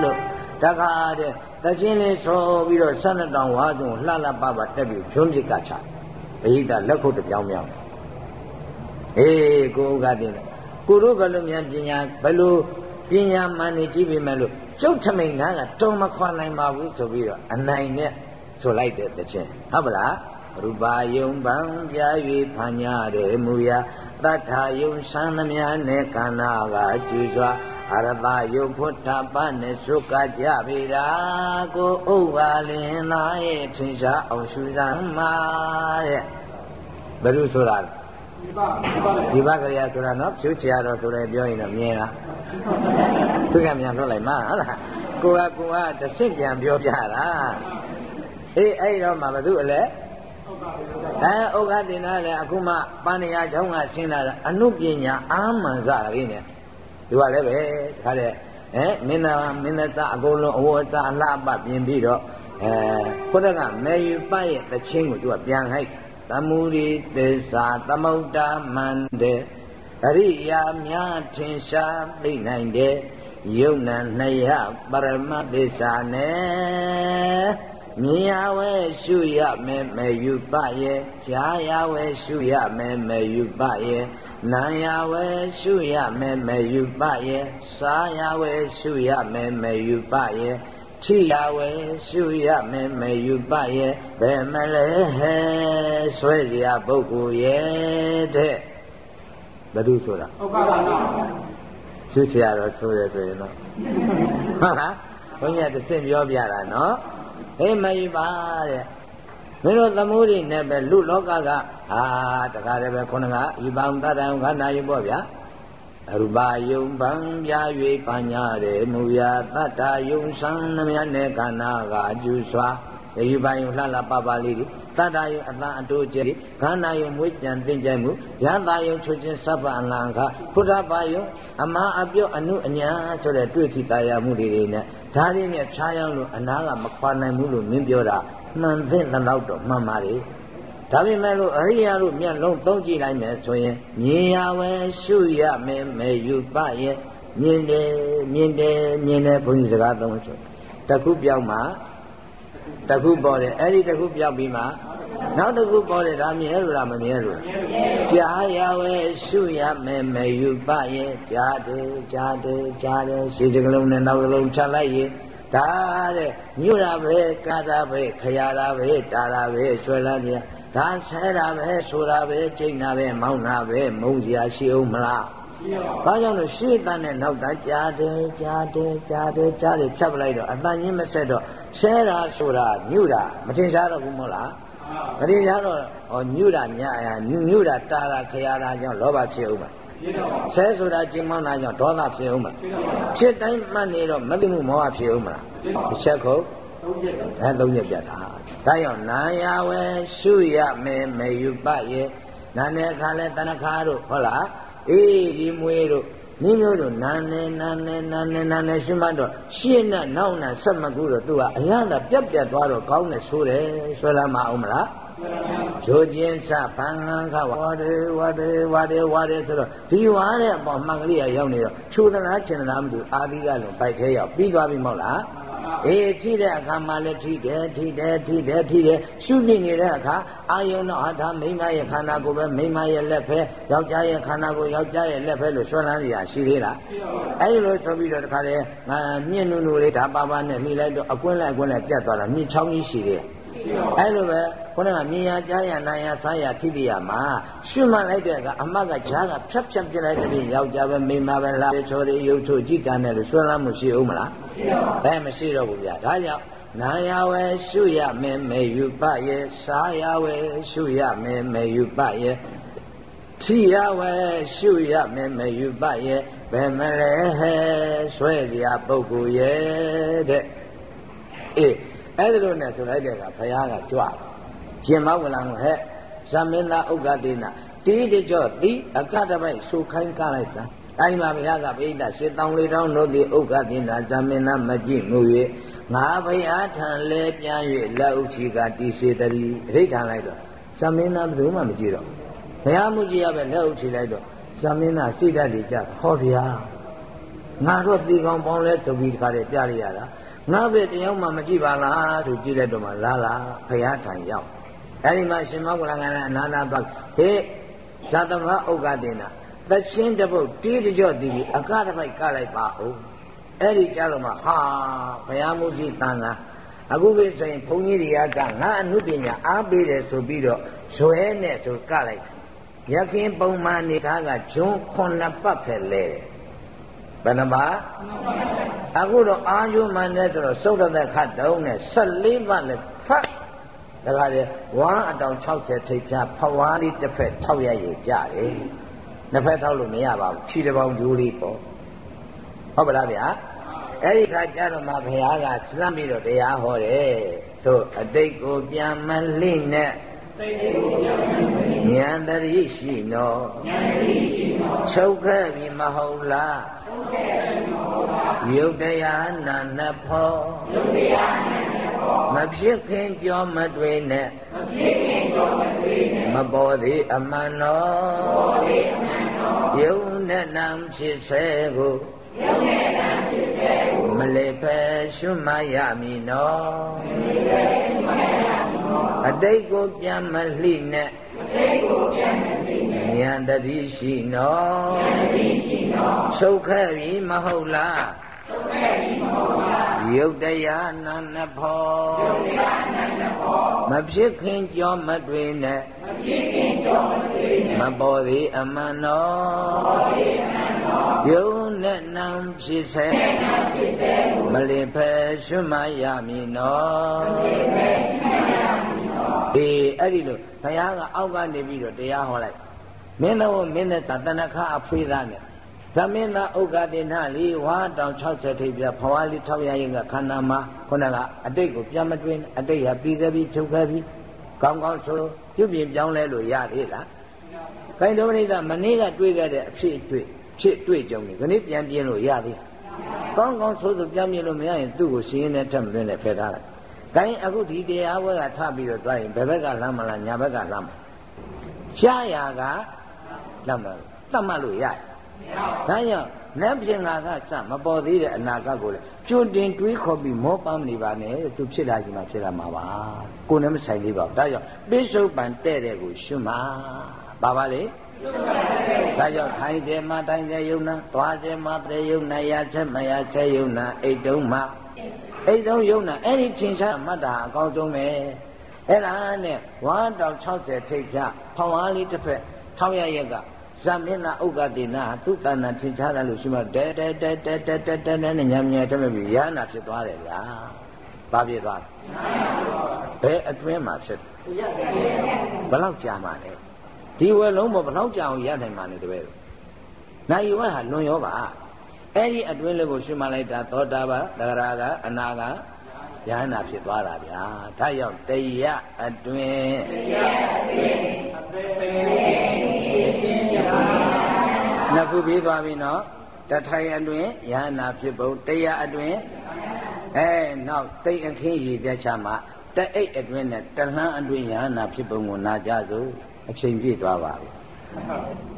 လို့တခါတဲ့တချင်းလေးဆိုပြီးတော့ဆန္ဒတောင်ဝါကျုံလှလှပပတက်ပြီးဖြုံးပြစ်ကချဘိဒလက်ခုတ်တပြောင်းပြောင်းအေးကိုဥက္ကတင်ကိုတို့ဘယ်လိုများပညာဘယ်လိုပညာမှန်နေကြည့်ပြီမဲ့လို့ကျုပ်ထမိန်ကတုံမခွာနိုင်ပါဘူးဆိုပြီးတော့အနိုင်နဲ့ဆိုလိုက်တဲ့တခြင်းဟုတ်ပလား ရူပါယုံပံပြာ၍ဖန်ညာတဲ့မူရာတတ္ထာယုံသံသမြနဲ့ခန္ဓာကကျူစွာအရတယုံဖုထပနဲ့သုကကြပေတာကိုဥက္ကာလင်သာရဲ့ထင်ရှားအောင်ရှုစမ်းမှာတဲ့ဘယ်လိုဆိုတာလဲဒီဘကရိယာဆိုတာနော်ဖြူချရာတော်ဆိုလည်းပြောရင်တော့မြင်လားသူကမြန်လွတ်လိုက်မှာဟုတ်လားကိုကကိုကတစ်စစ်ပြန်ပြောပြတာအေးအဲ့တော့မှဘသူအလဲ အဲဥက္ကတိနာလည်းအခုမှပဏ္ဏယာเจ้าကရှင်းလာတာအနုပညာအာမန်စလေးနဲ့ဒီကလည်းပဲတခါလေအဲမင်းသားမင်းသားအကုန်လုံးအဝတ်အစားအလှပပြင်ပြီးတော့အဲခုနကမေယူပရဲ့တချင်းကိုသူကပြန်ခိုက်သမုဒိသစ္စာသမုဒ္ဒမန္တေအရိယာများထင်ရှားသိနိုင်တဲ့ယုံနာနှစ်ရပရမသစ္စာနဲ့ မြင်ရဝဲရှုရမဲမဲယူပရဲ့ကြားရဝဲရှုရမဲမဲယူပရဲ့နာရဝဲရှုရမဲမဲယူပရဲ့စားရဝဲရှုရမဲမဲယူပရဲ့ချိရဝဲရှုရမဲမဲယူပရဲ့ဘယ်မလဲဟဲဆွဲစရာပုဂ္ဂိုလ်ရဲ့တဲ့ဘယ်သူဆိုတာဥက္ကပါဏရှုစရာတော့ဆိုရဆိုရင်တော့ဟုတ်လားဘုန်းကြီးကတစ်ဆင့်ပြောပြတာနော် ဟေးမယူပါတဲ့မင်းတို့သမုဒိနဲ့ပဲလူလောကကအာတခါတည်းပဲခုနကယူပံတတံခန္ဓာယူပေါ့ဗျာရူပါယုံပံပြာ၍ပညာရေမူရာတတ္တယုံဆံနှမြနဲ့ခန္ဓာကအကျူစွာ ယူပါယုံလှလှပပလေးတွေတတ္တယုံအတန်အတိုးကျဲခန္ဓာယုံမွေးကြံတင်ကြမှုရတာယုံချုပ်ခြင်းစัพပအလံခဖုဒ္ဓဘာယုံအမအပြော့အနုအညာဆိုတဲ့တွေ့ထိတာယာမှုတွေနဲ့ဒါလေးနဲ့ဖြားရောက်လို့အနာကမခွာနိုင်ဘူးလို့မင်းပြောတာမှန်သင့်တဲ့လောက်တော့မှန်ပါလေဒါပေမဲ့လို့အရိယာတို့မျက်လုံးသုံးကြည့်လိုက်မယ်ဆိုရင်မြင်ရဝဲရှုရမယ်မေယူပရဲ့မြင်တယ်မြင်တယ်မြင်တယ်ဘုန်းကြီးစကားသုံးဆိုတခုပြောက်မှ တခုပေါ်တယ်အဲ့ဒီတခုပြောက်ပြီးမှနောက်တခုပေါ်တယ်ဒါမြင်လို့လားမမြင်လို့ကြားရဝဲရှုရမယ်မေယူပရဲ့ကြားတယ်ကြားတယ်ကြားတယ်ရှေ့တကလုံးနဲ့နောက်ကလုံးချလိုက်ရင်ဒါတဲ့ညွတာပဲကာတာပဲခရတာပဲတာတာပဲဆွဲလာကြဒါဆဲတာပဲဆိုတာပဲကျိတ်တာပဲမောင်းတာပဲမုံစရာရှိအောင်မလား ဘာကြောင့်လဲရှေ့တန်းနဲ့နောက်တန်းကြားတယ်ကြားတယ်ကြားတယ်ကြားတယ်ဖြတ်ပလိုက်တော့အတန်ကြီးမဆက်တော့ဆဲတာဆိုတာညွတာမတင်ရှားတော့ဘူးမဟုတ်လားမတင်ရှားတော့ဟောညွတာညညွတာတာတာခရတာကြောင့်လောဘဖြစ်အောင်ပါဆဲဆိုတာကျင်းမောင်းတာကြောင့်ဒေါသဖြစ်အောင်မှာချစ်တိုင်းမှတ်နေတော့မသိမှုမောဟဖြစ်အောင်မှာတစ်ချက်ခုအဲသုံးချက်ပြတာဒါကြောင့်နာယဝဲရှုရမယ်မေယူပရဲ့နာနဲ့ခါလဲတဏခါတို့ဟုတ်လား အေးဒီမွေးတို့မိမျိုးတို့နာနေနာနေနာနေနာနေရှိမှတော့ရှင်းနဲ့နောက်နဲ့ဆက်မကူတော့သူကအရသာပြက်ပြက်သွားတော့ကောင်းတယ်ဆိုတယ်ဆွဲလာမအောင်မလားဂျိုချင်းစဘန်ငန်းခဝါဒေဝါဒေဝါဒေဝါဒေဆိုတော့ဒီဝါတဲ့အပေါ်မှန်ကလေးကရောက်နေတော့ခြူသလားကျင်သလားမသိဘူးအာဒီကလုံးပိုက်သေးရောက်ပြီးသွားပြီမဟုတ်လား အေးထိတဲ့အခါမှလည်းထိတယ်ထိတယ်ထိတယ်ထိတယ်ရှုကြည့်နေတဲ့အခါအာယုံတော့ဟာဒါမိမရဲ့ခန္ဓာကိုယ်ပဲမိမရဲ့လက်ဖဲယောက်ျားရဲ့ခန္ဓာကိုယ်ယောက်ျားရဲ့လက်ဖဲလို့ဆွဲလန်းရရှိသေးလားအဲဒီလိုဆိုပြီးတော့တခါလေငါမြင့်နုနုလေးဒါပါပါနဲ့မိလိုက်တော့အကွင်းလိုက်အကွင်းလိုက်ပြတ်သွားတာမြင့်ချောင်းကြီးရှိသေးတယ် အဲ့လိုပဲခုနကမြင်ရကြားရနာရစားရထိတိရမှာရှုမှတ်လိုက်တဲ့ကအမတ်ကဈာကဖြတ်ဖြတ်ပြလိုက်တဲ့ယောက်ျားပဲမိန်းမပဲလားချော်ရီရုပ်ထုကြည့်တန်းတယ်လို့ဆွဲလမ်းမှုရှိအောင်မလားရှိပါဘူးဘယ်မရှိတော့ဘူးဗျာဒါကြောင့်နာယဝဲရှုရမယ်မေယူပရဲ့စာယဝဲရှုရမယ်မေယူပရဲ့ထိယဝဲရှုရမယ်မေယူပရဲ့ဘယ်မလဲဟဲဆွဲစရာပုဂ္ဂိုလ်ရဲ့တဲ့အေး အဲ့ဒါလို့နဲ့ဆိုလိုက်တဲ့ကဘုရားကကြွရှင်မောကလံကိုဟဲ့ဇမင်းသားဥက္ကတိနာတိတကြောတိအကတပိုက်ဆူခိုင်းကားလိုက်စမ်းအဲဒီမှာဘုရားကပိဋကရှစ်တောင်လေးတောင်တို့သည်ဥက္ကတိနာဇမင်းသားမကြည့်မှု၍ငါဘုရားထံလဲပြန်၍လက်ဥချီကတိစေတရီအဋိဌာန်လိုက်တော့ဇမင်းသားဘယ်သူမှမကြည့်တော့ဘုရားမူကြည့်ရပဲလက်ဥချီလိုက်တော့ဇမင်းသားစိတ်ဓာတ်တွေကြဟောဗျာငါတို့ဒီကောင်ပေါင်းလဲသူပြီးတခါတည်းပြလိုက်ရတာ ငါပဲတရားမှမကြည့်ပါလားသူကြည့်လိုက်တော့မှလာလာဘုရားထံရောက်အဲဒီမှာရှင်မောကလကလည်းအနာနာပတ်ဟေးဇာတမဥက္ကတေနာသချင်းတပုတ်တီးတကြော့တီးပြီးအကတပိုက်ကလိုက်ပါဦးအဲ့ဒီကြလို့မှဟာဘုရားမူကြီးတန်ခါအခုကိဆိုရင်ဘုန်းကြီးတွေကငါအနုပညာအားပေးတယ်ဆိုပြီးတော့ဇွဲနဲ့ဆိုကလိုက်ရခင်ပုံမှန်နေထားကဂျွန်းခုနှစ်ပတ်ဖက်လဲတယ် ဘယ်နှပါအခုတော့အာယုမှန်တဲ့ဆိုတော့စုတ်တဲ့ခတ်တုံးနဲ့14ပတ်လည်းဖတ်ဒါကြတဲ့ဝမ်းအတောင်60ထိပ်ဖြာဖဝါးလေးတစ်ဖက်ထောက်ရရကြတယ်နှစ်ဖက်ထောက်လို့မရပါဘူးခြေတစ်ပေါင်ဂျိုးလေးပေါ့ဟုတ်ပါလားဗျာအဲ့ဒီခါကျတော့မှဘုရားကစမ်းပြီးတော့တရားဟောတယ်သို့အတိတ်ကိုပြန်မလိနဲ့ ဉာဏ်တရိရှိနောဉာဏ်တရိရှိနောချုပ်ခဲ့ပြီမဟုတ်လားချုပ်ခဲ့ပြီမဟုတ်လားယုတ်တရားနာနဖောယုတ်တရားနာနဖောမဖြစ်ခင်ကြောမတွေ့နဲ့မဖြစ်ခင်ကြောမတွေ့နဲ့မပေါ်သေးအမှန်တော်မပေါ်သေးအမှန်တော်ယုတ်နဲ့နံဖြစ်စေကိုယုတ်နဲ့နံဖြစ်စေကိုမလေဖဲရှုမှတ်ရမည်နော် မလေဖဲရှုမှတ်ရမည်နော်အတိတ်ကိုပြန်မလှိနဲ့အတိတ်ကိုပြန်မလှိနဲ့ဉာဏ်တတိရှိနော်ဉာဏ်တတိရှိနော်ချုပ်ခဲ့ပြီမဟုတ်လားချုပ်ခဲ့ပြီမဟုတ်လားယုတ်တရားနာနဖောယုတ်တရားနာနဖောမဖြစ်ခင်ကြောမတွေ့နဲ့မဖြစ်ခင်ကြောမတွေ့နဲ့မပေါ်သေးအမှန်တော်မပေါ်သေးအမှန်တော်ယုံနဲ့နံဖြစ်စေမလင်ဖဲရွှမရမည်နော်မလင်ဖဲရွှမရမည်နော် အေးအဲ့ဒီလိုဘုရားကအောက်ကနေပြီးတော့တရားဟောလိုက်မင်းတော်မင်းနဲ့တဏခအဖွေးသားနဲ့သမင်းသာဥက္ကတိဏလေးဝါတောင်60ထိပ်ပြဘဝလေးထောက်ရရင်ကခန္ဓာမှာခုနကအတိတ်ကိုပြန်မတွင်အတိတ်ဟာပြီးခဲ့ပြီးချုပ်ခဲ့ပြီးကောင်းကောင်းဆိုပြုပြင်ပြောင်းလဲလို့ရသေးလားခိုင်တော်မနိကမနေ့ကတွေးခဲ့တဲ့အဖြစ်အတွေ့ဖြစ်တွေ့ကြုံနေခဏပြန်ပြင်းလို့ရသေးကောင်းကောင်းဆိုဆိုပြန်ပြင်းလို့မရရင်သူ့ကိုရှင်းနေထက်မလွင်နဲ့ဖယ်ထားလိုက်။ ဒါရင်အခုဒီတရားဘွဲကထပြီးတော့သွားရင်ဘယ်ဘက်ကလမ်းမလားညာဘက်ကလမ်းမလား။ရှားရာကလမ်းမလား။တတ်မှတ်လို့ရတယ်။ဒါကြောင့်နတ်ပြင်လာကစမပေါ်သေးတဲ့အနာဂတ်ကိုလေကျွတ်တင်တွေးခေါ်ပြီးမောပန်းမနေပါနဲ့သူဖြစ်လာကြီးမှဖြစ်လာမှာပါ။ကိုယ်နဲ့မဆိုင်သေးပါဘူး။ဒါကြောင့်ပိဿုပန်တဲ့တဲ့ကိုရှုမှာ။ပါပါလေ။ဒါကြောင့်ထိုင်တယ်မှာထိုင်တယ်ယုံနာသွားတယ်မှာတဲ့ယုံနာရချက်မရချက်ယုံနာအိတ်တုံးမှာ အိတ်တုံးယုံနာအဲ့ဒီထင်ရှားမှတ်တာအကောင်းဆုံးပဲအဲ့ဒါနဲ့ဝါတောင်60ထိပ်ဖြဖောင်းအားလေးတစ်ဖက်ထောင်းရရက်ကဇမင်းနာဥက္ကတိနာသူတဏ္ဏထင်ရှားတယ်လို့ရှိမှတဲတဲတဲတဲတဲတဲတဲနဲ့ညံညံတက်မဲ့ပြီးရဟနာဖြစ်သွားတယ်ဗျာဘာဖြစ်သွားလဲဘယ်အတွင်းမှာဖြစ်ဘယ်လောက်ကြာမှလဲဒီဝယ်လုံးပေါ်ဘလောက်ကြာအောင်ရနိုင်မှာလဲတပည့်နိုင်ဝဟာလွန်ရောပါ အဲ့ဒီအတွင်းလေးကိုရှုမှလိုက်တာသောတာပန်သဂရာကအနာကယဟနာဖြစ်သွားတာဗျာဒါကြောင့်တရအတွင်းတရအတွင်းအပေနှစ်ခုပြီးသွားပြီနော်တထိုင်အတွင်းယဟနာဖြစ်ပုံတရားအတွင်းအဲနောက်တိတ်အခင်းရည်တဲ့ချမှာတအိတ်အတွင်းနဲ့တလှမ်းအတွင်းယဟနာဖြစ်ပုံကိုနာကြစို့အချိန်ပြည့်သွားပါပြီ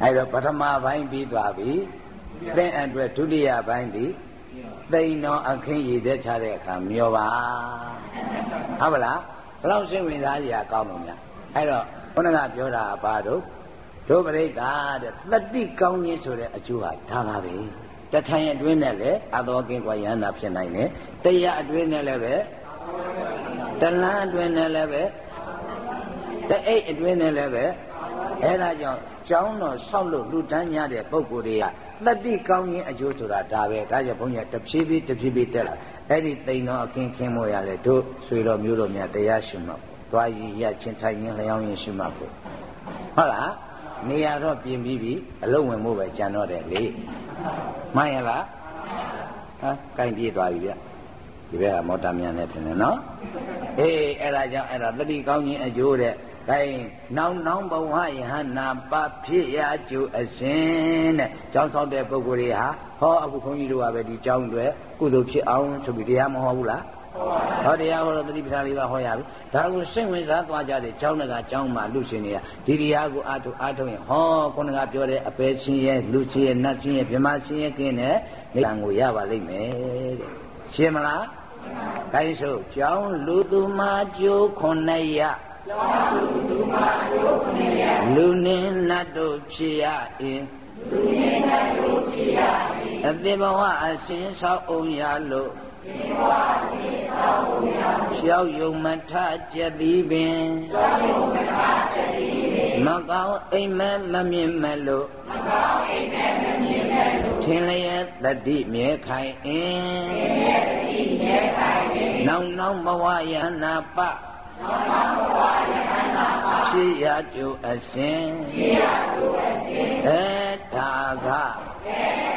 အဲဒါပထမပိုင်းပြီးသွားပြီ သင်အတွက်ဒုတိယပိုင်းဒီသိန်တော်အခင်းရည်သက်ချတဲ့အခါမျောပါဟုတ်ပါလားဘလောက်စိတ်ဝင်စားစရာကောင်းလို့များအဲ့တော့ဘုန်းကပြောတာဘာတို့ဒုပရိက္ခတဲ့တတိကောင်းခြင်းဆိုတဲ့အကျိုးဟာဒါပါပဲတထိုင်အတွင်းနဲ့လည်းအသောကင်းကွာယန္တာဖြစ်နိုင်တယ်တရားအတွင်းနဲ့လည်းပဲတလန်းအတွင်းနဲ့လည်းပဲတအိတ်အတွင်းနဲ့လည်းပဲ အဲ့ဒါကြောင့်ကျောင်းတော်ဆောက်လို့လူတန်းရတဲ့ပုံကိုယ်တွေကတတိကောင်းခြင်းအကျိုးဆိုတာဒါပဲဒါကြောင့်ဘုန်းကြီးတဖြည်းဖြည်းတဖြည်းဖြည်းတက်လာအဲ့ဒီတိမ်တော်အခင်းခင်းမို့ရလေတို့ဆွေတော်မျိုးတော်များတရားရှိမှသွားရည်ရချင်းထိုင်ရင်လျောင်းရင်ရှိမှဖို့ဟုတ်လားနေရာတော့ပြင်ပြီးပြီအလုံးဝင်မှုပဲကြံတော့တယ်လေမှန်ရလားဟမ်ကိုင်ပြေးသွားပြီဗျဒီဘက်ကမော်တာမြန်နဲ့ထင်တယ်နော်အေးအဲ့ဒါကြောင့်အဲ့ဒါတတိကောင်းခြင်းအကျိုးတဲ့ ခိုင်နောင်နောင်ဘဝယဟနာပဖြစ်ရကျိုးအစဉ်တဲ့ကျောင်းဆောက်တဲ့ပုဂ္ဂိုလ်တွေဟာဟောအခုခွန်ကြီးတို့ကပဲဒီကျောင်းတွေကုသိုလ်ဖြစ်အောင်ဆိုပြီးတရားမဟောဘူးလားဟောတရားဟောတော့တတိပဌာလေးပါဟောရပြီဒါကိုစိတ်ဝင်စားသွားကြတဲ့ကျောင်းတကကျောင်းမှာလူရှင်တွေကဒီတရားကိုအားထုတ်အားထုတ်ရင်ဟောခုနကပြောတဲ့အပေချင်းရဲ့လူချင်းရဲ့နတ်ချင်းရဲ့ဗြဟ္မာချင်းရဲ့ကင်းတဲ့နိဗ္ဗာန်ကိုရပါလိမ့်မယ်တဲ့ရှင်းမလားခိုင်းဆိုကျောင်းလူသူမာကျိုးခုနှစ်ရ လူနှင်းနတ်တို့ဖြစ်ရ၏လူနှင်းနတ်တို့ဖြစ်ရ၏အသေဘဝအရှင်ဆောက်အောင်ရလို့သေဘဝအရှင်ဆောက်အောင်ရလို့ရှောက်ယုံမထကျက်သည်ပင်ရှောက်ယုံမထကျက်သည်ပင်မကောင်းအိမ်မက်မမြင်မလို့မကောင်းအိမ်မက်မမြင်မလို့ထင်လျက်တတိမြဲခိုင်အင်းထင်လျက်တတိမြဲခိုင်အင်းနောင်နောင်ဘဝယဟနာပ ရှိရတုအစဉ်ရှိရတုအစဉ်အထာကသေ